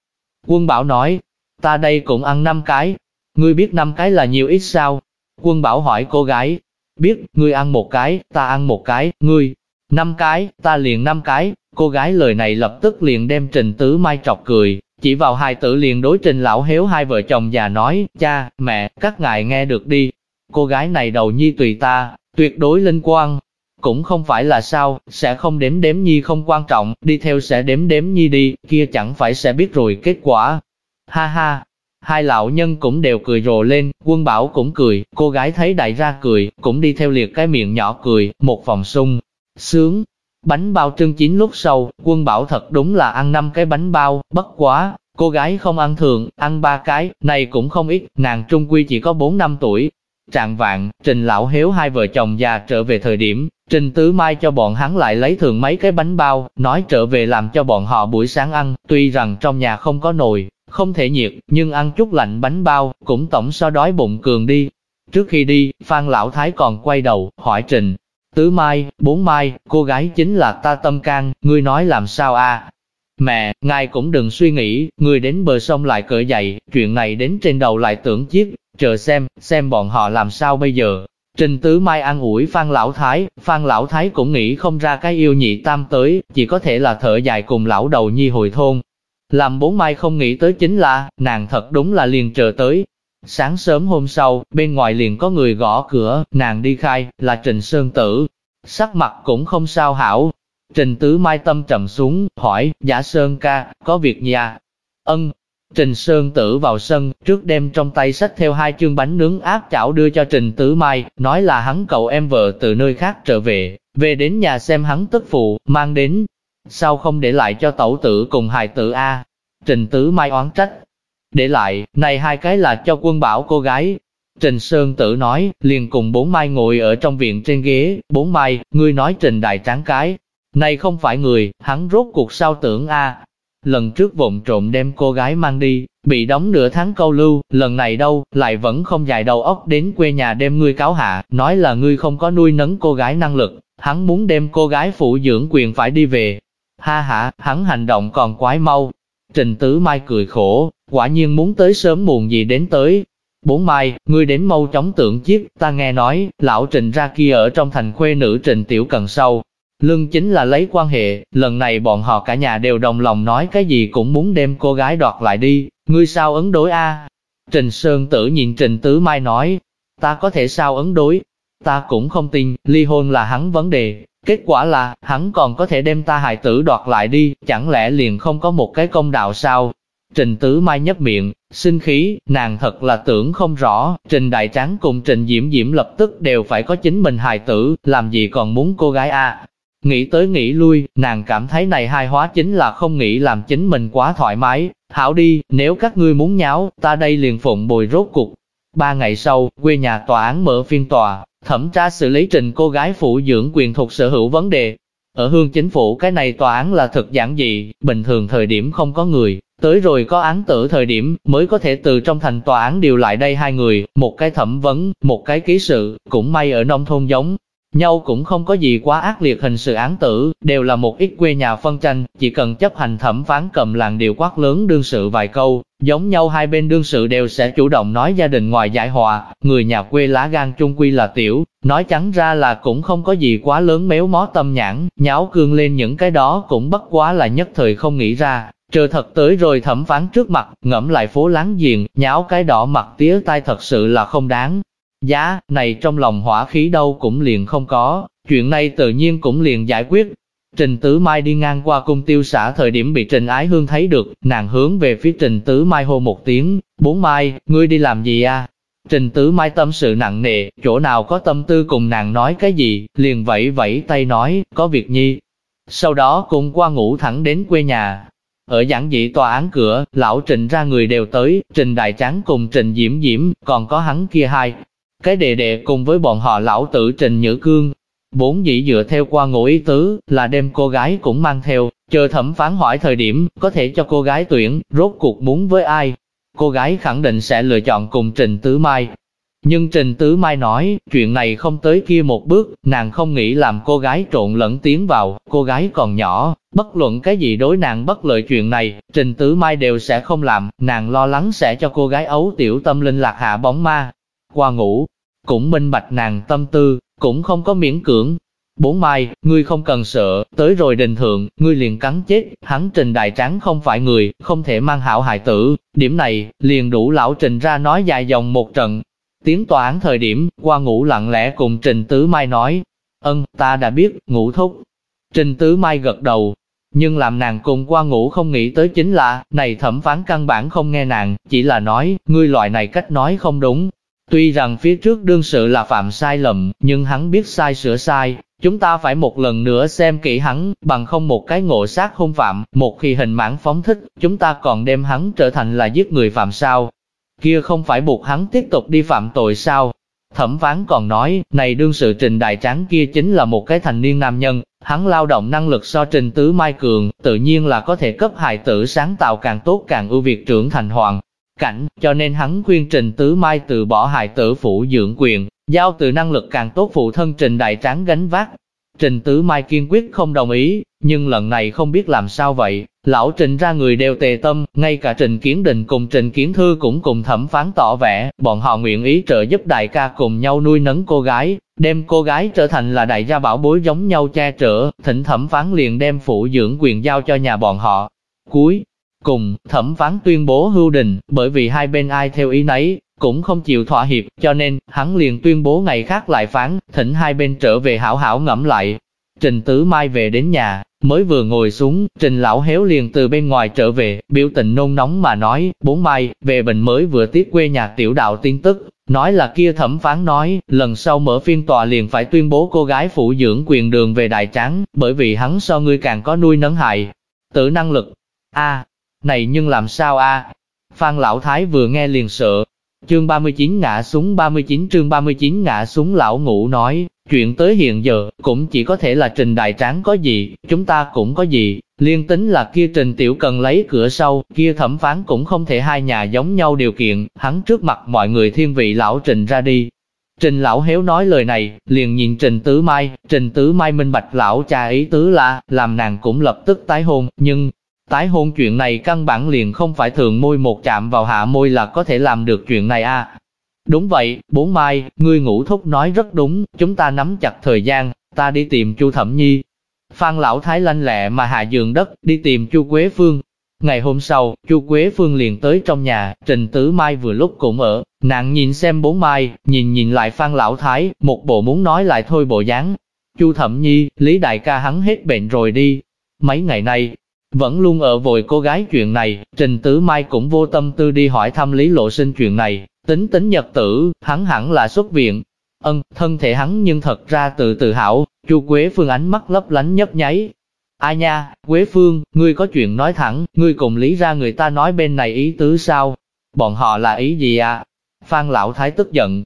Quân bảo nói, ta đây cũng ăn năm cái. Ngươi biết năm cái là nhiều ít sao? Quân bảo hỏi cô gái, biết, ngươi ăn một cái, ta ăn một cái, ngươi, năm cái, ta liền năm cái, Cô gái lời này lập tức liền đem Trình Tứ Mai trọc cười, chỉ vào hai tử liền đối Trình Lão Hiếu hai vợ chồng già nói, cha, mẹ, các ngài nghe được đi. Cô gái này đầu nhi tùy ta, tuyệt đối linh quan. Cũng không phải là sao, sẽ không đếm đếm nhi không quan trọng, đi theo sẽ đếm đếm nhi đi, kia chẳng phải sẽ biết rồi kết quả. Ha ha, hai lão nhân cũng đều cười rồ lên, quân bảo cũng cười, cô gái thấy đại ra cười, cũng đi theo liệt cái miệng nhỏ cười, một vòng sung, sướng, Bánh bao trưng chín lúc sau, quân bảo thật đúng là ăn năm cái bánh bao, bất quá, cô gái không ăn thường, ăn ba cái, này cũng không ít, nàng trung quy chỉ có 4 năm tuổi. Trạng vạn, Trình Lão Hiếu hai vợ chồng già trở về thời điểm, Trình Tứ Mai cho bọn hắn lại lấy thường mấy cái bánh bao, nói trở về làm cho bọn họ buổi sáng ăn, tuy rằng trong nhà không có nồi, không thể nhiệt, nhưng ăn chút lạnh bánh bao, cũng tổng so đói bụng cường đi. Trước khi đi, Phan Lão Thái còn quay đầu, hỏi Trình, Tứ Mai, Bốn Mai, cô gái chính là ta tâm can, ngươi nói làm sao a? Mẹ, ngài cũng đừng suy nghĩ, ngươi đến bờ sông lại cởi dậy, chuyện này đến trên đầu lại tưởng chiếc, chờ xem, xem bọn họ làm sao bây giờ. Trình Tứ Mai an ủi Phan Lão Thái, Phan Lão Thái cũng nghĩ không ra cái yêu nhị tam tới, chỉ có thể là thở dài cùng lão đầu nhi hồi thôn. Làm bốn mai không nghĩ tới chính là, nàng thật đúng là liền chờ tới, Sáng sớm hôm sau, bên ngoài liền có người gõ cửa, nàng đi khai, là Trình Sơn Tử. Sắc mặt cũng không sao hảo. Trình Tứ Mai tâm trầm xuống, hỏi, giả Sơn ca, có việc gì à? Ân. Trình Sơn Tử vào sân, trước đem trong tay sách theo hai chương bánh nướng áp chảo đưa cho Trình Tứ Mai, nói là hắn cậu em vợ từ nơi khác trở về, về đến nhà xem hắn tức phụ, mang đến. Sao không để lại cho tẩu tử cùng hài tử A? Trình Tứ Mai oán trách, để lại, này hai cái là cho quân bảo cô gái. Trình Sơn Tử nói, liền cùng bốn mai ngồi ở trong viện trên ghế, bốn mai, ngươi nói trình đại tráng cái. Này không phải người, hắn rốt cuộc sao tưởng a Lần trước vụng trộm đem cô gái mang đi, bị đóng nửa tháng câu lưu, lần này đâu, lại vẫn không dài đầu óc đến quê nhà đem ngươi cáo hạ, nói là ngươi không có nuôi nấng cô gái năng lực, hắn muốn đem cô gái phụ dưỡng quyền phải đi về. Ha ha, hắn hành động còn quái mau. Trình Tứ Mai cười khổ, quả nhiên muốn tới sớm muộn gì đến tới. Bốn mai, ngươi đến mau chóng tượng chiếc, ta nghe nói, lão trình ra kia ở trong thành khuê nữ trình tiểu cần sâu. Lương chính là lấy quan hệ, lần này bọn họ cả nhà đều đồng lòng nói cái gì cũng muốn đem cô gái đoạt lại đi, ngươi sao ấn đối a? Trình Sơn Tử nhìn Trình Tứ Mai nói, ta có thể sao ấn đối, ta cũng không tin, ly hôn là hắn vấn đề, Kết quả là, hắn còn có thể đem ta hài tử đoạt lại đi, chẳng lẽ liền không có một cái công đạo sao? Trình Tứ Mai nhấp miệng, sinh khí, nàng thật là tưởng không rõ, Trình Đại Tráng cùng Trình Diễm Diễm lập tức đều phải có chính mình hài tử, làm gì còn muốn cô gái a? Nghĩ tới nghĩ lui, nàng cảm thấy này hai hóa chính là không nghĩ làm chính mình quá thoải mái. Hảo đi, nếu các ngươi muốn nháo, ta đây liền phụng bồi rốt cục. Ba ngày sau, quê nhà tòa án mở phiên tòa, thẩm tra xử lý trình cô gái phụ dưỡng quyền thuộc sở hữu vấn đề. Ở hương chính phủ cái này tòa án là thực giản dị, bình thường thời điểm không có người, tới rồi có án tử thời điểm mới có thể từ trong thành tòa án điều lại đây hai người, một cái thẩm vấn, một cái ký sự, cũng may ở nông thôn giống, nhau cũng không có gì quá ác liệt hình sự án tử, đều là một ít quê nhà phân tranh, chỉ cần chấp hành thẩm phán cầm làng điều quát lớn đương sự vài câu, giống nhau hai bên đương sự đều sẽ chủ động nói gia đình ngoài giải hòa, người nhà quê lá gan trung quy là tiểu, nói trắng ra là cũng không có gì quá lớn méo mó tâm nhãn, nháo cương lên những cái đó cũng bất quá là nhất thời không nghĩ ra. Trừ thật tới rồi thẩm phán trước mặt, ngẫm lại phố láng giềng, nháo cái đỏ mặt tía tai thật sự là không đáng, Giá, này trong lòng hỏa khí đâu cũng liền không có, chuyện này tự nhiên cũng liền giải quyết. Trình Tứ Mai đi ngang qua cung tiêu xã thời điểm bị Trình Ái Hương thấy được, nàng hướng về phía Trình Tứ Mai hô một tiếng, bốn Mai, ngươi đi làm gì à? Trình Tứ Mai tâm sự nặng nề, chỗ nào có tâm tư cùng nàng nói cái gì, liền vẫy vẫy tay nói, có việc nhi. Sau đó cùng qua ngủ thẳng đến quê nhà. Ở giảng dị tòa án cửa, lão Trình ra người đều tới, Trình Đại Tráng cùng Trình Diễm Diễm, còn có hắn kia hai, cái đệ đệ cùng với bọn họ lão tử Trình Nhữ Cương. Bốn dĩ dựa theo qua ngũ ý tứ, là đem cô gái cũng mang theo, chờ thẩm phán hỏi thời điểm, có thể cho cô gái tuyển, rốt cuộc muốn với ai. Cô gái khẳng định sẽ lựa chọn cùng Trình Tứ Mai. Nhưng Trình Tứ Mai nói, chuyện này không tới kia một bước, nàng không nghĩ làm cô gái trộn lẫn tiến vào, cô gái còn nhỏ, bất luận cái gì đối nàng bất lợi chuyện này, Trình Tứ Mai đều sẽ không làm, nàng lo lắng sẽ cho cô gái ấu tiểu tâm linh lạc hạ bóng ma. Qua ngủ, cũng minh bạch nàng tâm tư, cũng không có miễn cưỡng. Bốn mai, ngươi không cần sợ, tới rồi đình thượng, ngươi liền cắn chết, hắn trình đại tráng không phải người, không thể mang hảo hại tử, điểm này, liền đủ lão trình ra nói dài dòng một trận. Tiếng tòa án thời điểm, qua ngủ lặng lẽ cùng trình tứ mai nói, ân, ta đã biết, ngủ thúc. Trình tứ mai gật đầu, nhưng làm nàng cùng qua ngủ không nghĩ tới chính là, này thẩm phán căn bản không nghe nàng, chỉ là nói, ngươi loại này cách nói không đúng, Tuy rằng phía trước đương sự là phạm sai lầm, nhưng hắn biết sai sửa sai, chúng ta phải một lần nữa xem kỹ hắn, bằng không một cái ngộ sát hung phạm, một khi hình mãn phóng thích, chúng ta còn đem hắn trở thành là giết người phạm sao. Kia không phải buộc hắn tiếp tục đi phạm tội sao. Thẩm phán còn nói, này đương sự trình đại tráng kia chính là một cái thành niên nam nhân, hắn lao động năng lực so trình tứ mai cường, tự nhiên là có thể cấp hài tử sáng tạo càng tốt càng ưu việt trưởng thành hoàng, cảnh, cho nên hắn khuyên Trình Tứ Mai từ bỏ hài tử phụ dưỡng quyền, giao từ năng lực càng tốt phụ thân Trình Đại Tráng gánh vác. Trình Tứ Mai kiên quyết không đồng ý, nhưng lần này không biết làm sao vậy, lão Trình ra người đều tề tâm, ngay cả Trình Kiến Đình cùng Trình Kiến Thư cũng cùng thẩm phán tỏ vẻ, bọn họ nguyện ý trợ giúp đại ca cùng nhau nuôi nấng cô gái, đem cô gái trở thành là đại gia bảo bối giống nhau che chở, thỉnh thẩm phán liền đem phụ dưỡng quyền giao cho nhà bọn họ. Cuối Cùng, thẩm phán tuyên bố hưu đình, bởi vì hai bên ai theo ý nấy, cũng không chịu thỏa hiệp, cho nên, hắn liền tuyên bố ngày khác lại phán, thỉnh hai bên trở về hảo hảo ngẫm lại. Trình Tứ Mai về đến nhà, mới vừa ngồi xuống, Trình Lão Héo liền từ bên ngoài trở về, biểu tình nôn nóng mà nói, bốn mai, về bình mới vừa tiếp quê nhà tiểu đạo tin tức, nói là kia thẩm phán nói, lần sau mở phiên tòa liền phải tuyên bố cô gái phụ dưỡng quyền đường về đại tráng, bởi vì hắn so ngươi càng có nuôi nấng hại, tự năng lực. A, này nhưng làm sao a? Phan Lão Thái vừa nghe liền sợ. Chương 39 ngã xuống 39 chương 39 ngã xuống lão ngủ nói, chuyện tới hiện giờ, cũng chỉ có thể là trình đại tráng có gì, chúng ta cũng có gì, liên tính là kia trình tiểu cần lấy cửa sau, kia thẩm phán cũng không thể hai nhà giống nhau điều kiện, hắn trước mặt mọi người thiên vị lão trình ra đi. Trình lão héo nói lời này, liền nhìn trình tứ mai, trình tứ mai minh bạch lão cha ý tứ là, làm nàng cũng lập tức tái hôn, nhưng, Tái hôn chuyện này căn bản liền không phải thường môi một chạm vào hạ môi là có thể làm được chuyện này a. À. Đúng vậy, bốn mai, ngươi ngủ thúc nói rất đúng, chúng ta nắm chặt thời gian, ta đi tìm chu Thẩm Nhi. Phan Lão Thái lanh lẹ mà hạ giường đất, đi tìm chu Quế Phương. Ngày hôm sau, chu Quế Phương liền tới trong nhà, Trình Tứ Mai vừa lúc cũng ở, nàng nhìn xem bốn mai, nhìn nhìn lại Phan Lão Thái, một bộ muốn nói lại thôi bộ dáng. Chu Thẩm Nhi, Lý Đại ca hắn hết bệnh rồi đi. Mấy ngày nay, vẫn luôn ở vội cô gái chuyện này, Trình Tứ Mai cũng vô tâm tư đi hỏi thăm Lý Lộ Sinh chuyện này, tính tính nhật tử, hắn hẳn là xuất viện. Ân, thân thể hắn nhưng thật ra tự tự hảo, Chu Quế Phương ánh mắt lấp lánh nhấp nháy. Ai nha, Quế Phương, ngươi có chuyện nói thẳng, ngươi cùng lý ra người ta nói bên này ý tứ sao? Bọn họ là ý gì à? Phan Lão Thái tức giận.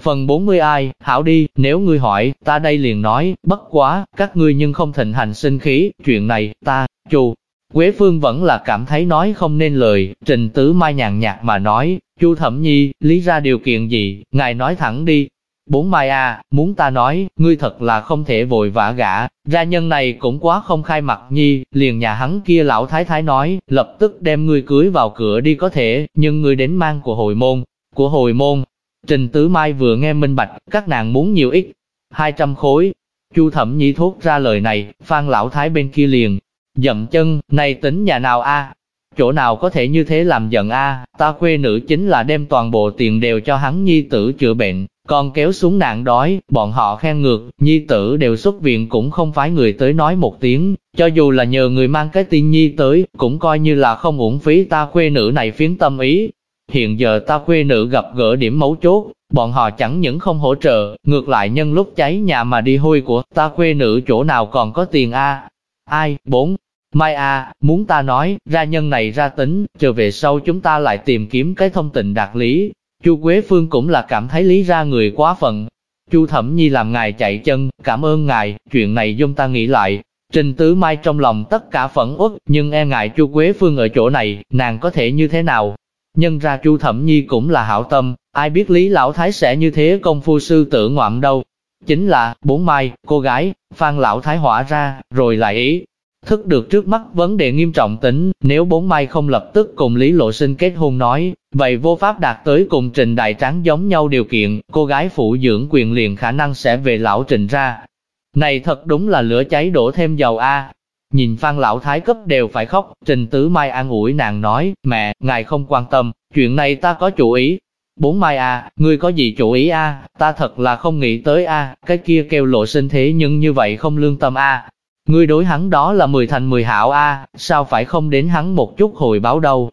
Phần 40 ai, hảo đi, nếu ngươi hỏi, ta đây liền nói, bất quá, các ngươi nhưng không thịnh hành sinh khí, chuyện này, ta, chu. Quế Phương vẫn là cảm thấy nói không nên lời, Trình Tứ Mai nhàn nhạt mà nói, Chu Thẩm Nhi, lý ra điều kiện gì, ngài nói thẳng đi. Bốn Mai à, muốn ta nói, ngươi thật là không thể vội vã gã, ra nhân này cũng quá không khai mặt nhi, liền nhà hắn kia lão thái thái nói, lập tức đem ngươi cưới vào cửa đi có thể, nhưng ngươi đến mang của hồi môn, của hồi môn. Trình Tứ Mai vừa nghe minh bạch, các nàng muốn nhiều ít, 200 khối. Chu Thẩm Nhi thốt ra lời này, Phan lão thái bên kia liền, Dậm chân, này tính nhà nào a? Chỗ nào có thể như thế làm giận a? Ta quê nữ chính là đem toàn bộ tiền đều cho hắn nhi tử chữa bệnh, còn kéo xuống nạn đói, bọn họ khen ngược, nhi tử đều xuất viện cũng không phải người tới nói một tiếng, cho dù là nhờ người mang cái tin nhi tới, cũng coi như là không uổng phí ta quê nữ này phiến tâm ý. Hiện giờ ta quê nữ gặp gỡ điểm mấu chốt, bọn họ chẳng những không hỗ trợ, ngược lại nhân lúc cháy nhà mà đi hôi của ta quê nữ chỗ nào còn có tiền a Ai, bốn, Mai à, muốn ta nói, ra nhân này ra tính, chờ về sau chúng ta lại tìm kiếm cái thông tình đạt lý. Chu Quế Phương cũng là cảm thấy lý ra người quá phận. Chu Thẩm Nhi làm ngài chạy chân, cảm ơn ngài, chuyện này dung ta nghĩ lại. Trình Tứ Mai trong lòng tất cả phẫn uất, nhưng e ngại Chu Quế Phương ở chỗ này, nàng có thể như thế nào? Nhân ra Chu Thẩm Nhi cũng là hảo tâm, ai biết Lý Lão Thái sẽ như thế công phu sư tử ngoạm đâu. Chính là, bốn mai, cô gái, Phan Lão Thái hỏa ra, rồi lại ý, Thức được trước mắt vấn đề nghiêm trọng tính, nếu bốn mai không lập tức cùng Lý Lộ Sinh kết hôn nói, vậy vô pháp đạt tới cùng Trình Đại Tráng giống nhau điều kiện, cô gái phụ dưỡng quyền liền khả năng sẽ về lão Trình ra. Này thật đúng là lửa cháy đổ thêm dầu a. Nhìn Phan Lão Thái cấp đều phải khóc, Trình Tứ Mai an ủi nàng nói, mẹ, ngài không quan tâm, chuyện này ta có chủ ý. Bốn Mai à, ngươi có gì chủ ý a? ta thật là không nghĩ tới a, cái kia kêu lộ sinh thế nhưng như vậy không lương tâm a. Ngươi đối hắn đó là mười thành mười hảo a, sao phải không đến hắn một chút hồi báo đâu.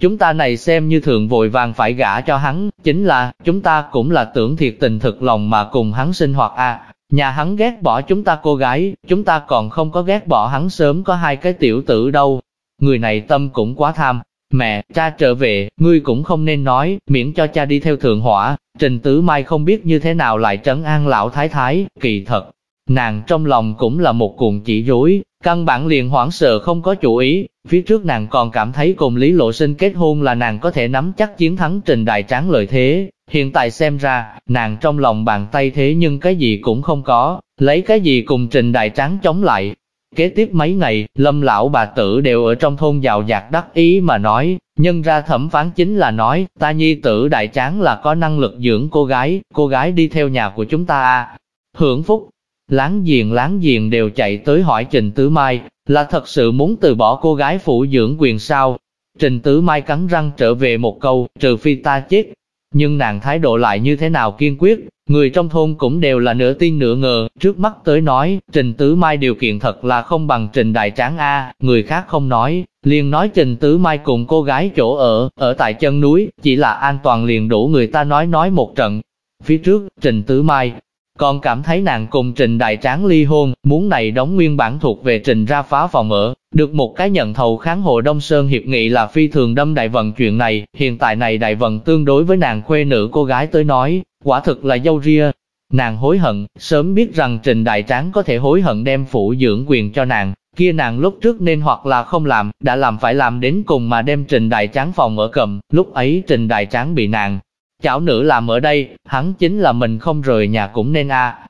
Chúng ta này xem như thường vội vàng phải gả cho hắn, chính là, chúng ta cũng là tưởng thiệt tình thực lòng mà cùng hắn sinh hoạt a. Nhà hắn ghét bỏ chúng ta cô gái, chúng ta còn không có ghét bỏ hắn sớm có hai cái tiểu tử đâu. Người này tâm cũng quá tham. Mẹ, cha trở về, ngươi cũng không nên nói, miễn cho cha đi theo thượng hỏa. Trình Tứ Mai không biết như thế nào lại trấn an lão thái thái, kỳ thật, Nàng trong lòng cũng là một cuộn chỉ dối, căn bản liền hoảng sợ không có chủ ý, phía trước nàng còn cảm thấy cùng Lý Lộ Sinh kết hôn là nàng có thể nắm chắc chiến thắng trình đại tráng lợi thế, hiện tại xem ra, nàng trong lòng bàn tay thế nhưng cái gì cũng không có, lấy cái gì cùng trình đại tráng chống lại. Kế tiếp mấy ngày, lâm lão bà tử đều ở trong thôn giàu giặc đắc ý mà nói, nhân ra thẩm phán chính là nói, ta nhi tử đại tráng là có năng lực dưỡng cô gái, cô gái đi theo nhà của chúng ta à. Hưởng phúc, Láng giềng láng giềng đều chạy tới hỏi Trình Tứ Mai, là thật sự muốn từ bỏ cô gái phụ dưỡng quyền sao? Trình Tứ Mai cắn răng trở về một câu, trừ phi ta chết. Nhưng nàng thái độ lại như thế nào kiên quyết, người trong thôn cũng đều là nửa tin nửa ngờ, trước mắt tới nói, Trình Tứ Mai điều kiện thật là không bằng Trình Đại Tráng A, người khác không nói, liền nói Trình Tứ Mai cùng cô gái chỗ ở, ở tại chân núi, chỉ là an toàn liền đủ người ta nói nói một trận. Phía trước, Trình Tứ Mai, còn cảm thấy nàng cùng Trình Đại Tráng ly hôn, muốn này đóng nguyên bản thuộc về Trình ra phá phòng ở, được một cái nhận thầu kháng hộ Đông Sơn hiệp nghị là phi thường đâm đại vận chuyện này, hiện tại này đại vận tương đối với nàng khuê nữ cô gái tới nói, quả thực là dâu ria. Nàng hối hận, sớm biết rằng Trình Đại Tráng có thể hối hận đem phụ dưỡng quyền cho nàng, kia nàng lúc trước nên hoặc là không làm, đã làm phải làm đến cùng mà đem Trình Đại Tráng phòng ở cầm, lúc ấy Trình Đại Tráng bị nàng Chảo nữ làm ở đây, hắn chính là mình không rời nhà cũng nên a.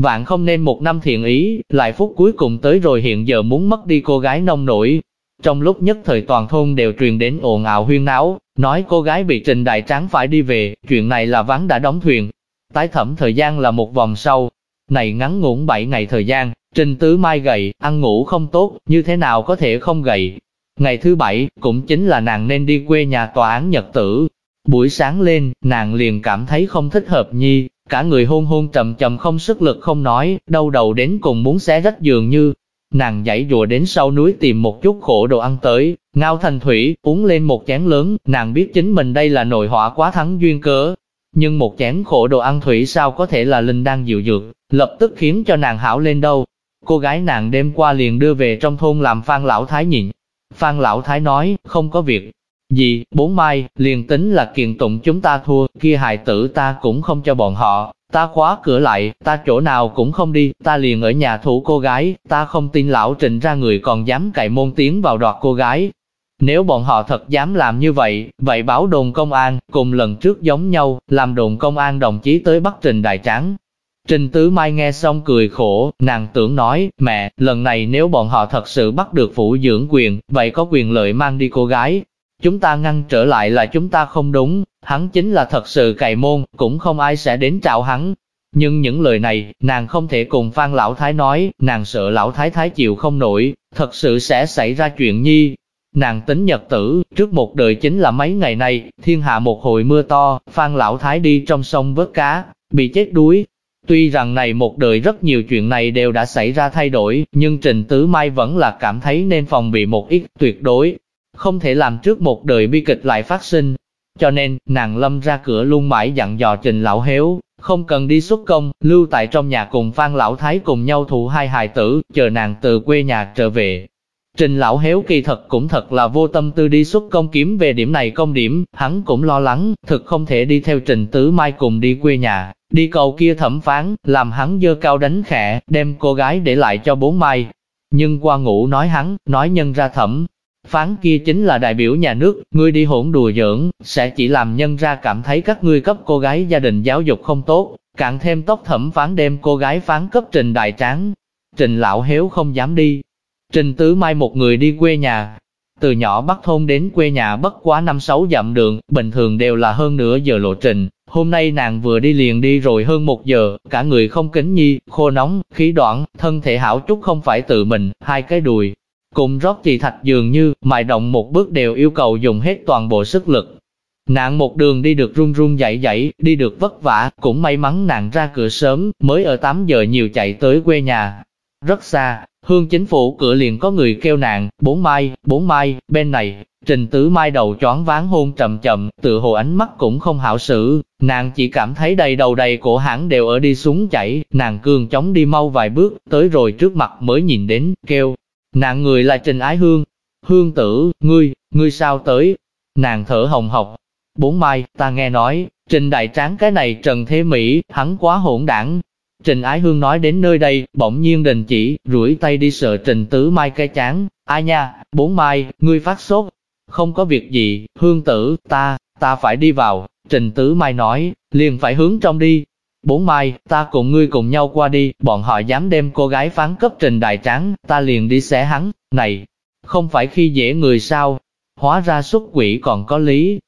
Vạn không nên một năm thiện ý, lại phút cuối cùng tới rồi hiện giờ muốn mất đi cô gái nông nổi. Trong lúc nhất thời toàn thôn đều truyền đến ồn ào huyên náo, nói cô gái bị trình đại tráng phải đi về, chuyện này là vắng đã đóng thuyền. Tái thẩm thời gian là một vòng sau, này ngắn ngủn 7 ngày thời gian, trình tứ mai gầy, ăn ngủ không tốt, như thế nào có thể không gầy. Ngày thứ bảy, cũng chính là nàng nên đi quê nhà tòa án nhật tử, Buổi sáng lên, nàng liền cảm thấy không thích hợp nhi, cả người hôn hôn trầm trầm không sức lực không nói, đau đầu đến cùng muốn xé rách giường như. Nàng dãy rùa đến sau núi tìm một chút khổ đồ ăn tới, ngao thành thủy, uống lên một chén lớn, nàng biết chính mình đây là nội họa quá thắng duyên cớ. Nhưng một chén khổ đồ ăn thủy sao có thể là linh đang dịu dược, lập tức khiến cho nàng hảo lên đâu. Cô gái nàng đêm qua liền đưa về trong thôn làm Phan Lão Thái nhịn. Phan Lão Thái nói, không có việc, gì, bốn mai, liền tính là kiện tụng chúng ta thua, kia hài tử ta cũng không cho bọn họ, ta khóa cửa lại, ta chỗ nào cũng không đi, ta liền ở nhà thủ cô gái, ta không tin lão trình ra người còn dám cậy môn tiếng vào đoạt cô gái. Nếu bọn họ thật dám làm như vậy, vậy báo đồn công an, cùng lần trước giống nhau, làm đồn công an đồng chí tới bắt trình đại tráng. Trình Tứ Mai nghe xong cười khổ, nàng tưởng nói, mẹ, lần này nếu bọn họ thật sự bắt được phụ dưỡng quyền, vậy có quyền lợi mang đi cô gái, Chúng ta ngăn trở lại là chúng ta không đúng, hắn chính là thật sự cày môn, cũng không ai sẽ đến trạo hắn. Nhưng những lời này, nàng không thể cùng Phan Lão Thái nói, nàng sợ Lão Thái Thái chịu không nổi, thật sự sẽ xảy ra chuyện nhi. Nàng tính nhật tử, trước một đời chính là mấy ngày nay, thiên hạ một hồi mưa to, Phan Lão Thái đi trong sông vớt cá, bị chết đuối. Tuy rằng này một đời rất nhiều chuyện này đều đã xảy ra thay đổi, nhưng Trình Tứ Mai vẫn là cảm thấy nên phòng bị một ít tuyệt đối, không thể làm trước một đời bi kịch lại phát sinh. Cho nên, nàng lâm ra cửa luôn mãi dặn dò trình lão hiếu, không cần đi xuất công, lưu tại trong nhà cùng Phan Lão Thái cùng nhau thủ hai hài tử, chờ nàng từ quê nhà trở về. Trình lão Hiếu kỳ thật cũng thật là vô tâm tư đi xuất công kiếm về điểm này công điểm, hắn cũng lo lắng, thực không thể đi theo trình tứ mai cùng đi quê nhà, đi cầu kia thẩm phán, làm hắn dơ cao đánh khẽ, đem cô gái để lại cho bốn mai. Nhưng qua ngủ nói hắn, nói nhân ra thẩm, Phán kia chính là đại biểu nhà nước, ngươi đi hỗn đùa giỡn, sẽ chỉ làm nhân ra cảm thấy các ngươi cấp cô gái gia đình giáo dục không tốt, cạn thêm tốc thẩm phán đem cô gái phán cấp trình đại tráng. Trình lão hiếu không dám đi. Trình tứ mai một người đi quê nhà. Từ nhỏ bắt thôn đến quê nhà bất quá năm sáu dặm đường, bình thường đều là hơn nửa giờ lộ trình. Hôm nay nàng vừa đi liền đi rồi hơn một giờ, cả người không kính nhi, khô nóng, khí đoạn, thân thể hảo chút không phải tự mình, hai cái đùi, Cùng rót trì thạch dường như, mài động một bước đều yêu cầu dùng hết toàn bộ sức lực. Nàng một đường đi được run run dậy dậy, đi được vất vả, cũng may mắn nàng ra cửa sớm, mới ở 8 giờ nhiều chạy tới quê nhà. Rất xa, hương chính phủ cửa liền có người kêu nàng, bốn mai, bốn mai, bên này, trình tứ mai đầu choáng váng hôn chậm chậm, tự hồ ánh mắt cũng không hảo xử, nàng chỉ cảm thấy đầy đầu đầy cổ hãng đều ở đi xuống chảy, nàng cường chống đi mau vài bước, tới rồi trước mặt mới nhìn đến, kêu, nàng người là Trình Ái Hương. Hương tử, ngươi, ngươi sao tới? Nàng thở hồng hộc. Bốn mai, ta nghe nói, Trình Đại Tráng cái này Trần Thế Mỹ, hắn quá hỗn đảng. Trình Ái Hương nói đến nơi đây, bỗng nhiên đình chỉ, rủi tay đi sợ Trình Tứ Mai cái chán. Ai nha, bốn mai, ngươi phát sốt. Không có việc gì, Hương tử, ta, ta phải đi vào. Trình Tứ Mai nói, liền phải hướng trong đi, Bốn mai, ta cùng ngươi cùng nhau qua đi, bọn họ dám đem cô gái phán cấp trình đại tráng, ta liền đi xé hắn, này, không phải khi dễ người sao, hóa ra xuất quỷ còn có lý.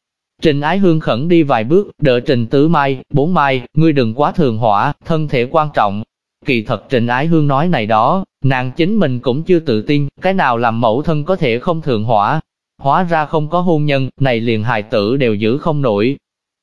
Trình Ái Hương khẩn đi vài bước, đỡ Trình Tứ Mai, bốn mai, ngươi đừng quá thường hỏa, thân thể quan trọng. Kỳ thật Trình Ái Hương nói này đó, nàng chính mình cũng chưa tự tin, cái nào làm mẫu thân có thể không thường hỏa. Hóa ra không có hôn nhân, này liền hài tử đều giữ không nổi.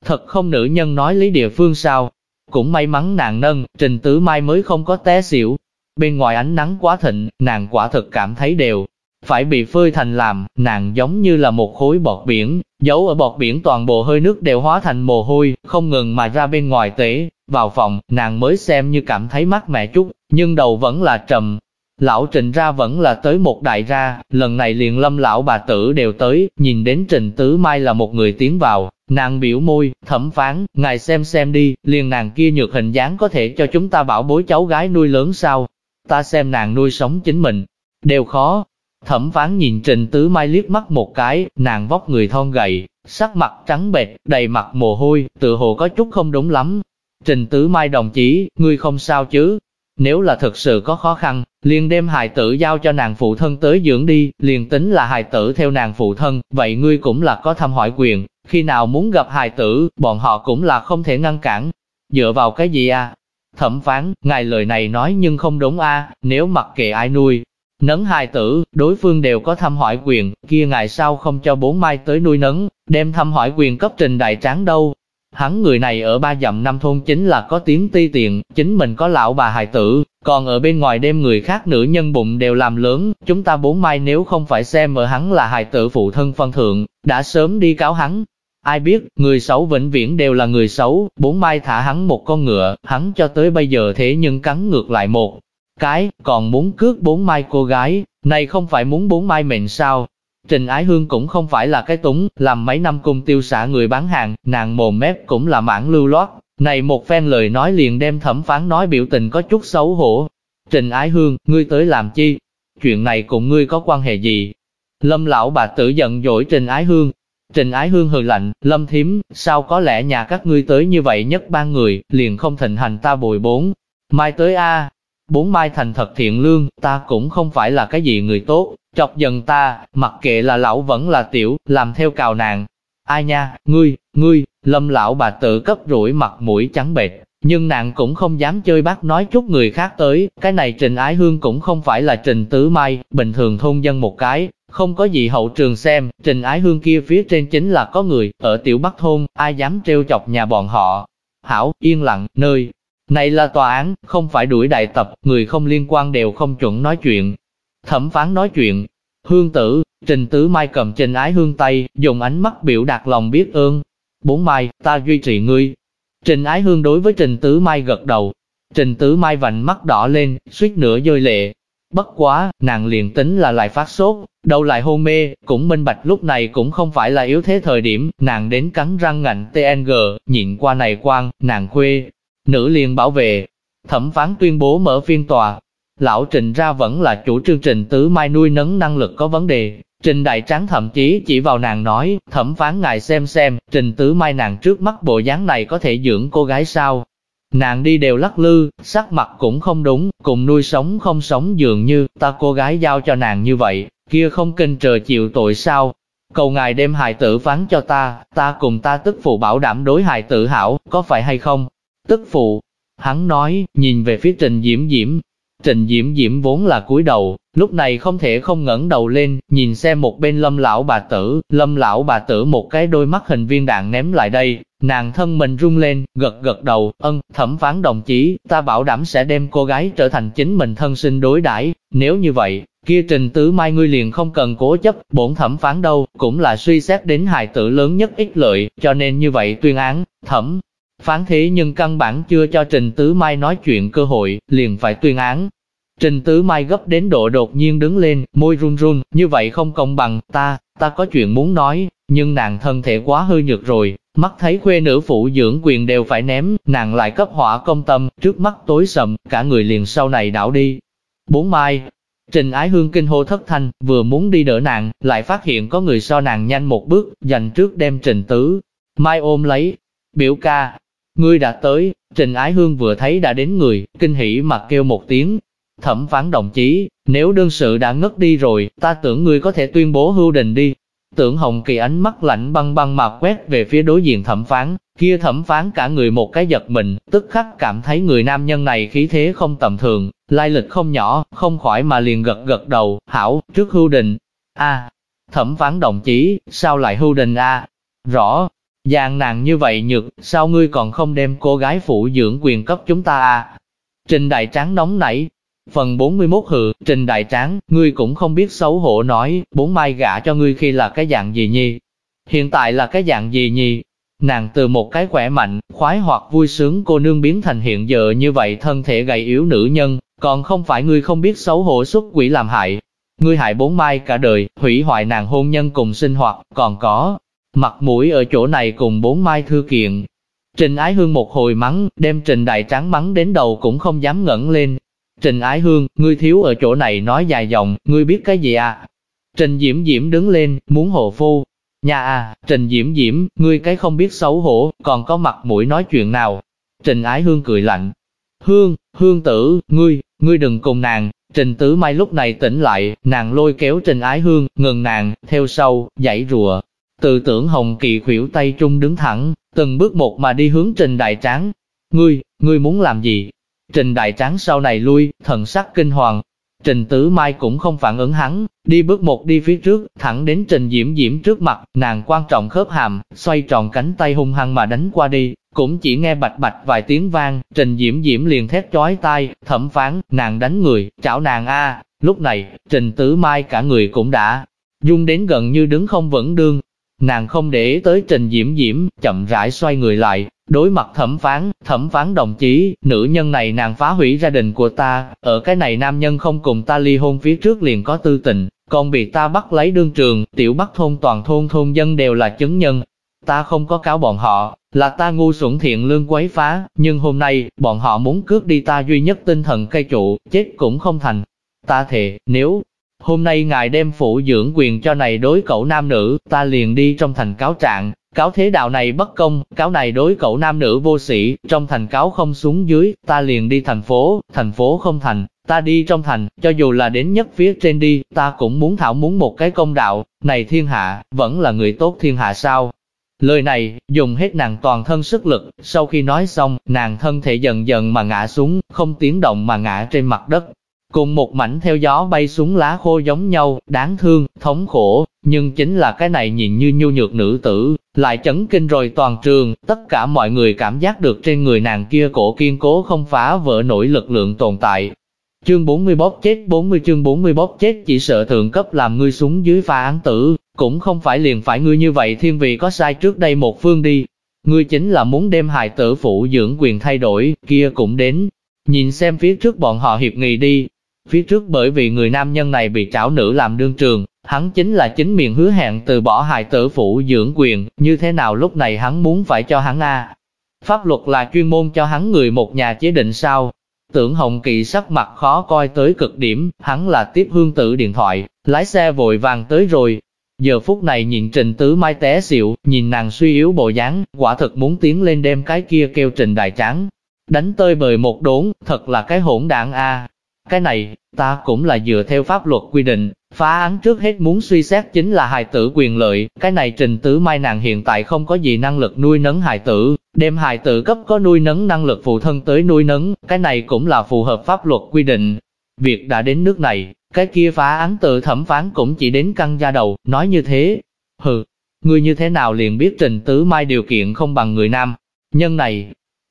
Thật không nữ nhân nói lý địa phương sao, cũng may mắn nàng nâng, Trình Tứ Mai mới không có té xỉu. Bên ngoài ánh nắng quá thịnh, nàng quả thực cảm thấy đều phải bị phơi thành làm, nàng giống như là một khối bọt biển, giấu ở bọt biển toàn bộ hơi nước đều hóa thành mồ hôi, không ngừng mà ra bên ngoài tế. Vào phòng, nàng mới xem như cảm thấy mát mẻ chút, nhưng đầu vẫn là trầm. Lão Trình ra vẫn là tới một đại ra, lần này liền lâm lão bà tử đều tới, nhìn đến Trình Tứ Mai là một người tiến vào, Nàng biểu môi, thẩm phán, ngài xem xem đi, liền nàng kia nhược hình dáng có thể cho chúng ta bảo bối cháu gái nuôi lớn sao? Ta xem nàng nuôi sống chính mình, đều khó. Thẩm phán nhìn Trình Tứ Mai liếc mắt một cái, nàng vóc người thon gầy, sắc mặt trắng bệch, đầy mặt mồ hôi, tự hồ có chút không đúng lắm. Trình Tứ Mai đồng chí, ngươi không sao chứ? Nếu là thực sự có khó khăn, liền đem hài tử giao cho nàng phụ thân tới dưỡng đi, liền tính là hài tử theo nàng phụ thân, vậy ngươi cũng là có thăm hỏi quyền, khi nào muốn gặp hài tử, bọn họ cũng là không thể ngăn cản. Dựa vào cái gì à? Thẩm phán, ngài lời này nói nhưng không đúng a nếu mặc kệ ai nuôi, nấn hài tử, đối phương đều có thăm hỏi quyền, kia ngài sao không cho bốn mai tới nuôi nấn, đem thăm hỏi quyền cấp trình đại tráng đâu. Hắn người này ở ba dặm năm thôn chính là có tiếng ti tiện, chính mình có lão bà hài tử, còn ở bên ngoài đêm người khác nữ nhân bụng đều làm lớn, chúng ta bốn mai nếu không phải xem ở hắn là hài tử phụ thân phân thượng, đã sớm đi cáo hắn. Ai biết, người xấu vĩnh viễn đều là người xấu, bốn mai thả hắn một con ngựa, hắn cho tới bây giờ thế nhưng cắn ngược lại một cái, còn muốn cướp bốn mai cô gái, này không phải muốn bốn mai mệnh sao, Trình Ái Hương cũng không phải là cái túng, làm mấy năm cùng tiêu xả người bán hàng, nàng mồm mép cũng là mãn lưu loát. Này một phen lời nói liền đem thẩm phán nói biểu tình có chút xấu hổ. Trình Ái Hương, ngươi tới làm chi? Chuyện này cùng ngươi có quan hệ gì? Lâm lão bà tử giận dỗi Trình Ái Hương. Trình Ái Hương hừ lạnh, Lâm Thiếm, sao có lẽ nhà các ngươi tới như vậy nhất ba người, liền không thịnh hành ta bồi bốn. Mai tới a Bốn mai thành thật thiện lương, ta cũng không phải là cái gì người tốt, chọc giận ta, mặc kệ là lão vẫn là tiểu, làm theo cào nàng. Ai nha, ngươi, ngươi, lâm lão bà tự cấp rủi mặt mũi trắng bệch, nhưng nàng cũng không dám chơi bác nói chút người khác tới, cái này Trình Ái Hương cũng không phải là Trình Tứ Mai, bình thường thôn dân một cái, không có gì hậu trường xem, Trình Ái Hương kia phía trên chính là có người, ở tiểu Bắc thôn, ai dám trêu chọc nhà bọn họ. Hảo, yên lặng, nơi, này là tòa án, không phải đuổi đại tập, người không liên quan đều không chuẩn nói chuyện. Thẩm phán nói chuyện. Hương tử, Trình Tứ Mai cầm Trình Ái Hương tay, dùng ánh mắt biểu đạt lòng biết ơn. Bốn Mai, ta duy trì ngươi. Trình Ái Hương đối với Trình Tứ Mai gật đầu. Trình Tứ Mai vành mắt đỏ lên, suýt nữa rơi lệ. Bất quá, nàng liền tính là lại phát sốt, đầu lại hôn mê, cũng minh bạch lúc này cũng không phải là yếu thế thời điểm, nàng đến cắn răng ngạnh TNG, nhịn qua này quan, nàng khuê, Nữ liền bảo vệ, thẩm phán tuyên bố mở phiên tòa. Lão Trình ra vẫn là chủ trương Trình Tứ Mai nuôi nấng năng lực có vấn đề. Trình Đại Tráng thậm chí chỉ vào nàng nói, thẩm phán ngài xem xem, Trình Tứ Mai nàng trước mắt bộ dáng này có thể dưỡng cô gái sao. Nàng đi đều lắc lư, sắc mặt cũng không đúng, cùng nuôi sống không sống dường như, ta cô gái giao cho nàng như vậy, kia không kinh trời chịu tội sao. Cầu ngài đem hài tử phán cho ta, ta cùng ta tức phụ bảo đảm đối hài tử hảo, có phải hay không? Tức phụ, hắn nói, nhìn về phía Trình Diễm Diễm. Trình Diễm Diễm vốn là cúi đầu, lúc này không thể không ngẩng đầu lên, nhìn xem một bên lâm lão bà tử, lâm lão bà tử một cái đôi mắt hình viên đạn ném lại đây, nàng thân mình rung lên, gật gật đầu, ân, thẩm phán đồng chí, ta bảo đảm sẽ đem cô gái trở thành chính mình thân sinh đối đãi nếu như vậy, kia trình tứ mai ngươi liền không cần cố chấp, bổn thẩm phán đâu, cũng là suy xét đến hài tử lớn nhất ích lợi, cho nên như vậy tuyên án, thẩm Phán thế nhưng căn bản chưa cho Trình Tứ Mai nói chuyện cơ hội, liền phải tuyên án. Trình Tứ Mai gấp đến độ đột nhiên đứng lên, môi run run, như vậy không công bằng, ta, ta có chuyện muốn nói, nhưng nàng thân thể quá hư nhược rồi, mắt thấy khuê nữ phụ dưỡng quyền đều phải ném, nàng lại cấp hỏa công tâm, trước mắt tối sầm, cả người liền sau này đảo đi. Bốn mai, Trình Ái Hương kinh hô thất thanh, vừa muốn đi đỡ nàng, lại phát hiện có người so nàng nhanh một bước, dành trước đem Trình Tứ. Mai ôm lấy, biểu ca, Ngươi đã tới, Trình Ái Hương vừa thấy đã đến người, kinh hỉ mà kêu một tiếng. Thẩm phán đồng chí, nếu đơn sự đã ngất đi rồi, ta tưởng ngươi có thể tuyên bố hưu đình đi. Tưởng Hồng Kỳ ánh mắt lạnh băng băng mà quét về phía đối diện thẩm phán, kia thẩm phán cả người một cái giật mình, tức khắc cảm thấy người nam nhân này khí thế không tầm thường, lai lịch không nhỏ, không khỏi mà liền gật gật đầu, hảo, trước hưu đình. a thẩm phán đồng chí, sao lại hưu đình a Rõ, Dạng nàng như vậy nhược, sao ngươi còn không đem cô gái phụ dưỡng quyền cấp chúng ta à? Trình Đại Tráng nóng nảy. Phần 41 hự, Trình Đại Tráng, ngươi cũng không biết xấu hổ nói, bốn mai gả cho ngươi khi là cái dạng gì nhi. Hiện tại là cái dạng gì nhi? Nàng từ một cái khỏe mạnh, khoái hoặc vui sướng cô nương biến thành hiện giờ như vậy thân thể gầy yếu nữ nhân, còn không phải ngươi không biết xấu hổ xuất quỷ làm hại. Ngươi hại bốn mai cả đời, hủy hoại nàng hôn nhân cùng sinh hoạt, còn có, mặt mũi ở chỗ này cùng bốn mai thư kiện. Trình Ái Hương một hồi mắng, đem Trình Đại Tráng mắng đến đầu cũng không dám ngẩng lên. Trình Ái Hương, ngươi thiếu ở chỗ này nói dài dòng, ngươi biết cái gì à? Trình Diễm Diễm đứng lên, muốn hồ phu. Nhà à, Trình Diễm Diễm, ngươi cái không biết xấu hổ, còn có mặt mũi nói chuyện nào? Trình Ái Hương cười lạnh. Hương, Hương tử, ngươi, ngươi đừng cùng nàng. Trình Tứ Mai lúc này tỉnh lại, nàng lôi kéo Trình Ái Hương, ngừng nàng, theo sau, dãy rùa, từ tưởng Hồng Kỳ khuỷu tay trung đứng thẳng, từng bước một mà đi hướng Trình Đại Tráng. Ngươi, ngươi muốn làm gì? Trình Đại Tráng sau này lui, thần sắc kinh hoàng. Trình Tứ Mai cũng không phản ứng hắn, đi bước một đi phía trước, thẳng đến Trình Diễm Diễm trước mặt, nàng quan trọng khớp hàm, xoay tròn cánh tay hung hăng mà đánh qua đi, cũng chỉ nghe bạch bạch vài tiếng vang, Trình Diễm Diễm liền thét chói tai, thẩm phán, nàng đánh người, chảo nàng a. Lúc này, Trình Tứ Mai cả người cũng đã dung đến gần như đứng không vững đương. Nàng không để ý tới Trình Diễm Diễm, chậm rãi xoay người lại, đối mặt thẩm phán, thẩm phán đồng chí, nữ nhân này nàng phá hủy gia đình của ta, ở cái này nam nhân không cùng ta ly hôn phía trước liền có tư tình, còn bị ta bắt lấy đương trường, tiểu bắt thôn toàn thôn thôn dân đều là chứng nhân. Ta không có cáo bọn họ, là ta ngu xuẩn thiện lương quấy phá, nhưng hôm nay, bọn họ muốn cướp đi ta duy nhất tinh thần cây trụ, chết cũng không thành. Ta thề, nếu hôm nay ngài đem phụ dưỡng quyền cho này đối cậu nam nữ, ta liền đi trong thành cáo trạng, cáo thế đạo này bất công, cáo này đối cậu nam nữ vô sĩ, trong thành cáo không xuống dưới, ta liền đi thành phố, thành phố không thành, ta đi trong thành, cho dù là đến nhất phía trên đi, ta cũng muốn thảo muốn một cái công đạo, này thiên hạ, vẫn là người tốt thiên hạ sao, Lời này, dùng hết nàng toàn thân sức lực, sau khi nói xong, nàng thân thể dần dần mà ngã xuống, không tiếng động mà ngã trên mặt đất. Cùng một mảnh theo gió bay xuống lá khô giống nhau, đáng thương, thống khổ, nhưng chính là cái này nhìn như nhu nhược nữ tử, lại chấn kinh rồi toàn trường, tất cả mọi người cảm giác được trên người nàng kia cổ kiên cố không phá vỡ nổi lực lượng tồn tại. Chương 40 bóp chết 40 chương 40 bóp chết chỉ sợ thượng cấp làm ngươi xuống dưới pha án tử, cũng không phải liền phải ngươi như vậy thiên vị có sai trước đây một phương đi. Ngươi chính là muốn đem hài tử phụ dưỡng quyền thay đổi, kia cũng đến. Nhìn xem phía trước bọn họ hiệp nghị đi. Phía trước bởi vì người nam nhân này bị trảo nữ làm đương trường, hắn chính là chính miệng hứa hẹn từ bỏ hài tử phụ dưỡng quyền, như thế nào lúc này hắn muốn phải cho hắn a Pháp luật là chuyên môn cho hắn người một nhà chế định sao, Tưởng Hồng kỳ sắc mặt khó coi tới cực điểm, hắn là tiếp hương tử điện thoại, lái xe vội vàng tới rồi, Giờ phút này nhìn Trình Tứ Mai té xịu, nhìn nàng suy yếu bộ dáng, quả thực muốn tiến lên đem cái kia kêu Trình Đại Tráng. Đánh tơi bời một đốn, thật là cái hỗn đạn a. Cái này, ta cũng là dựa theo pháp luật quy định, phá án trước hết muốn suy xét chính là hài tử quyền lợi, cái này Trình Tứ Mai nàng hiện tại không có gì năng lực nuôi nấng hài tử, đem hài tử cấp có nuôi nấng năng lực phụ thân tới nuôi nấng, cái này cũng là phù hợp pháp luật quy định. Việc đã đến nước này, cái kia phá án tự thẩm phán cũng chỉ đến căng da đầu, nói như thế. Hừ, người như thế nào liền biết Trình Tứ Mai điều kiện không bằng người nam. Nhân này,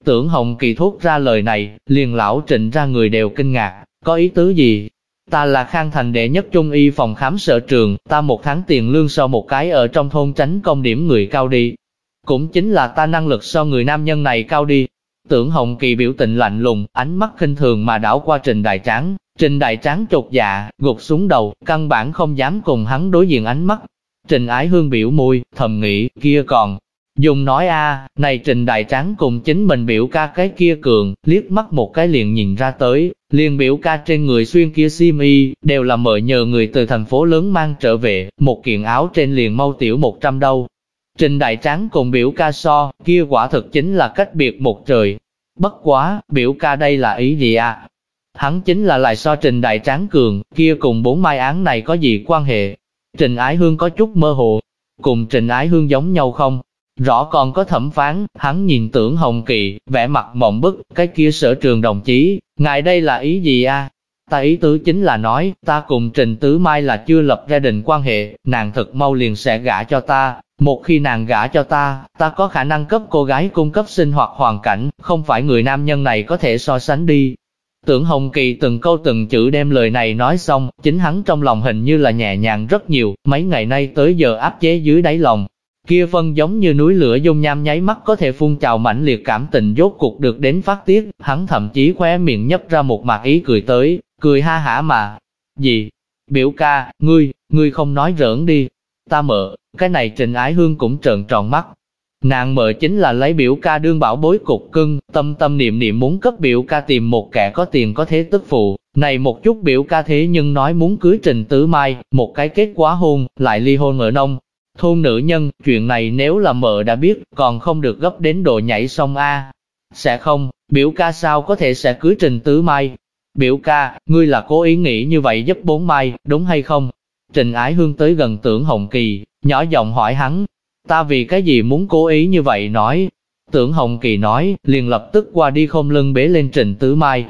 tưởng Hồng Kỳ thốt ra lời này, liền lão Trình ra người đều kinh ngạc, có ý tứ gì? Ta là khang thành đệ nhất trung y phòng khám sở trường, ta một tháng tiền lương so một cái ở trong thôn tránh công điểm người cao đi. Cũng chính là ta năng lực so người nam nhân này cao đi. Tưởng Hồng Kỳ biểu tình lạnh lùng, ánh mắt khinh thường mà đảo qua Trình Đại Tráng, Trình đại tráng trột dạ, gục xuống đầu, căn bản không dám cùng hắn đối diện ánh mắt. Trình ái hương biểu môi, thầm nghĩ, kia còn. Dùng nói a, này trình đại tráng cùng chính mình biểu ca cái kia cường, liếc mắt một cái liền nhìn ra tới, liền biểu ca trên người xuyên kia xiêm y, đều là mời nhờ người từ thành phố lớn mang trở về, một kiện áo trên liền mau tiểu một trăm đâu. Trình đại tráng cùng biểu ca so, kia quả thực chính là cách biệt một trời. Bất quá, biểu ca đây là ý gì à? Hắn chính là lại so trình đại tráng cường, kia cùng bốn mai án này có gì quan hệ? Trình Ái Hương có chút mơ hồ, cùng Trình Ái Hương giống nhau không? Rõ còn có thẩm phán, hắn nhìn tưởng Hồng Kỳ, vẻ mặt mộng bức, cái kia sở trường đồng chí, ngài đây là ý gì a? Ta ý tứ chính là nói, ta cùng Trình Tứ Mai là chưa lập gia đình quan hệ, nàng thật mau liền sẽ gả cho ta. Một khi nàng gả cho ta, ta có khả năng cấp cô gái cung cấp sinh hoạt hoàn cảnh, không phải người nam nhân này có thể so sánh đi. Tưởng Hồng Kỳ từng câu từng chữ đem lời này nói xong, chính hắn trong lòng hình như là nhẹ nhàng rất nhiều, mấy ngày nay tới giờ áp chế dưới đáy lòng. Kia phân giống như núi lửa dung nham nháy mắt có thể phun trào mãnh liệt cảm tình dốt cuộc được đến phát tiết, hắn thậm chí khóe miệng nhấp ra một mặt ý cười tới, cười ha hả mà. Gì? Biểu ca, ngươi, ngươi không nói giỡn đi. Ta mợ, cái này Trình Ái Hương cũng trợn tròn mắt, Nàng mợ chính là lấy biểu ca đương bảo bối cục cưng, tâm tâm niệm niệm muốn cấp biểu ca tìm một kẻ có tiền có thế tức phụ. Này một chút biểu ca thế nhưng nói muốn cưới Trình Tứ Mai, một cái kết quá hôn, lại ly hôn ở nông. Thôn nữ nhân, chuyện này nếu là mợ đã biết, còn không được gấp đến độ nhảy sông A. Sẽ không, biểu ca sao có thể sẽ cưới Trình Tứ Mai? Biểu ca, ngươi là cố ý nghĩ như vậy giúp bốn mai, đúng hay không? Trình Ái Hương tới gần tưởng Hồng Kỳ, nhỏ giọng hỏi hắn, Ta vì cái gì muốn cố ý như vậy nói? Tưởng Hồng Kỳ nói, liền lập tức qua đi không lưng bế lên Trình Tứ Mai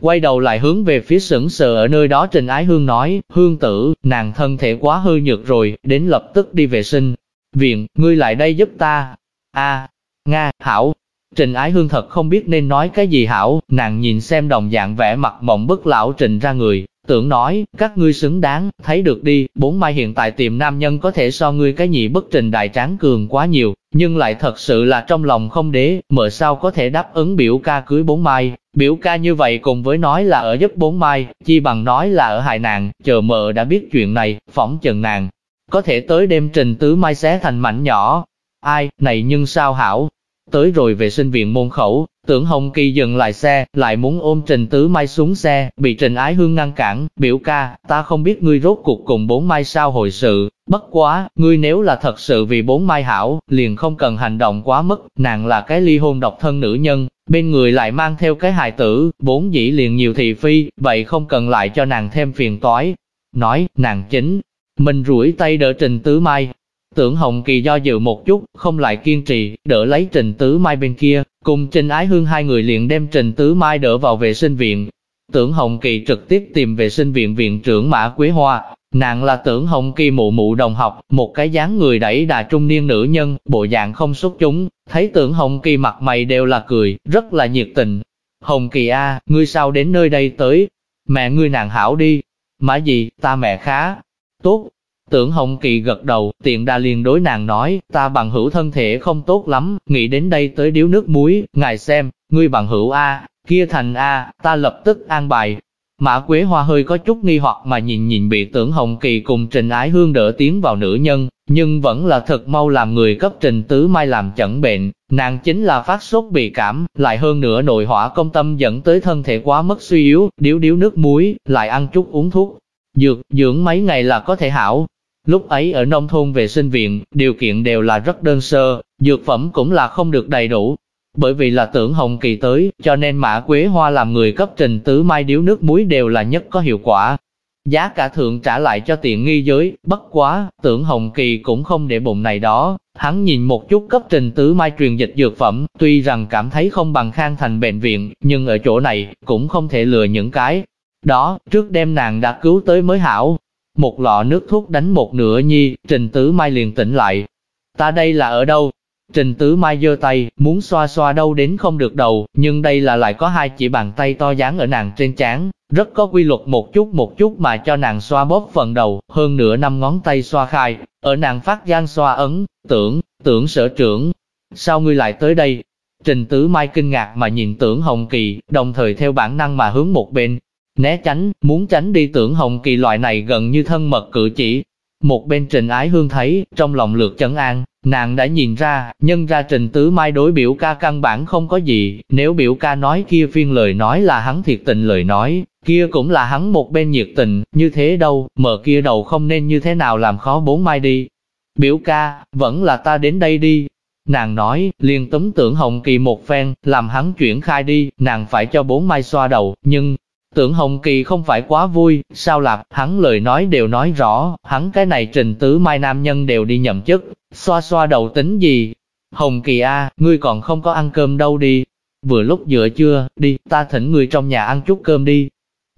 quay đầu lại hướng về phía sững sờ ở nơi đó Trình Ái Hương nói, Hương tử, nàng thân thể quá hư nhược rồi, đến lập tức đi vệ sinh. Viện, ngươi lại đây giúp ta. a Nga, Hảo. Trình Ái Hương thật không biết nên nói cái gì Hảo, nàng nhìn xem đồng dạng vẻ mặt mộng bức lão Trình ra người, tưởng nói, các ngươi xứng đáng, thấy được đi, bốn mai hiện tại tìm nam nhân có thể so ngươi cái nhị bất trình đại tráng cường quá nhiều, nhưng lại thật sự là trong lòng không đế, mở sao có thể đáp ứng biểu ca cưới bốn mai, biểu ca như vậy cùng với nói là ở giúp bốn mai, chi bằng nói là ở hại nàng, chờ mợ đã biết chuyện này, phỏng chừng nàng, có thể tới đêm trình tứ mai xé thành mảnh nhỏ, ai, này nhưng sao hảo, Tới rồi về sinh viện môn khẩu, tưởng Hồng Kỳ dừng lại xe, lại muốn ôm Trình Tứ Mai xuống xe, bị Trình Ái Hương ngăn cản, biểu ca, ta không biết ngươi rốt cuộc cùng bốn mai sao hồi sự, bất quá, ngươi nếu là thật sự vì bốn mai hảo, liền không cần hành động quá mức, nàng là cái ly hôn độc thân nữ nhân, bên người lại mang theo cái hài tử, bốn dĩ liền nhiều thị phi, vậy không cần lại cho nàng thêm phiền toái. Nói, nàng chính, mình rủi tay đỡ Trình Tứ Mai, Tưởng Hồng Kỳ do dự một chút, không lại kiên trì, đỡ lấy Trình Tứ Mai bên kia, cùng Trình Ái Hương hai người liền đem Trình Tứ Mai đỡ vào vệ sinh viện. Tưởng Hồng Kỳ trực tiếp tìm vệ sinh viện viện trưởng Mã Quế Hoa, nàng là Tưởng Hồng Kỳ mụ mụ đồng học, một cái dáng người đẩy đà trung niên nữ nhân, bộ dạng không xuất chúng, thấy Tưởng Hồng Kỳ mặt mày đều là cười, rất là nhiệt tình. Hồng Kỳ A, ngươi sao đến nơi đây tới? Mẹ ngươi nàng hảo đi. Mã gì, ta mẹ khá. Tốt, Tưởng Hồng Kỳ gật đầu, tiện đa liền đối nàng nói, ta bằng hữu thân thể không tốt lắm, nghĩ đến đây tới điếu nước muối, ngài xem, ngươi bằng hữu A, kia thành A, ta lập tức an bài. Mã Quế Hoa hơi có chút nghi hoặc mà nhìn nhìn bị tưởng Hồng Kỳ cùng Trình Ái Hương đỡ tiến vào nữ nhân, nhưng vẫn là thật mau làm người cấp Trình Tứ Mai làm chẩn bệnh, nàng chính là phát sốt bị cảm, lại hơn nữa nội hỏa công tâm dẫn tới thân thể quá mất suy yếu, điếu điếu nước muối, lại ăn chút uống thuốc. Dược, dưỡng mấy ngày là có thể hảo, Lúc ấy ở nông thôn vệ sinh viện, điều kiện đều là rất đơn sơ, dược phẩm cũng là không được đầy đủ. Bởi vì là tưởng Hồng Kỳ tới, cho nên Mã Quế Hoa làm người cấp trình tứ mai điếu nước muối đều là nhất có hiệu quả. Giá cả thượng trả lại cho tiện nghi giới, bất quá, tưởng Hồng Kỳ cũng không để bụng này đó. Hắn nhìn một chút cấp trình tứ mai truyền dịch dược phẩm, tuy rằng cảm thấy không bằng khang thành bệnh viện, nhưng ở chỗ này, cũng không thể lừa những cái. Đó, trước đêm nàng đã cứu tới mới hảo, một lọ nước thuốc đánh một nửa nhi, Trình Tứ Mai liền tỉnh lại. Ta đây là ở đâu? Trình Tứ Mai giơ tay, muốn xoa xoa đâu đến không được đầu, nhưng đây là lại có hai chỉ bàn tay to dáng ở nàng trên trán, rất có quy luật một chút một chút mà cho nàng xoa bóp phần đầu, hơn nửa năm ngón tay xoa khai, ở nàng phát gian xoa ấn, tưởng, tưởng sở trưởng. Sao ngươi lại tới đây? Trình Tứ Mai kinh ngạc mà nhìn tưởng Hồng Kỳ, đồng thời theo bản năng mà hướng một bên, né tránh, muốn tránh đi tưởng Hồng Kỳ loại này gần như thân mật cử chỉ. Một bên Trình Ái Hương thấy, trong lòng lược chấn an, nàng đã nhìn ra, nhân ra Trình Tứ Mai đối biểu ca căn bản không có gì, nếu biểu ca nói kia phiên lời nói là hắn thiệt tình lời nói, kia cũng là hắn một bên nhiệt tình, như thế đâu, mở kia đầu không nên như thế nào làm khó bốn mai đi. Biểu ca, vẫn là ta đến đây đi. Nàng nói, liền tấm tưởng Hồng Kỳ một phen, làm hắn chuyển khai đi, nàng phải cho bốn mai xoa đầu, nhưng, Tưởng Hồng Kỳ không phải quá vui, sao lạp, hắn lời nói đều nói rõ, hắn cái này trình tứ mai nam nhân đều đi nhậm chức, xoa xoa đầu tính gì. Hồng Kỳ A, ngươi còn không có ăn cơm đâu đi. Vừa lúc giữa trưa, đi, ta thỉnh ngươi trong nhà ăn chút cơm đi.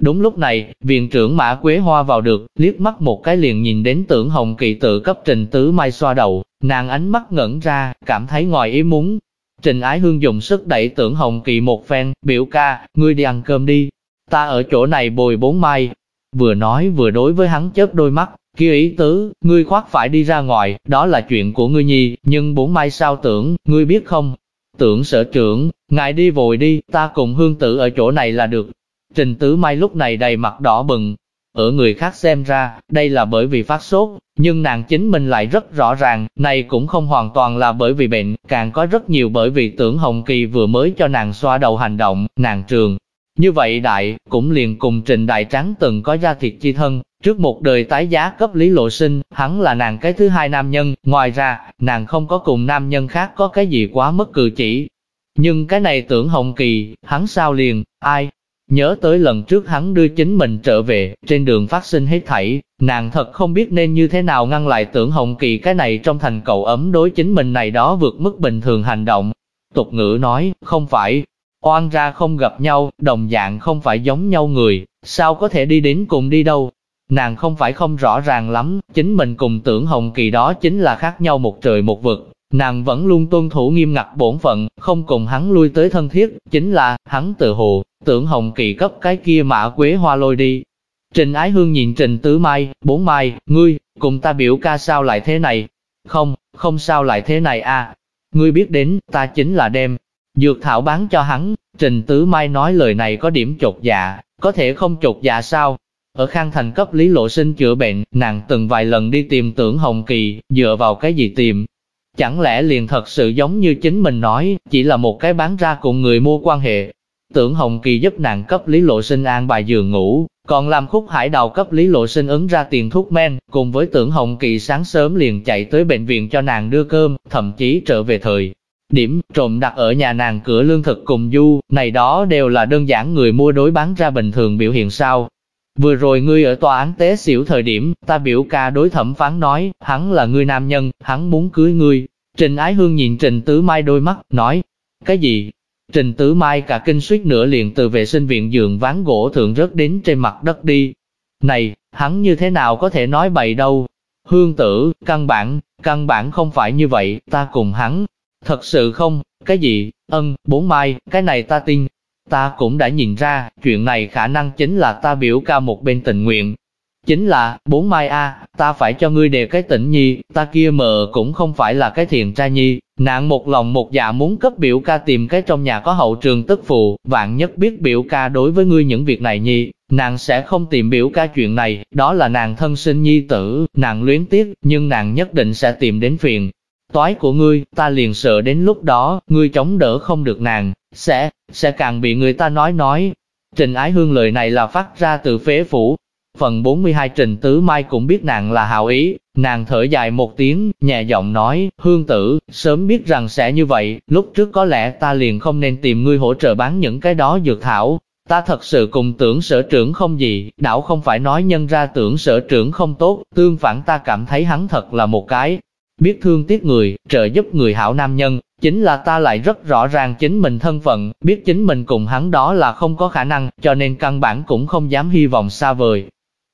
Đúng lúc này, viện trưởng Mã Quế Hoa vào được, liếc mắt một cái liền nhìn đến tưởng Hồng Kỳ tự cấp trình tứ mai xoa đầu, nàng ánh mắt ngẩn ra, cảm thấy ngoài ý muốn. Trình Ái Hương dùng sức đẩy tưởng Hồng Kỳ một phen, biểu ca, ngươi đi ăn cơm đi, ta ở chỗ này bồi bốn mai. Vừa nói vừa đối với hắn chớp đôi mắt, kia ý tứ, ngươi khoác phải đi ra ngoài, đó là chuyện của ngươi nhi, nhưng bốn mai sao tưởng, ngươi biết không? Tưởng sở trưởng, ngài đi vội đi, ta cùng hương tử ở chỗ này là được. Trình tứ mai lúc này đầy mặt đỏ bừng. Ở người khác xem ra, đây là bởi vì phát sốt, nhưng nàng chính mình lại rất rõ ràng, này cũng không hoàn toàn là bởi vì bệnh, càng có rất nhiều bởi vì tưởng Hồng Kỳ vừa mới cho nàng xoa đầu hành động, nàng trường, như vậy đại, cũng liền cùng Trình Đại Trắng từng có gia thiệt chi thân, trước một đời tái giá cấp Lý Lộ Sinh, hắn là nàng cái thứ hai nam nhân, ngoài ra, nàng không có cùng nam nhân khác có cái gì quá mất cử chỉ. Nhưng cái này tưởng Hồng Kỳ, hắn sao liền, ai? Nhớ tới lần trước hắn đưa chính mình trở về, trên đường phát sinh hết thảy, nàng thật không biết nên như thế nào ngăn lại tưởng Hồng Kỳ cái này trong thành cậu ấm đối chính mình này đó vượt mức bình thường hành động. Tục ngữ nói, không phải, oan ra không gặp nhau, đồng dạng không phải giống nhau người, sao có thể đi đến cùng đi đâu. Nàng không phải không rõ ràng lắm, chính mình cùng tưởng hồng kỳ đó chính là khác nhau một trời một vực. Nàng vẫn luôn tuân thủ nghiêm ngặt bổn phận, không cùng hắn lui tới thân thiết, chính là, hắn tự hồ, tưởng hồng kỳ cấp cái kia mã quế hoa lôi đi. Trình Ái Hương nhìn Trình Tứ Mai, bốn mai, ngươi, cùng ta biểu ca sao lại thế này? Không, không sao lại thế này à? Ngươi biết đến, ta chính là đem, dược thảo bán cho hắn. Trình Tứ Mai nói lời này có điểm chột dạ, có thể không chột dạ sao? Ở Khang Thành cấp Lý Lộ Sinh chữa bệnh, nàng từng vài lần đi tìm tưởng Hồng Kỳ, dựa vào cái gì tìm? Chẳng lẽ liền thật sự giống như chính mình nói, chỉ là một cái bán ra cùng người mua quan hệ. Tưởng Hồng Kỳ giúp nàng cấp Lý Lộ Sinh an bài giường ngủ, còn làm khúc hải đào cấp Lý Lộ Sinh ứng ra tiền thuốc men, cùng với tưởng Hồng Kỳ sáng sớm liền chạy tới bệnh viện cho nàng đưa cơm, thậm chí trở về thời. Điểm trộm đặt ở nhà nàng cửa lương thực cùng du, này đó đều là đơn giản người mua đối bán ra bình thường biểu hiện sao. Vừa rồi ngươi ở tòa án tế xỉu thời điểm, ta biểu ca đối thẩm phán nói, hắn là ngươi nam nhân, hắn muốn cưới ngươi. Trình Ái Hương nhìn Trình Tứ Mai đôi mắt, nói, cái gì? Trình Tứ Mai cả kinh suýt nửa liền từ vệ sinh viện giường ván gỗ thượng rớt đến trên mặt đất đi. Này, hắn như thế nào có thể nói bậy đâu? Hương tử, căn bản, căn bản không phải như vậy, ta cùng hắn. Thật sự không, cái gì, ân, bốn mai, cái này ta tin, Ta cũng đã nhìn ra, chuyện này khả năng chính là ta biểu ca một bên tình nguyện. Chính là, bốn mai a, ta phải cho ngươi đề cái tỉnh nhi, ta kia mờ cũng không phải là cái thiền tra nhi, nạn một lòng một dạ muốn cấp biểu ca tìm cái trong nhà có hậu trường tức phụ, vạn nhất biết biểu ca đối với ngươi những việc này nhi, nàng sẽ không tìm biểu ca chuyện này, đó là nàng thân sinh nhi tử, nàng luyến tiếc, nhưng nàng nhất định sẽ tìm đến phiền. Toái của ngươi, ta liền sợ đến lúc đó, ngươi chống đỡ không được nàng, sẽ, sẽ càng bị người ta nói nói. Trình Ái Hương lời này là phát ra từ phế phủ. Phần 42 Trình Tứ Mai cũng biết nàng là hào ý, nàng thở dài một tiếng, nhẹ giọng nói, Hương tử, sớm biết rằng sẽ như vậy, lúc trước có lẽ ta liền không nên tìm ngươi hỗ trợ bán những cái đó dược thảo. Ta thật sự cùng tưởng sở trưởng không gì, đảo không phải nói nhân ra tưởng sở trưởng không tốt, tương phản ta cảm thấy hắn thật là một cái, biết thương tiếc người, trợ giúp người hảo nam nhân, chính là ta lại rất rõ ràng chính mình thân phận, biết chính mình cùng hắn đó là không có khả năng, cho nên căn bản cũng không dám hy vọng xa vời.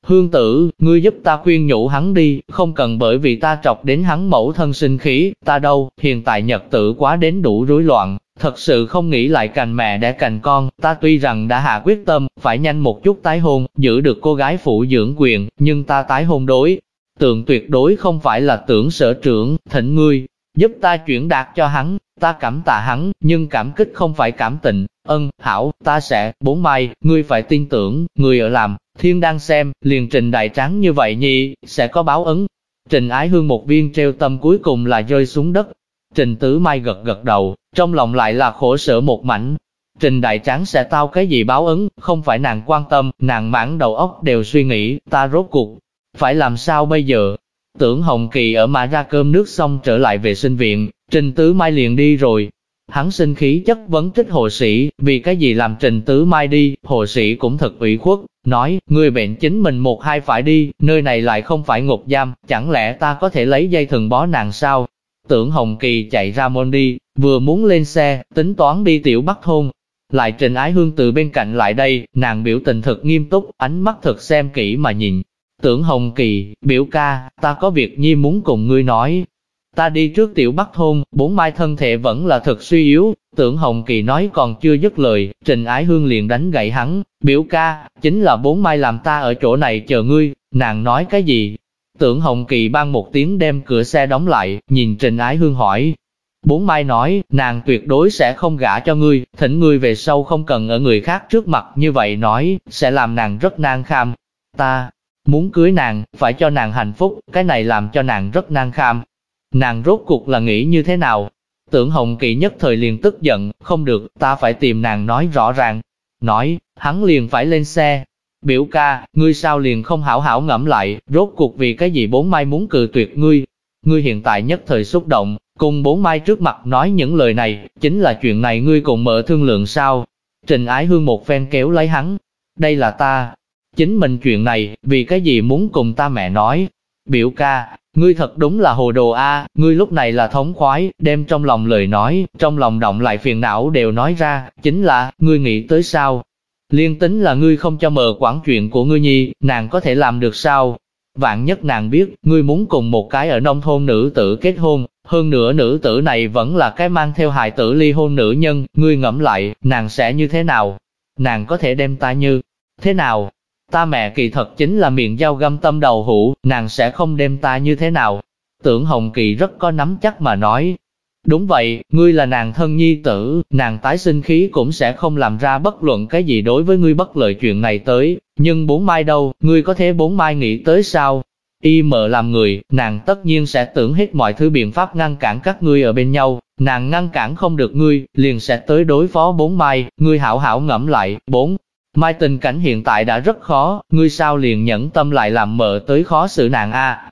Hương tử, ngươi giúp ta khuyên nhủ hắn đi, không cần bởi vì ta trọc đến hắn mẫu thân sinh khí, ta đâu, hiện tại nhật tử quá đến đủ rối loạn, thật sự không nghĩ lại cành mẹ đã cành con, ta tuy rằng đã hạ quyết tâm, phải nhanh một chút tái hôn, giữ được cô gái phụ dưỡng quyền, nhưng ta tái hôn đối, tượng tuyệt đối không phải là tưởng sở trưởng, thỉnh ngươi, giúp ta chuyển đạt cho hắn, ta cảm tạ hắn, nhưng cảm kích không phải cảm tình, ân, hảo, ta sẽ, bốn mai, ngươi phải tin tưởng, người ở làm, thiên đang xem, liền trình đại trắng như vậy nhi, sẽ có báo ứng. Trình ái hương một viên treo tâm cuối cùng là rơi xuống đất. Trình tứ mai gật gật đầu, trong lòng lại là khổ sở một mảnh. Trình đại tráng sẽ tao cái gì báo ứng, không phải nàng quan tâm, nàng mãn đầu óc đều suy nghĩ, ta rốt cuộc, phải làm sao bây giờ? Tưởng Hồng Kỳ ở mà ra cơm nước xong trở lại về sinh viện, Trình Tứ Mai liền đi rồi. Hắn sinh khí chất vấn trích hồ sĩ, vì cái gì làm Trình Tứ Mai đi, hồ sĩ cũng thật ủy khuất, nói, người bệnh chính mình một hai phải đi, nơi này lại không phải ngục giam, chẳng lẽ ta có thể lấy dây thừng bó nàng sao? Tưởng Hồng Kỳ chạy ra môn đi, vừa muốn lên xe, tính toán đi tiểu bắc thôn. Lại Trình Ái Hương từ bên cạnh lại đây, nàng biểu tình thật nghiêm túc, ánh mắt thật xem kỹ mà nhìn, Tưởng Hồng Kỳ, biểu ca, ta có việc nhi muốn cùng ngươi nói. Ta đi trước tiểu bắc thôn, bốn mai thân thể vẫn là thật suy yếu. Tưởng Hồng Kỳ nói còn chưa dứt lời, Trình Ái Hương liền đánh gậy hắn. Biểu ca, chính là bốn mai làm ta ở chỗ này chờ ngươi, nàng nói cái gì? Tưởng Hồng Kỳ ban một tiếng đem cửa xe đóng lại, nhìn Trình Ái Hương hỏi. Bốn mai nói, nàng tuyệt đối sẽ không gả cho ngươi, thỉnh ngươi về sau không cần ở người khác trước mặt như vậy nói, sẽ làm nàng rất nan kham. Ta, Muốn cưới nàng, phải cho nàng hạnh phúc, cái này làm cho nàng rất nan kham. Nàng rốt cuộc là nghĩ như thế nào? Tưởng Hồng Kỵ nhất thời liền tức giận, không được, ta phải tìm nàng nói rõ ràng. Nói, hắn liền phải lên xe. Biểu ca, ngươi sao liền không hảo hảo ngẫm lại, rốt cuộc vì cái gì bốn mai muốn cự tuyệt ngươi. Ngươi hiện tại nhất thời xúc động, cùng bốn mai trước mặt nói những lời này, chính là chuyện này ngươi cùng mở thương lượng sao. Trình Ái Hương một phen kéo lấy hắn. Đây là ta, Chính mình chuyện này, vì cái gì muốn cùng ta mẹ nói? Biểu ca, ngươi thật đúng là hồ đồ a, ngươi lúc này là thống khoái, đem trong lòng lời nói, trong lòng động lại phiền não đều nói ra, chính là, ngươi nghĩ tới sao? Liên tính là ngươi không cho mờ quản chuyện của ngươi nhi, nàng có thể làm được sao? Vạn nhất nàng biết, ngươi muốn cùng một cái ở nông thôn nữ tử kết hôn, hơn nữa nữ tử này vẫn là cái mang theo hài tử ly hôn nữ nhân, ngươi ngẫm lại, nàng sẽ như thế nào? Nàng có thể đem ta như thế nào? Ta mẹ kỳ thật chính là miệng dao găm tâm đầu hũ, nàng sẽ không đem ta như thế nào? Tưởng Hồng Kỳ rất có nắm chắc mà nói. Đúng vậy, ngươi là nàng thân nhi tử, nàng tái sinh khí cũng sẽ không làm ra bất luận cái gì đối với ngươi bất lợi chuyện này tới, nhưng bốn mai đâu, ngươi có thể bốn mai nghĩ tới sao? Y mờ làm người, nàng tất nhiên sẽ tưởng hết mọi thứ biện pháp ngăn cản các ngươi ở bên nhau, nàng ngăn cản không được ngươi, liền sẽ tới đối phó bốn mai, ngươi hảo hảo ngẫm lại, bốn. Mai tình cảnh hiện tại đã rất khó, ngươi sao liền nhẫn tâm lại làm mờ tới khó xử nàng a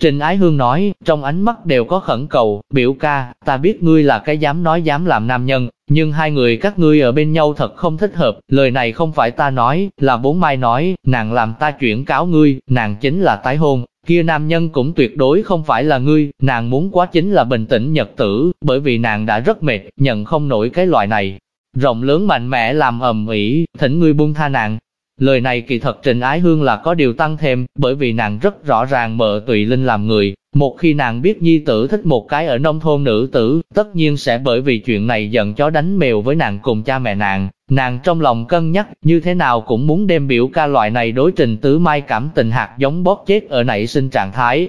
Trình Ái Hương nói, trong ánh mắt đều có khẩn cầu, biểu ca, ta biết ngươi là cái dám nói dám làm nam nhân, nhưng hai người các ngươi ở bên nhau thật không thích hợp, lời này không phải ta nói, là bốn mai nói, nàng làm ta chuyển cáo ngươi, nàng chính là tái hôn, kia nam nhân cũng tuyệt đối không phải là ngươi, nàng muốn quá chính là bình tĩnh nhật tử, bởi vì nàng đã rất mệt, nhận không nổi cái loại này. Rộng lớn mạnh mẽ làm ầm ĩ, thỉnh ngươi buông tha nàng, Lời này kỳ thật Trình Ái Hương là có điều tăng thêm, bởi vì nàng rất rõ ràng mợ Tùy Linh làm người. Một khi nàng biết nhi tử thích một cái ở nông thôn nữ tử, tất nhiên sẽ bởi vì chuyện này giận chó đánh mèo với nàng cùng cha mẹ nàng. Nàng trong lòng cân nhắc, như thế nào cũng muốn đem biểu ca loại này đối trình tứ mai cảm tình hạt giống bóp chết ở nảy sinh trạng thái.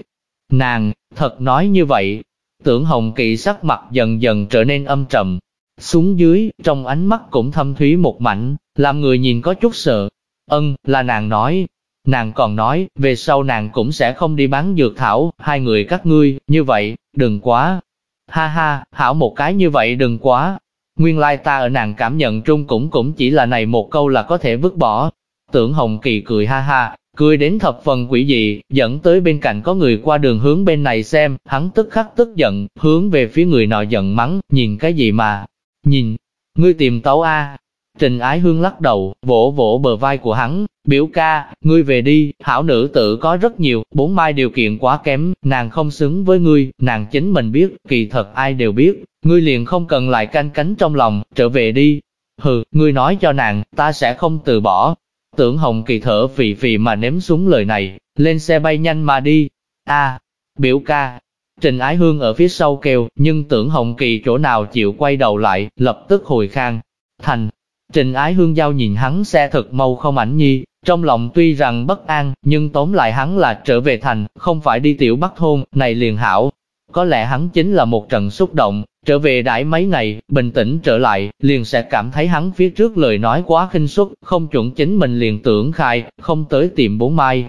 Nàng, thật nói như vậy, tưởng hồng kỳ sắc mặt dần dần trở nên âm trầm. Xuống dưới, trong ánh mắt cũng thâm thúy một mảnh, làm người nhìn có chút sợ, Ân, là nàng nói. Nàng còn nói, về sau nàng cũng sẽ không đi bán dược thảo, hai người các ngươi, như vậy, đừng quá. Ha ha, hảo một cái như vậy đừng quá. Nguyên lai ta ở nàng cảm nhận trung cũng cũng chỉ là này một câu là có thể vứt bỏ. Tưởng Hồng Kỳ cười ha ha, cười đến thập phần quỷ dị, dẫn tới bên cạnh có người qua đường hướng bên này xem, hắn tức khắc tức giận, hướng về phía người nọ giận mắng, nhìn cái gì mà, nhìn, ngươi tìm tấu A, Trình Ái Hương lắc đầu, vỗ vỗ bờ vai của hắn, biểu ca, ngươi về đi, hảo nữ tử có rất nhiều, bốn mai điều kiện quá kém, nàng không xứng với ngươi, nàng chính mình biết, kỳ thật ai đều biết, ngươi liền không cần lại canh cánh trong lòng, trở về đi. Hừ, ngươi nói cho nàng, ta sẽ không từ bỏ. Tưởng Hồng kỳ thở phì phì mà ném xuống lời này, lên xe bay nhanh mà đi. A, biểu ca. Trình Ái Hương ở phía sau kêu, nhưng tưởng Hồng Kỳ chỗ nào chịu quay đầu lại, lập tức hồi khang. Thành, Trình Ái Hương Giao nhìn hắn xe thật mau không ảnh nhi, trong lòng tuy rằng bất an, nhưng tóm lại hắn là trở về thành, không phải đi tiểu bắc thôn, này liền hảo. Có lẽ hắn chính là một trận xúc động, trở về đãi mấy ngày, bình tĩnh trở lại, liền sẽ cảm thấy hắn phía trước lời nói quá khinh suất, không chuẩn chính mình liền tưởng khai, không tới tìm bốn mai.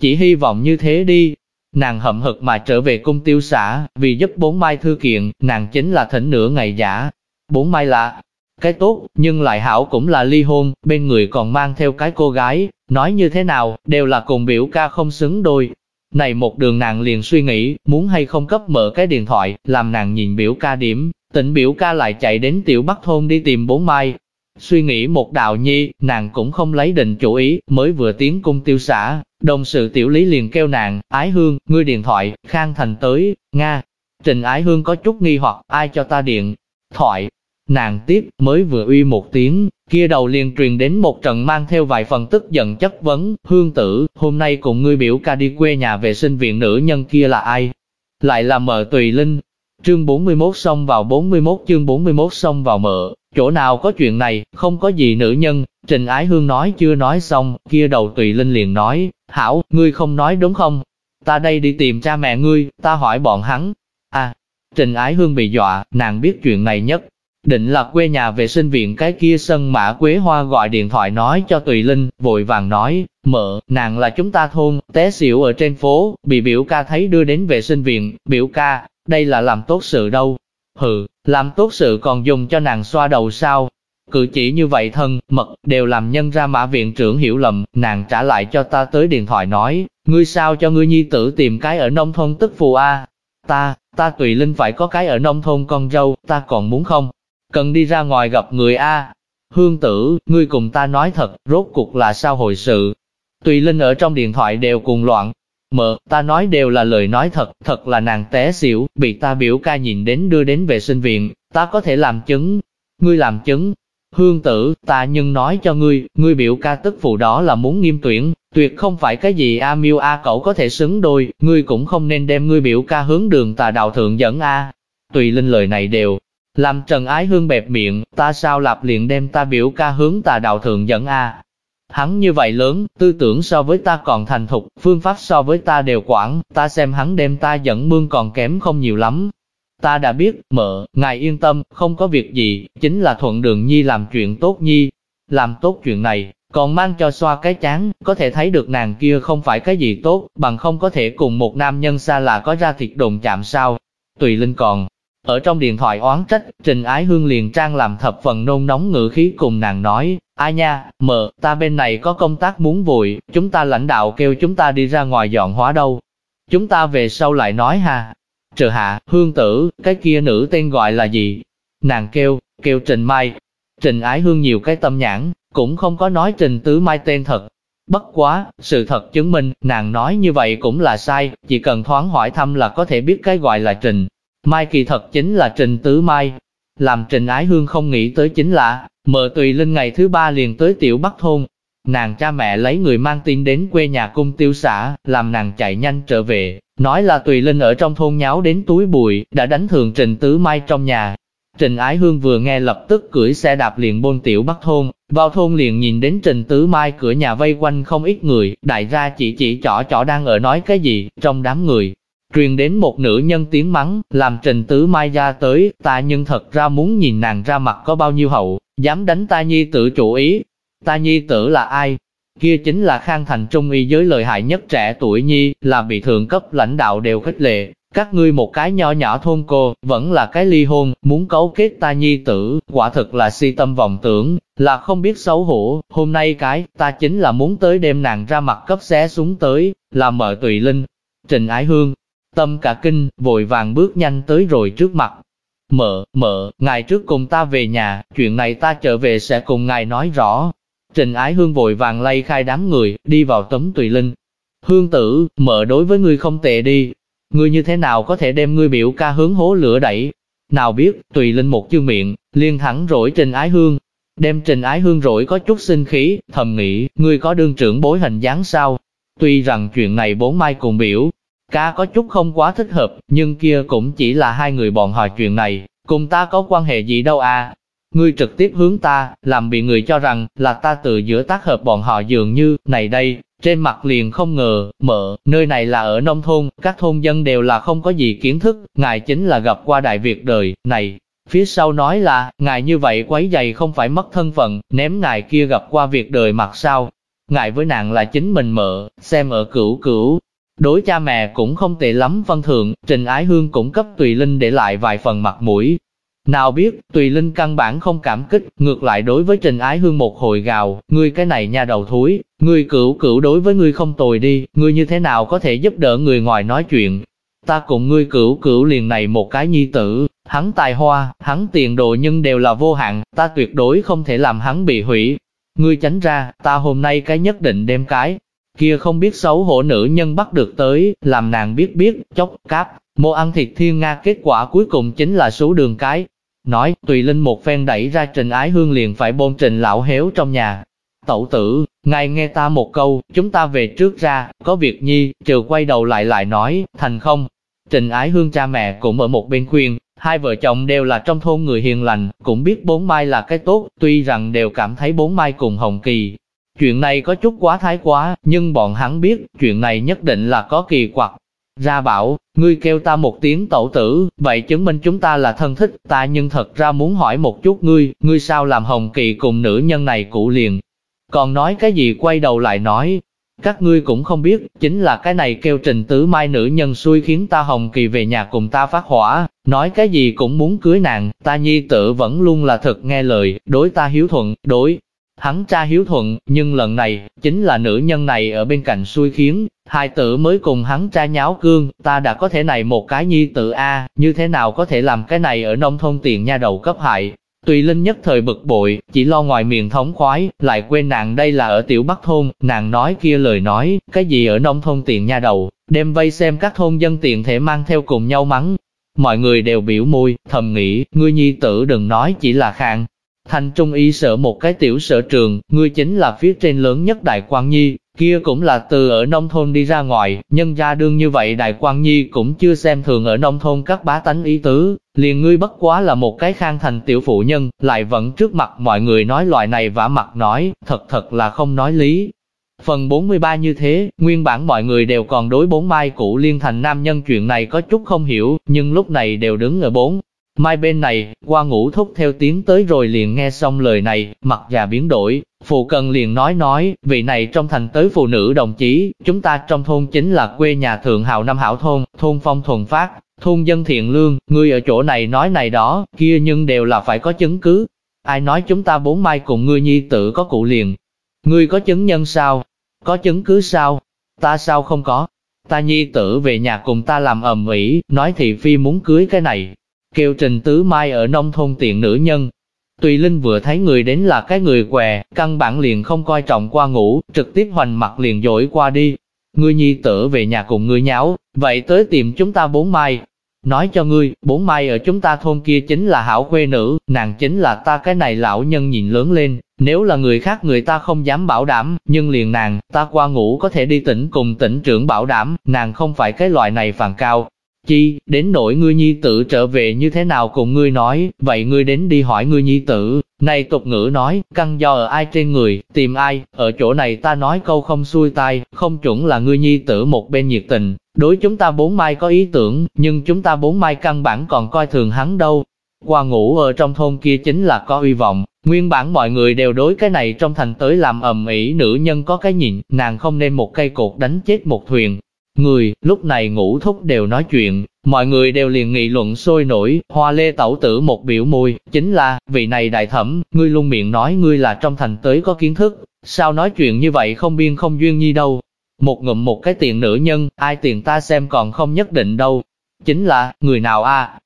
Chỉ hy vọng như thế đi. Nàng hậm hực mà trở về cung tiêu xã, vì giúp bốn mai thư kiện, nàng chính là thỉnh nửa ngày giả. Bốn mai là, cái tốt, nhưng lại hảo cũng là ly hôn, bên người còn mang theo cái cô gái, nói như thế nào, đều là cùng biểu ca không xứng đôi. Này một đường nàng liền suy nghĩ, muốn hay không cấp mở cái điện thoại, làm nàng nhìn biểu ca điểm, tỉnh biểu ca lại chạy đến tiểu bắc thôn đi tìm bốn mai. Suy nghĩ một đạo nhi, nàng cũng không lấy định chủ ý, mới vừa tiến cung tiêu xã, đồng sự tiểu lý liền kêu nàng, ái hương, ngươi điện thoại, khang thành tới, Nga. Trình ái hương có chút nghi hoặc, ai cho ta điện, thoại, Nàng tiếp, mới vừa uy một tiếng, kia đầu liền truyền đến một trận mang theo vài phần tức giận chất vấn, hương tử, hôm nay cùng ngươi biểu ca đi quê nhà vệ sinh viện nữ nhân kia là ai? Lại là mợ tùy linh. Chương 41 xong vào 41 chương 41 xong vào mợ, chỗ nào có chuyện này, không có gì nữ nhân, Trình Ái Hương nói chưa nói xong, kia đầu tùy linh liền nói, hảo, ngươi không nói đúng không? Ta đây đi tìm cha mẹ ngươi, ta hỏi bọn hắn. À, Trình Ái Hương bị dọa, nàng biết chuyện này nhất, Định là quê nhà vệ sinh viện cái kia sân mã quế hoa gọi điện thoại nói cho Tùy Linh, vội vàng nói, mợ, nàng là chúng ta thôn, té xỉu ở trên phố, bị biểu ca thấy đưa đến vệ sinh viện, biểu ca, đây là làm tốt sự đâu. Hừ, làm tốt sự còn dùng cho nàng xoa đầu sao? Cử chỉ như vậy thân, mật, đều làm nhân ra mã viện trưởng hiểu lầm, nàng trả lại cho ta tới điện thoại nói, ngươi sao cho ngươi nhi tử tìm cái ở nông thôn tức phù a Ta, ta tùy linh phải có cái ở nông thôn con dâu, ta còn muốn không? cần đi ra ngoài gặp người A. Hương tử, ngươi cùng ta nói thật, rốt cuộc là sao hồi sự. Tùy Linh ở trong điện thoại đều cùng loạn. Mợ, ta nói đều là lời nói thật, thật là nàng té xỉu, bị ta biểu ca nhìn đến đưa đến vệ sinh viện, ta có thể làm chứng. Ngươi làm chứng. Hương tử, ta nhưng nói cho ngươi, ngươi biểu ca tức phụ đó là muốn nghiêm tuyển, tuyệt không phải cái gì A miêu A cậu có thể xứng đôi, ngươi cũng không nên đem ngươi biểu ca hướng đường tà đạo thượng dẫn A. Tùy linh lời này đều, làm Trần Ái Hương bẹp miệng, ta sao lạp liền đem ta biểu ca hướng tà đạo thượng dẫn A. Hắn như vậy lớn, tư tưởng so với ta còn thành thục, phương pháp so với ta đều quản, ta xem hắn đem ta dẫn mương còn kém không nhiều lắm. Ta đã biết, mợ, ngài yên tâm, không có việc gì, chính là thuận đường nhi làm chuyện tốt nhi. Làm tốt chuyện này, còn mang cho xoa cái chán, có thể thấy được nàng kia không phải cái gì tốt, bằng không có thể cùng một nam nhân xa lạ có ra thịt đồn chạm sao. Tùy Linh còn, ở trong điện thoại oán trách, Trình Ái Hương liền trang làm thập phần nôn nóng ngữ khí cùng nàng nói, ai nha, mợ, ta bên này có công tác muốn vội, chúng ta lãnh đạo kêu chúng ta đi ra ngoài dọn hóa đâu. Chúng ta về sau lại nói ha. Trợ hạ, hương tử, cái kia nữ tên gọi là gì? Nàng kêu, kêu Trình Mai. Trình Ái Hương nhiều cái tâm nhãn, cũng không có nói Trình Tứ Mai tên thật. Bất quá, sự thật chứng minh, nàng nói như vậy cũng là sai, chỉ cần thoáng hỏi thăm là có thể biết cái gọi là Trình. Mai kỳ thật chính là Trình Tứ Mai. Làm Trình Ái Hương không nghĩ tới chính là, mợ tùy linh ngày thứ ba liền tới tiểu Bắc Thôn. Nàng cha mẹ lấy người mang tin đến quê nhà cung tiêu xã, làm nàng chạy nhanh trở về, nói là tùy linh ở trong thôn nháo đến túi bụi, đã đánh thường Trình Tứ Mai trong nhà. Trình Ái Hương vừa nghe lập tức cưỡi xe đạp liền bôn tiểu Bắc Thôn, vào thôn liền nhìn đến Trình Tứ Mai cửa nhà vây quanh không ít người, đại ra chỉ chỉ chỏ chỏ đang ở nói cái gì, trong đám người, truyền đến một nữ nhân tiếng mắng, làm Trình Tứ Mai ra tới, ta nhưng thật ra muốn nhìn nàng ra mặt có bao nhiêu hậu, dám đánh ta nhi tử chủ ý. Ta nhi tử là ai? Kia chính là khang thành trung y giới lợi hại nhất trẻ tuổi nhi, là bị thượng cấp lãnh đạo đều khích lệ. Các ngươi một cái nho nhỏ thôn cô, vẫn là cái ly hôn, muốn cấu kết ta nhi tử, quả thực là si tâm vọng tưởng, là không biết xấu hổ, hôm nay cái, ta chính là muốn tới đêm nàng ra mặt cấp xé xuống tới, là mợ tùy linh. Trình Ái Hương, Tâm cả kinh, vội vàng bước nhanh tới rồi trước mặt. Mợ, mợ, ngài trước cùng ta về nhà, chuyện này ta trở về sẽ cùng ngài nói rõ. Trình Ái Hương vội vàng lay khai đám người, đi vào tấm tùy linh. Hương tử, mợ đối với ngươi không tệ đi. Ngươi như thế nào có thể đem ngươi biểu ca hướng hố lửa đẩy? Nào biết, tùy linh một chương miệng, liên thẳng rỗi Trình Ái Hương. Đem Trình Ái Hương rỗi có chút sinh khí, thầm nghĩ, ngươi có đương trưởng bối hình dáng sao? Tuy rằng chuyện này bốn mai cùng biểu, Ca có chút không quá thích hợp, nhưng kia cũng chỉ là hai người bọn họ chuyện này, cùng ta có quan hệ gì đâu à. Ngươi trực tiếp hướng ta, làm bị người cho rằng là ta từ giữa tác hợp bọn họ dường như, này đây, trên mặt liền không ngờ, mở, nơi này là ở nông thôn, các thôn dân đều là không có gì kiến thức, ngài chính là gặp qua đại việc đời, này. Phía sau nói là, ngài như vậy quấy dày không phải mất thân phận, ném ngài kia gặp qua việc đời mặt sau. Ngài với nàng là chính mình mở, xem ở cửu cửu, Đối cha mẹ cũng không tệ lắm phân thượng, Trình Ái Hương cũng cấp Tùy Linh để lại vài phần mặt mũi. Nào biết, Tùy Linh căn bản không cảm kích, ngược lại đối với Trình Ái Hương một hồi gào, ngươi cái này nha đầu thúi, ngươi cửu cửu đối với ngươi không tồi đi, ngươi như thế nào có thể giúp đỡ người ngoài nói chuyện. Ta cùng ngươi cửu cửu liền này một cái nhi tử, hắn tài hoa, hắn tiền đồ nhưng đều là vô hạn, ta tuyệt đối không thể làm hắn bị hủy. Ngươi tránh ra, ta hôm nay cái nhất định đem cái, kia không biết xấu hổ nữ nhân bắt được tới, làm nàng biết biết, chốc, cáp, mô ăn thịt thiên nga kết quả cuối cùng chính là số đường cái. Nói, tùy linh một phen đẩy ra trình ái hương liền phải bôn trình lão héo trong nhà. Tẩu tử, ngài nghe ta một câu, chúng ta về trước ra, có việc nhi, trừ quay đầu lại lại nói, thành không. Trình ái hương cha mẹ cũng ở một bên khuyên, hai vợ chồng đều là trong thôn người hiền lành, cũng biết bốn mai là cái tốt, tuy rằng đều cảm thấy bốn mai cùng Hồng Kỳ, Chuyện này có chút quá thái quá, nhưng bọn hắn biết, chuyện này nhất định là có kỳ quặc. Ra bảo, ngươi kêu ta một tiếng tẩu tử, vậy chứng minh chúng ta là thân thích, ta nhưng thật ra muốn hỏi một chút ngươi, ngươi sao làm hồng kỳ cùng nữ nhân này cụ liền. Còn nói cái gì quay đầu lại nói, các ngươi cũng không biết, chính là cái này kêu trình tứ mai nữ nhân xui khiến ta hồng kỳ về nhà cùng ta phát hỏa, nói cái gì cũng muốn cưới nàng, ta nhi tử vẫn luôn là thật nghe lời, đối ta hiếu thuận, đối Hắn cha hiếu thuận, nhưng lần này, chính là nữ nhân này ở bên cạnh xui khiến, hai tử mới cùng hắn cha nháo cương, ta đã có thể này một cái nhi tử A, như thế nào có thể làm cái này ở nông thôn tiền nha đầu cấp hại. Tùy Linh nhất thời bực bội, chỉ lo ngoài miệng thống khoái, lại quên nàng đây là ở tiểu Bắc thôn, nàng nói kia lời nói, cái gì ở nông thôn tiền nha đầu, đem vây xem các thôn dân tiện thể mang theo cùng nhau mắng. Mọi người đều biểu môi, thầm nghĩ, ngươi nhi tử đừng nói chỉ là khang. Thành trung y sở một cái tiểu sở trường, ngươi chính là phía trên lớn nhất đại Quang nhi, kia cũng là từ ở nông thôn đi ra ngoài, nhân gia đương như vậy đại Quang nhi cũng chưa xem thường ở nông thôn các bá tánh ý tứ, liền ngươi bất quá là một cái khang thành tiểu phụ nhân, lại vẫn trước mặt mọi người nói loại này vả mặt nói, thật thật là không nói lý. Phần 43 như thế, nguyên bản mọi người đều còn đối bốn mai cũ liên thành nam nhân chuyện này có chút không hiểu, nhưng lúc này đều đứng ở bốn. Mai bên này, qua ngủ thúc theo tiếng tới rồi liền nghe xong lời này, mặt già biến đổi, phụ cần liền nói nói, vị này trong thành tới phụ nữ đồng chí, chúng ta trong thôn chính là quê nhà thượng hào năm hảo thôn, thôn phong thuần phát, thôn dân thiện lương, ngươi ở chỗ này nói này đó, kia nhưng đều là phải có chứng cứ. Ai nói chúng ta bốn mai cùng ngươi nhi tử có cụ liền? Ngươi có chứng nhân sao? Có chứng cứ sao? Ta sao không có? Ta nhi tử về nhà cùng ta làm ầm ĩ, nói thị phi muốn cưới cái này, kêu Trình Tứ Mai ở nông thôn tiện nữ nhân. Tùy Linh vừa thấy người đến là cái người què, căn bản liền không coi trọng qua ngủ, trực tiếp hoành mặt liền dỗi qua đi. Ngươi nhi tử về nhà cùng ngươi nháo, vậy tới tìm chúng ta bốn mai. Nói cho ngươi, bốn mai ở chúng ta thôn kia chính là hảo quê nữ, nàng chính là ta cái này lão nhân nhìn lớn lên, nếu là người khác người ta không dám bảo đảm, nhưng liền nàng, ta qua ngủ có thể đi tỉnh cùng tỉnh trưởng bảo đảm, nàng không phải cái loại này phàn cao, Chi, đến nỗi ngươi nhi tử trở về như thế nào cùng ngươi nói, vậy ngươi đến đi hỏi ngươi nhi tử. Này tục ngữ nói, căn do ở ai trên người, tìm ai, ở chỗ này ta nói câu không xuôi tai, không chuẩn là ngươi nhi tử một bên nhiệt tình. Đối chúng ta bốn mai có ý tưởng, nhưng chúng ta bốn mai căn bản còn coi thường hắn đâu. Qua ngủ ở trong thôn kia chính là có uy vọng, nguyên bản mọi người đều đối cái này trong thành tới làm ầm ĩ nữ nhân có cái nhìn, nàng không nên một cây cột đánh chết một thuyền, Người, lúc này ngủ thúc đều nói chuyện, mọi người đều liền nghị luận sôi nổi, hoa lê tẩu tử một biểu môi, chính là, vị này đại thẩm, ngươi luôn miệng nói ngươi là trong thành tới có kiến thức, sao nói chuyện như vậy không biên không duyên nhi đâu. Một ngụm một cái tiền nữ nhân, ai tiền ta xem còn không nhất định đâu. Chính là, người nào a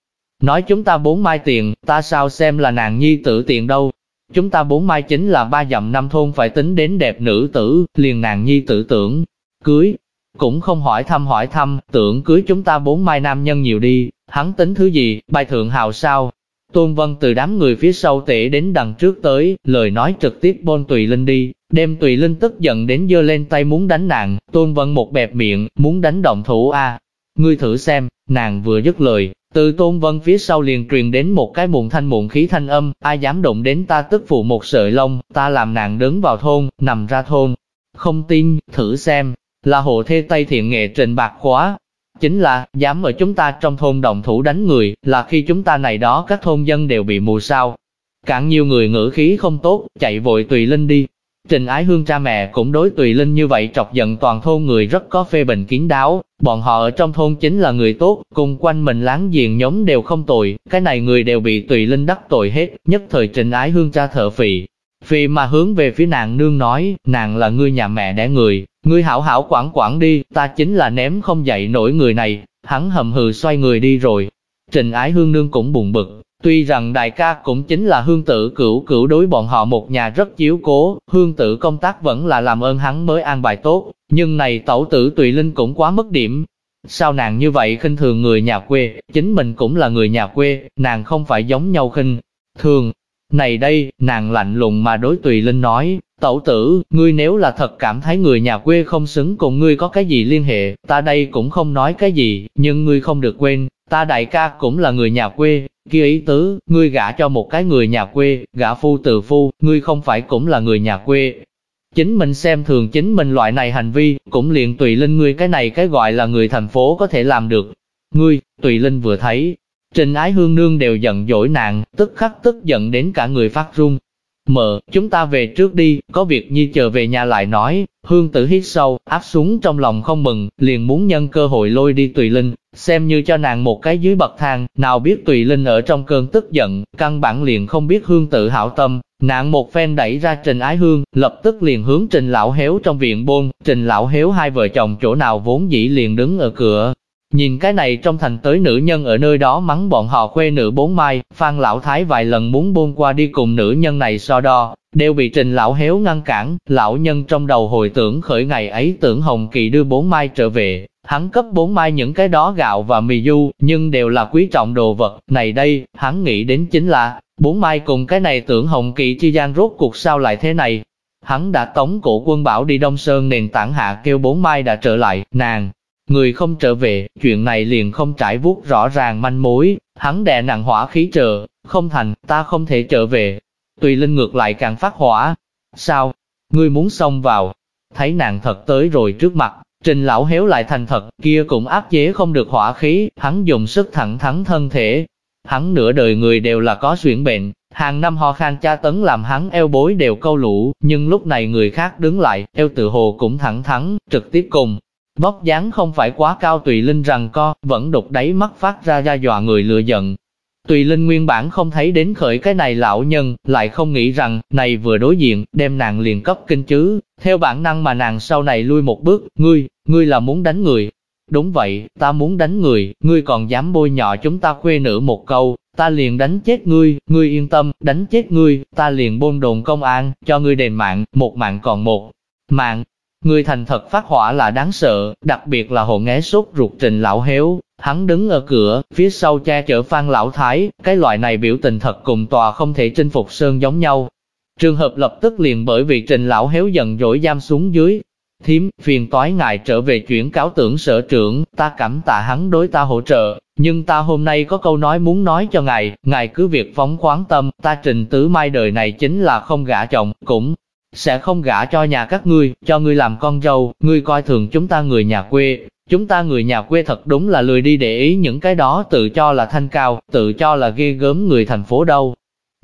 Nói chúng ta bốn mai tiền, ta sao xem là nàng nhi tử tiền đâu. Chúng ta bốn mai chính là ba dặm năm thôn phải tính đến đẹp nữ tử, liền nàng nhi tử tưởng, cưới, cũng không hỏi thăm hỏi thăm, tưởng cưới chúng ta bốn mai nam nhân nhiều đi, hắn tính thứ gì, bài thượng hào sao. Tôn Vân từ đám người phía sau tể đến đằng trước tới, lời nói trực tiếp bôn Tùy Linh đi, đem Tùy Linh tức giận đến dơ lên tay muốn đánh nàng, Tôn Vân một bẹp miệng, muốn đánh động thủ a. Ngươi thử xem, nàng vừa dứt lời, từ Tôn Vân phía sau liền truyền đến một cái muộn thanh muộn khí thanh âm, ai dám động đến ta tức phụ một sợi lông, ta làm nàng đứng vào thôn, nằm ra thôn. Không tin, thử xem, là hộ thê Tây thiện nghệ trình bạc khóa. Chính là, dám ở chúng ta trong thôn đồng thủ đánh người, là khi chúng ta này đó các thôn dân đều bị mù sao. Càng nhiều người ngữ khí không tốt, chạy vội Tùy Linh đi. Trình Ái Hương cha mẹ cũng đối Tùy Linh như vậy chọc giận toàn thôn người rất có phê bình kiến đáo, bọn họ ở trong thôn chính là người tốt, cùng quanh mình láng giềng nhóm đều không tội, cái này người đều bị Tùy Linh đắc tội hết, nhất thời Trình Ái Hương cha thở phì. Vì mà hướng về phía nàng nương nói, nàng là ngươi nhà mẹ đẻ người, Ngươi hảo hảo quản quản đi, ta chính là ném không dậy nổi người này, hắn hầm hừ xoay người đi rồi. Trình ái hương nương cũng buồn bực, tuy rằng đại ca cũng chính là hương tử cửu cửu đối bọn họ một nhà rất chiếu cố, hương tử công tác vẫn là làm ơn hắn mới an bài tốt, nhưng này tẩu tử tùy linh cũng quá mất điểm. Sao nàng như vậy khinh thường người nhà quê, chính mình cũng là người nhà quê, nàng không phải giống nhau khinh thường. Này đây, nàng lạnh lùng mà đối tùy linh nói, Tẩu tử, ngươi nếu là thật cảm thấy người nhà quê không xứng cùng ngươi có cái gì liên hệ, ta đây cũng không nói cái gì, nhưng ngươi không được quên, ta đại ca cũng là người nhà quê, kia ý tứ, ngươi gả cho một cái người nhà quê, gả phu từ phu, ngươi không phải cũng là người nhà quê. Chính mình xem thường chính mình loại này hành vi, cũng liền tùy linh ngươi cái này cái gọi là người thành phố có thể làm được. Ngươi, tùy linh vừa thấy, Trình Ái Hương Nương đều giận dỗi nàng, tức khắc tức giận đến cả người phát run, Mợ, chúng ta về trước đi, có việc nhi chờ về nhà lại nói, hương tử hít sâu, áp xuống trong lòng không mừng, liền muốn nhân cơ hội lôi đi Tùy Linh, xem như cho nàng một cái dưới bậc thang, nào biết Tùy Linh ở trong cơn tức giận, căn bản liền không biết hương tử hảo tâm, nàng một phen đẩy ra Trình Ái Hương, lập tức liền hướng Trình Lão Héo trong viện bôn, Trình Lão Héo hai vợ chồng chỗ nào vốn dĩ liền đứng ở cửa, Nhìn cái này trong thành tới nữ nhân ở nơi đó mắng bọn họ khuê nữ bốn mai, Phan Lão Thái vài lần muốn buông qua đi cùng nữ nhân này so đo, đều bị trình lão héo ngăn cản, lão nhân trong đầu hồi tưởng khởi ngày ấy tưởng Hồng Kỳ đưa bốn mai trở về, hắn cấp bốn mai những cái đó gạo và mì du, nhưng đều là quý trọng đồ vật, này đây, hắn nghĩ đến chính là, bốn mai cùng cái này tưởng Hồng Kỳ chi gian rốt cuộc sao lại thế này. Hắn đã tống cổ quân bảo đi Đông Sơn nền tảng hạ kêu bốn mai đã trở lại, nàng, người không trở về, chuyện này liền không trải vuốt rõ ràng manh mối, hắn đè nặng hỏa khí trợ, không thành, ta không thể trở về. Tùy Linh ngược lại càng phát hỏa. Sao? Ngươi muốn xông vào? Thấy nàng thật tới rồi trước mặt, Trình lão héo lại thành thật, kia cũng áp chế không được hỏa khí, hắn dùng sức thẳng thắn thân thể. Hắn nửa đời người đều là có xuyển bệnh, hàng năm ho khan cha tấn làm hắn eo bối đều câu lũ, nhưng lúc này người khác đứng lại, eo tự hồ cũng thẳng thắn, trực tiếp cùng. Vóc dáng không phải quá cao tùy linh rằng co, vẫn đục đáy mắt phát ra ra dọa người lừa giận, Tùy Linh nguyên bản không thấy đến khởi cái này lão nhân, lại không nghĩ rằng, này vừa đối diện, đem nàng liền cấp kinh chứ, theo bản năng mà nàng sau này lui một bước, ngươi, ngươi là muốn đánh người. Đúng vậy, ta muốn đánh người, ngươi còn dám bôi nhọ chúng ta khuê nữ một câu, ta liền đánh chết ngươi, ngươi yên tâm, đánh chết ngươi, ta liền bôn đồn công an, cho ngươi đền mạng, một mạng còn một mạng. Người thành thật phát hỏa là đáng sợ, đặc biệt là hồ nghé sốt ruột trình lão héo, Hắn đứng ở cửa, phía sau che chở Phan Lão Thái, cái loại này biểu tình thật cùng tòa không thể chinh phục sơn giống nhau. Trường hợp lập tức liền bởi vì trình lão héo dần dỗi giam xuống dưới. Thiếm, phiền toái ngài trở về chuyển cáo tưởng sở trưởng, ta cảm tạ hắn đối ta hỗ trợ, nhưng ta hôm nay có câu nói muốn nói cho ngài, ngài cứ việc phóng khoáng tâm, ta trình tứ mai đời này chính là không gả chồng, cũng sẽ không gả cho nhà các ngươi, cho ngươi làm con dâu, ngươi coi thường chúng ta người nhà quê, Chúng ta người nhà quê thật đúng là lười đi để ý những cái đó tự cho là thanh cao, tự cho là ghê gớm người thành phố đâu.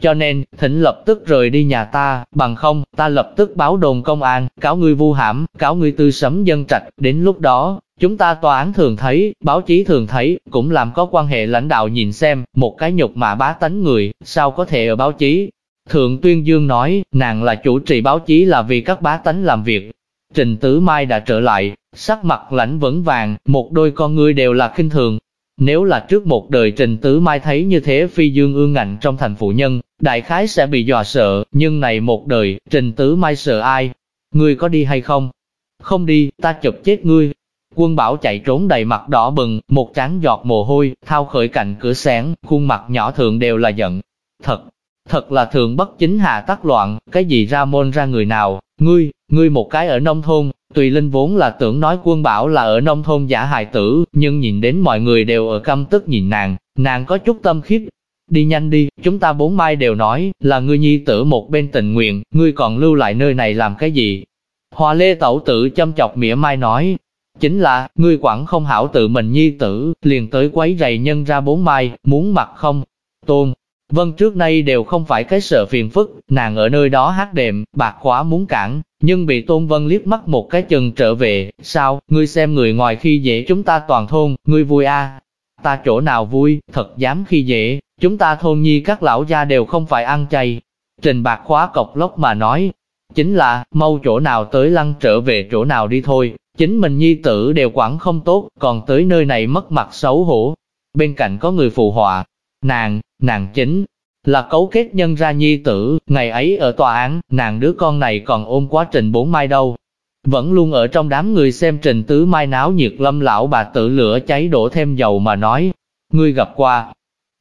Cho nên, thỉnh lập tức rời đi nhà ta, bằng không, ta lập tức báo đồn công an, cáo ngươi vu hãm, cáo ngươi tư sấm dân trạch, đến lúc đó, chúng ta tòa án thường thấy, báo chí thường thấy, cũng làm có quan hệ lãnh đạo nhìn xem, một cái nhục mà bá tánh người, sao có thể ở báo chí. Thượng Tuyên Dương nói, nàng là chủ trì báo chí là vì các bá tánh làm việc. Trình Tứ Mai đã trở lại, sắc mặt lãnh vững vàng, một đôi con ngươi đều là khinh thường. Nếu là trước một đời Trình Tứ Mai thấy như thế phi dương ương ngạnh trong thành phụ nhân, đại khái sẽ bị dọa sợ, nhưng này một đời, Trình Tứ Mai sợ ai? Ngươi có đi hay không? Không đi, ta chụp chết ngươi. Quân bảo chạy trốn đầy mặt đỏ bừng, một trán giọt mồ hôi, thao khởi cạnh cửa sáng, khuôn mặt nhỏ thượng đều là giận. Thật, thật là thường bất chính hạ tắc loạn, cái gì ra môn ra người nào, ngươi, ngươi một cái ở nông thôn, Tùy Linh vốn là tưởng nói quân bảo là ở nông thôn giả hài tử, nhưng nhìn đến mọi người đều ở căm tức nhìn nàng, nàng có chút tâm khiếp. Đi nhanh đi, chúng ta bốn mai đều nói, là ngươi nhi tử một bên tình nguyện, ngươi còn lưu lại nơi này làm cái gì? Hoa lê tẩu tử châm chọc mỉa mai nói, chính là, ngươi quản không hảo tự mình nhi tử, liền tới quấy rầy nhân ra bốn mai, muốn mặt không? Tôn, Vân trước nay đều không phải cái sợ phiền phức, nàng ở nơi đó hát đệm, bạc khóa muốn cản, nhưng bị Tôn Vân liếc mắt một cái chừng trở về, sao, ngươi xem người ngoài khi dễ chúng ta toàn thôn, ngươi vui à? Ta chỗ nào vui, thật dám khi dễ, chúng ta thôn nhi các lão gia đều không phải ăn chay. Trình bạc khóa cọc lốc mà nói, chính là, mau chỗ nào tới lăng trở về chỗ nào đi thôi, chính mình nhi tử đều quản không tốt, còn tới nơi này mất mặt xấu hổ. Bên cạnh có người phù họa, nàng, nàng chính là cấu kết nhân ra nhi tử, ngày ấy ở tòa án, nàng đứa con này còn ôm quá trình bốn mai đâu. Vẫn luôn ở trong đám người xem trình tứ mai náo nhiệt lâm lão bà tự lửa cháy đổ thêm dầu mà nói, ngươi gặp qua,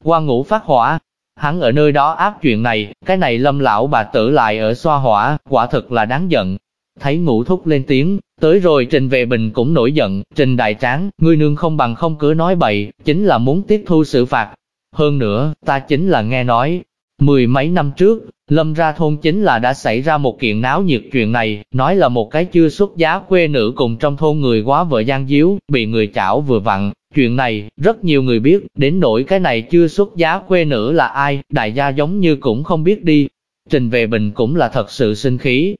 qua ngủ phát hỏa, hắn ở nơi đó áp chuyện này, cái này lâm lão bà tử lại ở xoa hỏa, quả thực là đáng giận. Thấy ngũ thúc lên tiếng, tới rồi trình về bình cũng nổi giận, trình đại tráng, ngươi nương không bằng không cứ nói bậy, chính là muốn tiếp thu sự phạt, hơn nữa, ta chính là nghe nói, mười mấy năm trước, lâm ra thôn chính là đã xảy ra một kiện náo nhiệt chuyện này, nói là một cái chưa xuất giá quê nữ cùng trong thôn người quá vợ gian díu, bị người chảo vừa vặn. Chuyện này, rất nhiều người biết, đến nỗi cái này chưa xuất giá quê nữ là ai, đại gia giống như cũng không biết đi. Trình về bình cũng là thật sự sinh khí,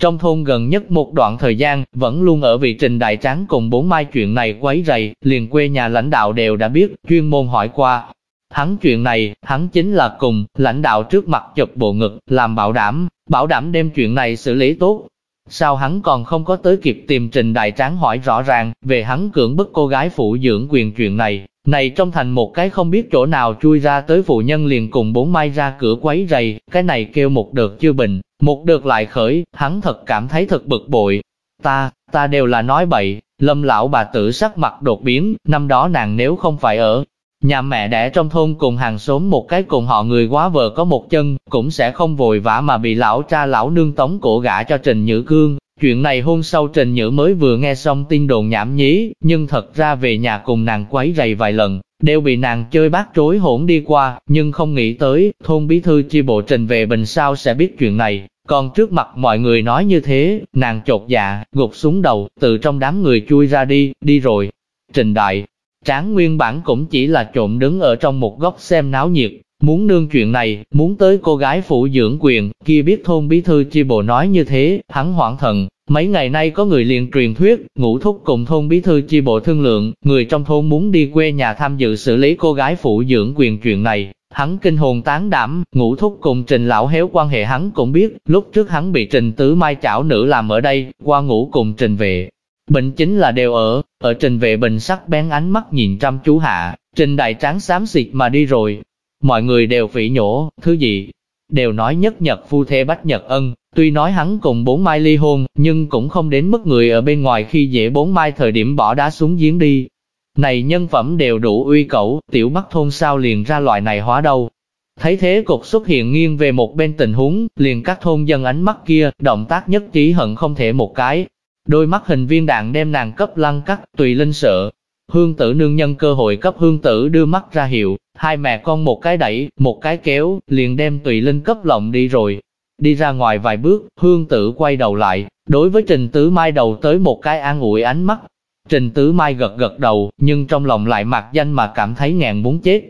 trong thôn gần nhất một đoạn thời gian, vẫn luôn ở vị trình đại tráng cùng bốn mai chuyện này quấy rầy, liền quê nhà lãnh đạo đều đã biết, chuyên môn hỏi qua, Hắn chuyện này, hắn chính là cùng, lãnh đạo trước mặt chụp bộ ngực, làm bảo đảm, bảo đảm đem chuyện này xử lý tốt. sao hắn còn không có tới kịp tìm trình đại tráng hỏi rõ ràng về hắn cưỡng bức cô gái phụ dưỡng quyền chuyện này. Này trong thành một cái không biết chỗ nào chui ra tới phụ nhân liền cùng bốn mai ra cửa quấy rầy, cái này kêu một đợt chưa bình, một đợt lại khởi, hắn thật cảm thấy thật bực bội. Ta, ta đều là nói bậy, lâm lão bà tử sắc mặt đột biến, năm đó nàng nếu không phải ở Nhà mẹ đẻ trong thôn cùng hàng xóm một cái cùng họ người quá vợ có một chân, cũng sẽ không vội vã mà bị lão cha lão nương tống cổ gã cho Trình Nhữ Cương. Chuyện này hôn sau Trình Nhữ mới vừa nghe xong tin đồn nhảm nhí, nhưng thật ra về nhà cùng nàng quấy rầy vài lần, đều bị nàng chơi bát trối hỗn đi qua, nhưng không nghĩ tới, thôn bí thư chi bộ Trình về bình sao sẽ biết chuyện này. Còn trước mặt mọi người nói như thế, nàng chột dạ, gục xuống đầu, từ trong đám người chui ra đi, đi rồi. Trình đại, Tráng nguyên bản cũng chỉ là trộm đứng ở trong một góc xem náo nhiệt, muốn nương chuyện này, muốn tới cô gái phụ dưỡng quyền, kia biết thôn bí thư chi bộ nói như thế, hắn hoảng thần. Mấy ngày nay có người liền truyền thuyết, ngũ thúc cùng thôn bí thư chi bộ thương lượng, người trong thôn muốn đi quê nhà tham dự xử lý cô gái phụ dưỡng quyền chuyện này. Hắn kinh hồn tán đảm, ngũ thúc cùng trình lão héo quan hệ hắn cũng biết, lúc trước hắn bị trình tứ mai chảo nữ làm ở đây, qua ngủ cùng trình về, Bệnh chính là đều ở, ở trình vệ bình sắc bén ánh mắt nhìn chăm chú hạ, trình đại tráng xám xịt mà đi rồi. Mọi người đều phỉ nhổ, thứ gì? Đều nói nhất nhật phu thê bách nhật ân, tuy nói hắn cùng bốn mai ly hôn, nhưng cũng không đến mức người ở bên ngoài khi dễ bốn mai thời điểm bỏ đá xuống giếng đi. Này nhân phẩm đều đủ uy cẩu, tiểu bắc thôn sao liền ra loại này hóa đâu. Thấy thế cục xuất hiện nghiêng về một bên tình huống, liền các thôn dân ánh mắt kia, động tác nhất trí hận không thể một cái, Đôi mắt hình viên đạn đem nàng cấp lăn cắt, tùy linh sợ. Hương tử nương nhân cơ hội cấp hương tử đưa mắt ra hiệu, hai mẹ con một cái đẩy, một cái kéo, liền đem tùy linh cấp lộng đi rồi. Đi ra ngoài vài bước, hương tử quay đầu lại, đối với Trình Tứ Mai đầu tới một cái an ủi ánh mắt. Trình Tứ Mai gật gật đầu, nhưng trong lòng lại mặc danh mà cảm thấy ngàn muốn chết.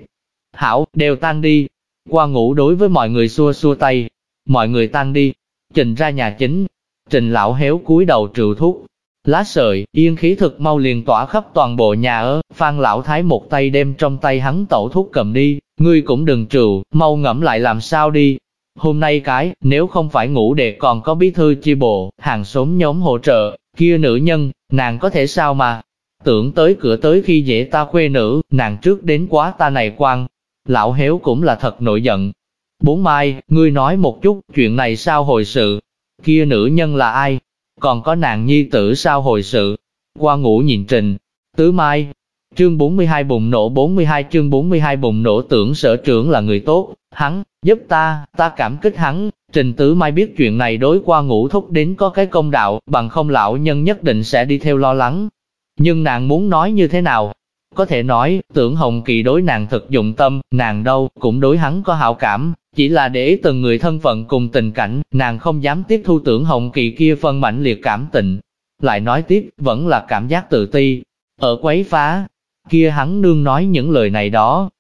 Hảo, đều tan đi. Qua ngủ đối với mọi người xua xua tay. Mọi người tan đi. Trình ra nhà chính, Trình lão héo cúi đầu trừ thuốc. Lá sợi, yên khí thực mau liền tỏa khắp toàn bộ nhà ở, Phan lão thái một tay đem trong tay hắn tẩu thuốc cầm đi, ngươi cũng đừng trừ, mau ngẫm lại làm sao đi. Hôm nay cái, nếu không phải ngủ đệ còn có bí thư chi bộ, hàng xóm nhóm hỗ trợ, kia nữ nhân, nàng có thể sao mà. Tưởng tới cửa tới khi dễ ta khuê nữ, nàng trước đến quá ta này quan. Lão héo cũng là thật nổi giận. Bốn mai, ngươi nói một chút, chuyện này sao hồi sự, kia nữ nhân là ai? Còn có nàng nhi tử sao hồi sự? Qua ngủ nhìn trình, tứ mai. Chương 42 bùng nổ 42 chương 42 bùng nổ tưởng sở trưởng là người tốt, hắn, giúp ta, ta cảm kích hắn, trình tứ mai biết chuyện này đối qua ngủ thúc đến có cái công đạo, bằng không lão nhân nhất định sẽ đi theo lo lắng. Nhưng nàng muốn nói như thế nào? Có thể nói, tưởng Hồng Kỳ đối nàng thực dụng tâm, nàng đâu, cũng đối hắn có hảo cảm, chỉ là để từng người thân phận cùng tình cảnh, nàng không dám tiếp thu tưởng Hồng Kỳ kia phân mãnh liệt cảm tình. Lại nói tiếp, vẫn là cảm giác tự ti. Ở quấy phá, kia hắn nương nói những lời này đó.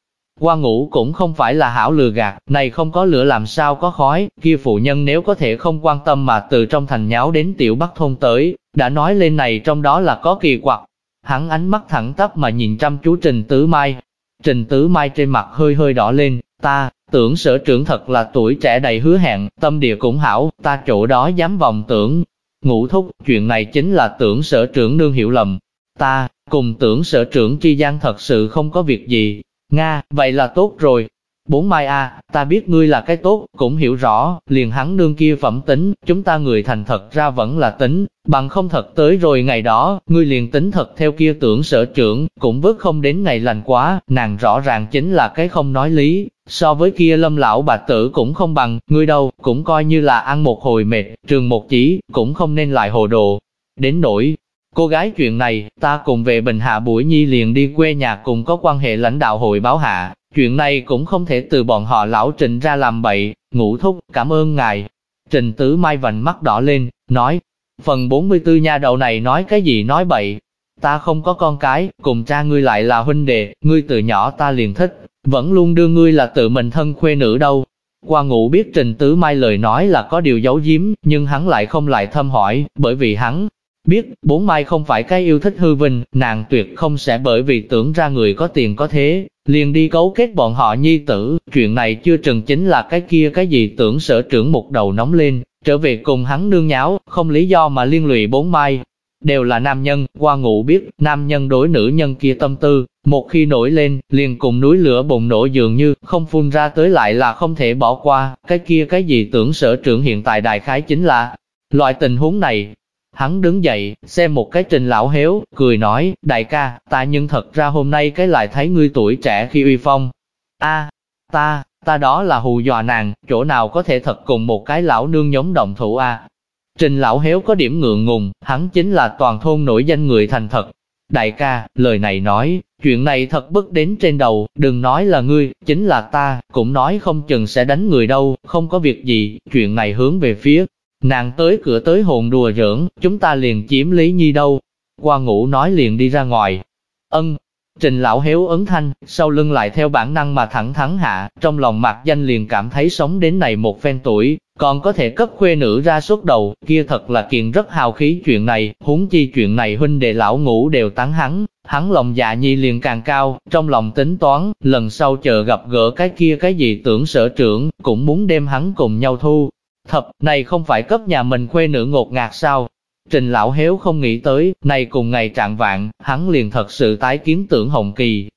Qua ngủ cũng không phải là hảo lừa gạt, này không có lửa làm sao có khói, kia phụ nhân nếu có thể không quan tâm mà từ trong thành nháo đến tiểu bắc thôn tới, đã nói lên này trong đó là có kỳ quặc. Hắn ánh mắt thẳng tắp mà nhìn chăm chú Trình Tứ Mai. Trình Tứ Mai trên mặt hơi hơi đỏ lên, ta, Tưởng sở trưởng thật là tuổi trẻ đầy hứa hẹn, tâm địa cũng hảo, ta chỗ đó dám vòng tưởng. Ngũ thúc, chuyện này chính là tưởng sở trưởng nương hiểu lầm. Ta, cùng tưởng sở trưởng tri gian thật sự không có việc gì. Nga, vậy là tốt rồi, Bốn mai a, ta biết ngươi là cái tốt, cũng hiểu rõ, liền hắn nương kia phẩm tính, chúng ta người thành thật ra vẫn là tính, bằng không thật tới rồi ngày đó, ngươi liền tính thật theo kia tưởng sở trưởng, cũng vớt không đến ngày lành quá, nàng rõ ràng chính là cái không nói lý, so với kia lâm lão bà tử cũng không bằng, ngươi đâu, cũng coi như là ăn một hồi mệt, trường một chỉ, cũng không nên lại hồ đồ. Đến nỗi, cô gái chuyện này, ta cùng về Bình Hạ buổi nhi liền đi quê nhà cùng có quan hệ lãnh đạo hội báo hạ, Chuyện này cũng không thể từ bọn họ lão Trình ra làm bậy, ngũ thúc, cảm ơn ngài. Trình tứ mai vành mắt đỏ lên, nói, phần 44 nha đầu này nói cái gì nói bậy. Ta không có con cái, cùng cha ngươi lại là huynh đệ, ngươi từ nhỏ ta liền thích, vẫn luôn đưa ngươi là tự mình thân khuê nữ đâu. Qua ngủ biết Trình Tứ Mai lời nói là có điều giấu giếm, nhưng hắn lại không lại thâm hỏi, bởi vì hắn biết, bốn mai không phải cái yêu thích hư vinh, nàng tuyệt không sẽ bởi vì tưởng ra người có tiền có thế, liền đi cấu kết bọn họ nhi tử, chuyện này chưa chừng chính là cái kia cái gì tưởng sở trưởng một đầu nóng lên, trở về cùng hắn nương nháo, không lý do mà liên lụy bốn mai. Đều là nam nhân, qua ngủ biết, nam nhân đối nữ nhân kia tâm tư, một khi nổi lên, liền cùng núi lửa bùng nổ dường như, không phun ra tới lại là không thể bỏ qua, cái kia cái gì tưởng sở trưởng hiện tại đại khái chính là, loại tình huống này. Hắn đứng dậy, xem một cái trình lão héo, cười nói, đại ca, ta nhưng thật ra hôm nay cái lại thấy ngươi tuổi trẻ khi uy phong. a ta, ta đó là hù dọa nàng, chỗ nào có thể thật cùng một cái lão nương nhóm động thủ a Trình lão héo có điểm ngượng ngùng, hắn chính là toàn thôn nổi danh người thành thật. Đại ca, lời này nói, chuyện này thật bức đến trên đầu, đừng nói là ngươi, chính là ta, cũng nói không chừng sẽ đánh người đâu, không có việc gì, chuyện này hướng về phía. Nàng tới cửa tới hồn đùa giỡn, chúng ta liền chiếm Lý Nhi đâu. Qua ngủ nói liền đi ra ngoài. Ân, Trình lão héo ấn thanh, sau lưng lại theo bản năng mà thẳng thắn hạ, trong lòng mặt danh liền cảm thấy sống đến này một phen tuổi, còn có thể cấp khuê nữ ra suốt đầu, kia thật là kiện rất hào khí chuyện này, huống chi chuyện này huynh đệ lão ngủ đều tán hắn, hắn lòng dạ nhi liền càng cao, trong lòng tính toán, lần sau chờ gặp gỡ cái kia cái gì tưởng sở trưởng, cũng muốn đem hắn cùng nhau thu. Thập, này không phải cấp nhà mình khuê nữ ngột ngạt sao, Trình lão héo không nghĩ tới, này cùng ngày trạng vạn, hắn liền thật sự tái kiến tưởng Hồng Kỳ,